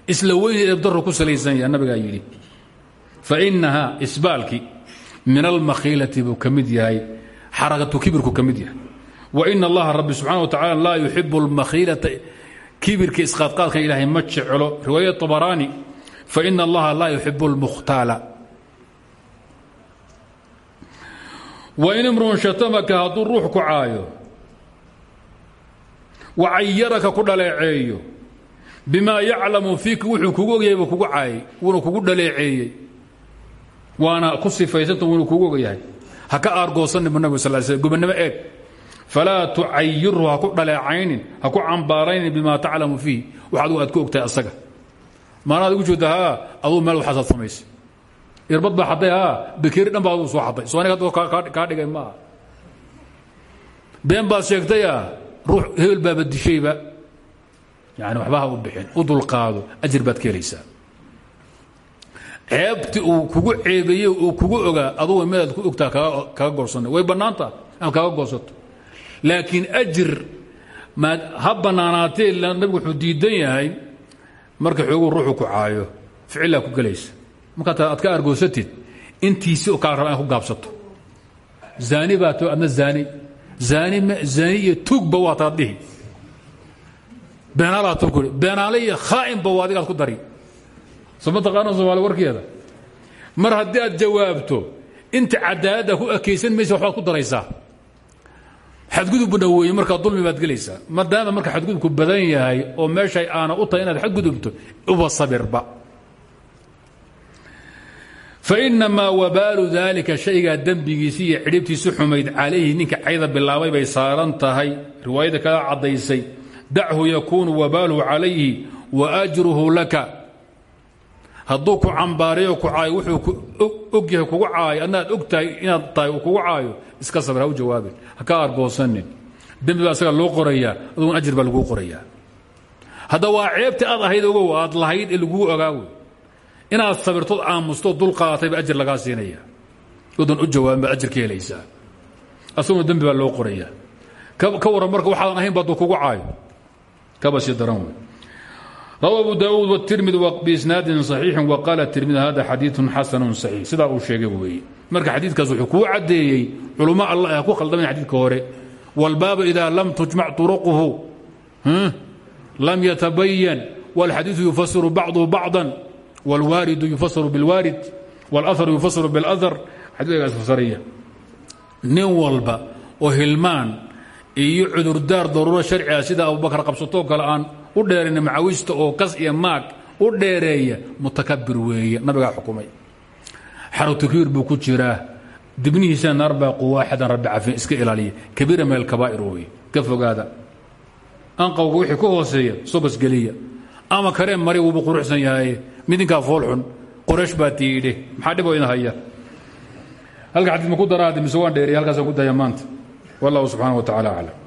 Isla weyni eebdaru ku salaysan yahay nabigaa yidhi. Fa isbaalki min almakhiilati buu ka yahay xaragatu kibirku ka yahay wa ina allaha rabbi subxana wa tacala laa yuxibu almakhiilata kibirka isqaadqaadkan ilaahay ma jeclo. Riwaayad abaraani fa ina allaha laa yuxibu almukhtaala. Wain imruun shatamaka hadduu ruux ku caayo wa cayaraka ku dhaleeceeyo bimaa yaclamu fiika wuxuu kugu ogyahayba kugu caayay wuuna kugu dhaleeceeyey. Waana ku sifaysanta wuuna kugu ogyahay. Ha ka aargoosannibu nabig sal sl gobannimo eeg falaa tucayirhu ha ku dhaleecaynin ha ku cambaaraynin bima taclamu fiih wax adugu aad ku ogtahay asaga maanaad ugu jeedda haa aduu meel waxaasaad samaysay irbad baa xadday haa bakeeri dhan baa aduu soo xadday soo aniga kaa dhigay maaha been baad sheegtaya ruux hebel baaba dishayba yani waxba ha u bixin u dulqaado ajir baad ka helaysaa ceebti uu kugu ceebeeyey uu kugu ogaa adugu meelaad ku ogtaa kaga gorsana way bannaantaa ama kaga goosato laakiin ajir ha bannaanaatee nabigu wuxuu diidan yahay marka xooguu ruuxu ku caayo ficillaa ku gelaysa. Markaad aad ka argoosatid intiisi oo kala raba in ku gaabsato. Zaani baa to adna zaani. Zaani iyo tuugba waa taad dhihi. Beenaalaa to kuri beenaale iyo khaa'inba waa adigaad ku dari. Soo ma taqaana soomaali warkeeda? Mar haddii aad jawaabto inta cadaaladda ku ekaysan maysa waxbaad ku daraysaa xadgudubna weeye markaa dulmi baad gelaysaa. Maadaama marka xadgudubku badan yahay oo meeshay aana u tahay inaad xadgudubto uba sabirba. Fainamaa wabaalu daalika shaygaa dembigiisi iyo cidhibtiisi xumayd calayhi ninka cayda bilaabay bay saaran tahay. Riwaayada kala caddaysay dachu yakuunu wabaaluhu calayhi wa ajruhu laka. Hadduu ku cambaarayo ku caayo wuxuu og yahay kugu caayo adnaad og inaad tahay kugu caayo. Iska sabir ha u jawaabin ha ka argoosanin dembi baa isaga loo qorayaa adugun ajir baa laguu qorayaa hadda waa ceebti aad ahayd ogow aad lahayd ee laguu ogaawo inaad sabirtood aamustood dul qaadatayba ajir lagaa siinaya. Odan u jawaabin baad ajir ka helaysaa asaguna dembi baa loo qorayaa ka warran marka waxaadan ahayn ba hadduu kugu caayo. Kaba sii daran wey rawa abu daauud wtirmidi biisnaadin صaxiixi waqaala tirmidi hada xadiiثu xasanu صaxiix sidaa uu sheegay weeye marka xadiidkaas wuxuu kuu caddeeyey culummo allah ha ku khaldamayn xadiidka hore wاlbaabu ida lam tujmac طuruquhu lam yatabayan wاlxadiiثu yufasiru bacduhu bacضa wاlwaaridu yufasiru biاlwaarid wاlأharu yufasiru biاlأhar xadiikaas fasariya nin walba oo hilmaan iyo cudurdaar daruuro sharciga sida abubakar qabsatoo kale aan u dheerayn macawista oo kas iyo maag u dheereeya mutakabir weeye nabigaa xukumay. Xarutakiir buu ku jiraa. Dibnihiisana naar baa quwaaxadan rabbi cafin iska ilaaliya. Kabiira min alkabaa'ir weye ka fogaada. Anqawga wixii ka hooseeya sobasgeliya ama kareen mari wuubu quruxsan yahay. Midinkaa foolxun qoraysh baa tiidhe maxaa dhiboo haya? Halka xadiid ma ku daraadi mise waan dheeriya ku daya maanta. Wallahu subxaana wa tacala aclam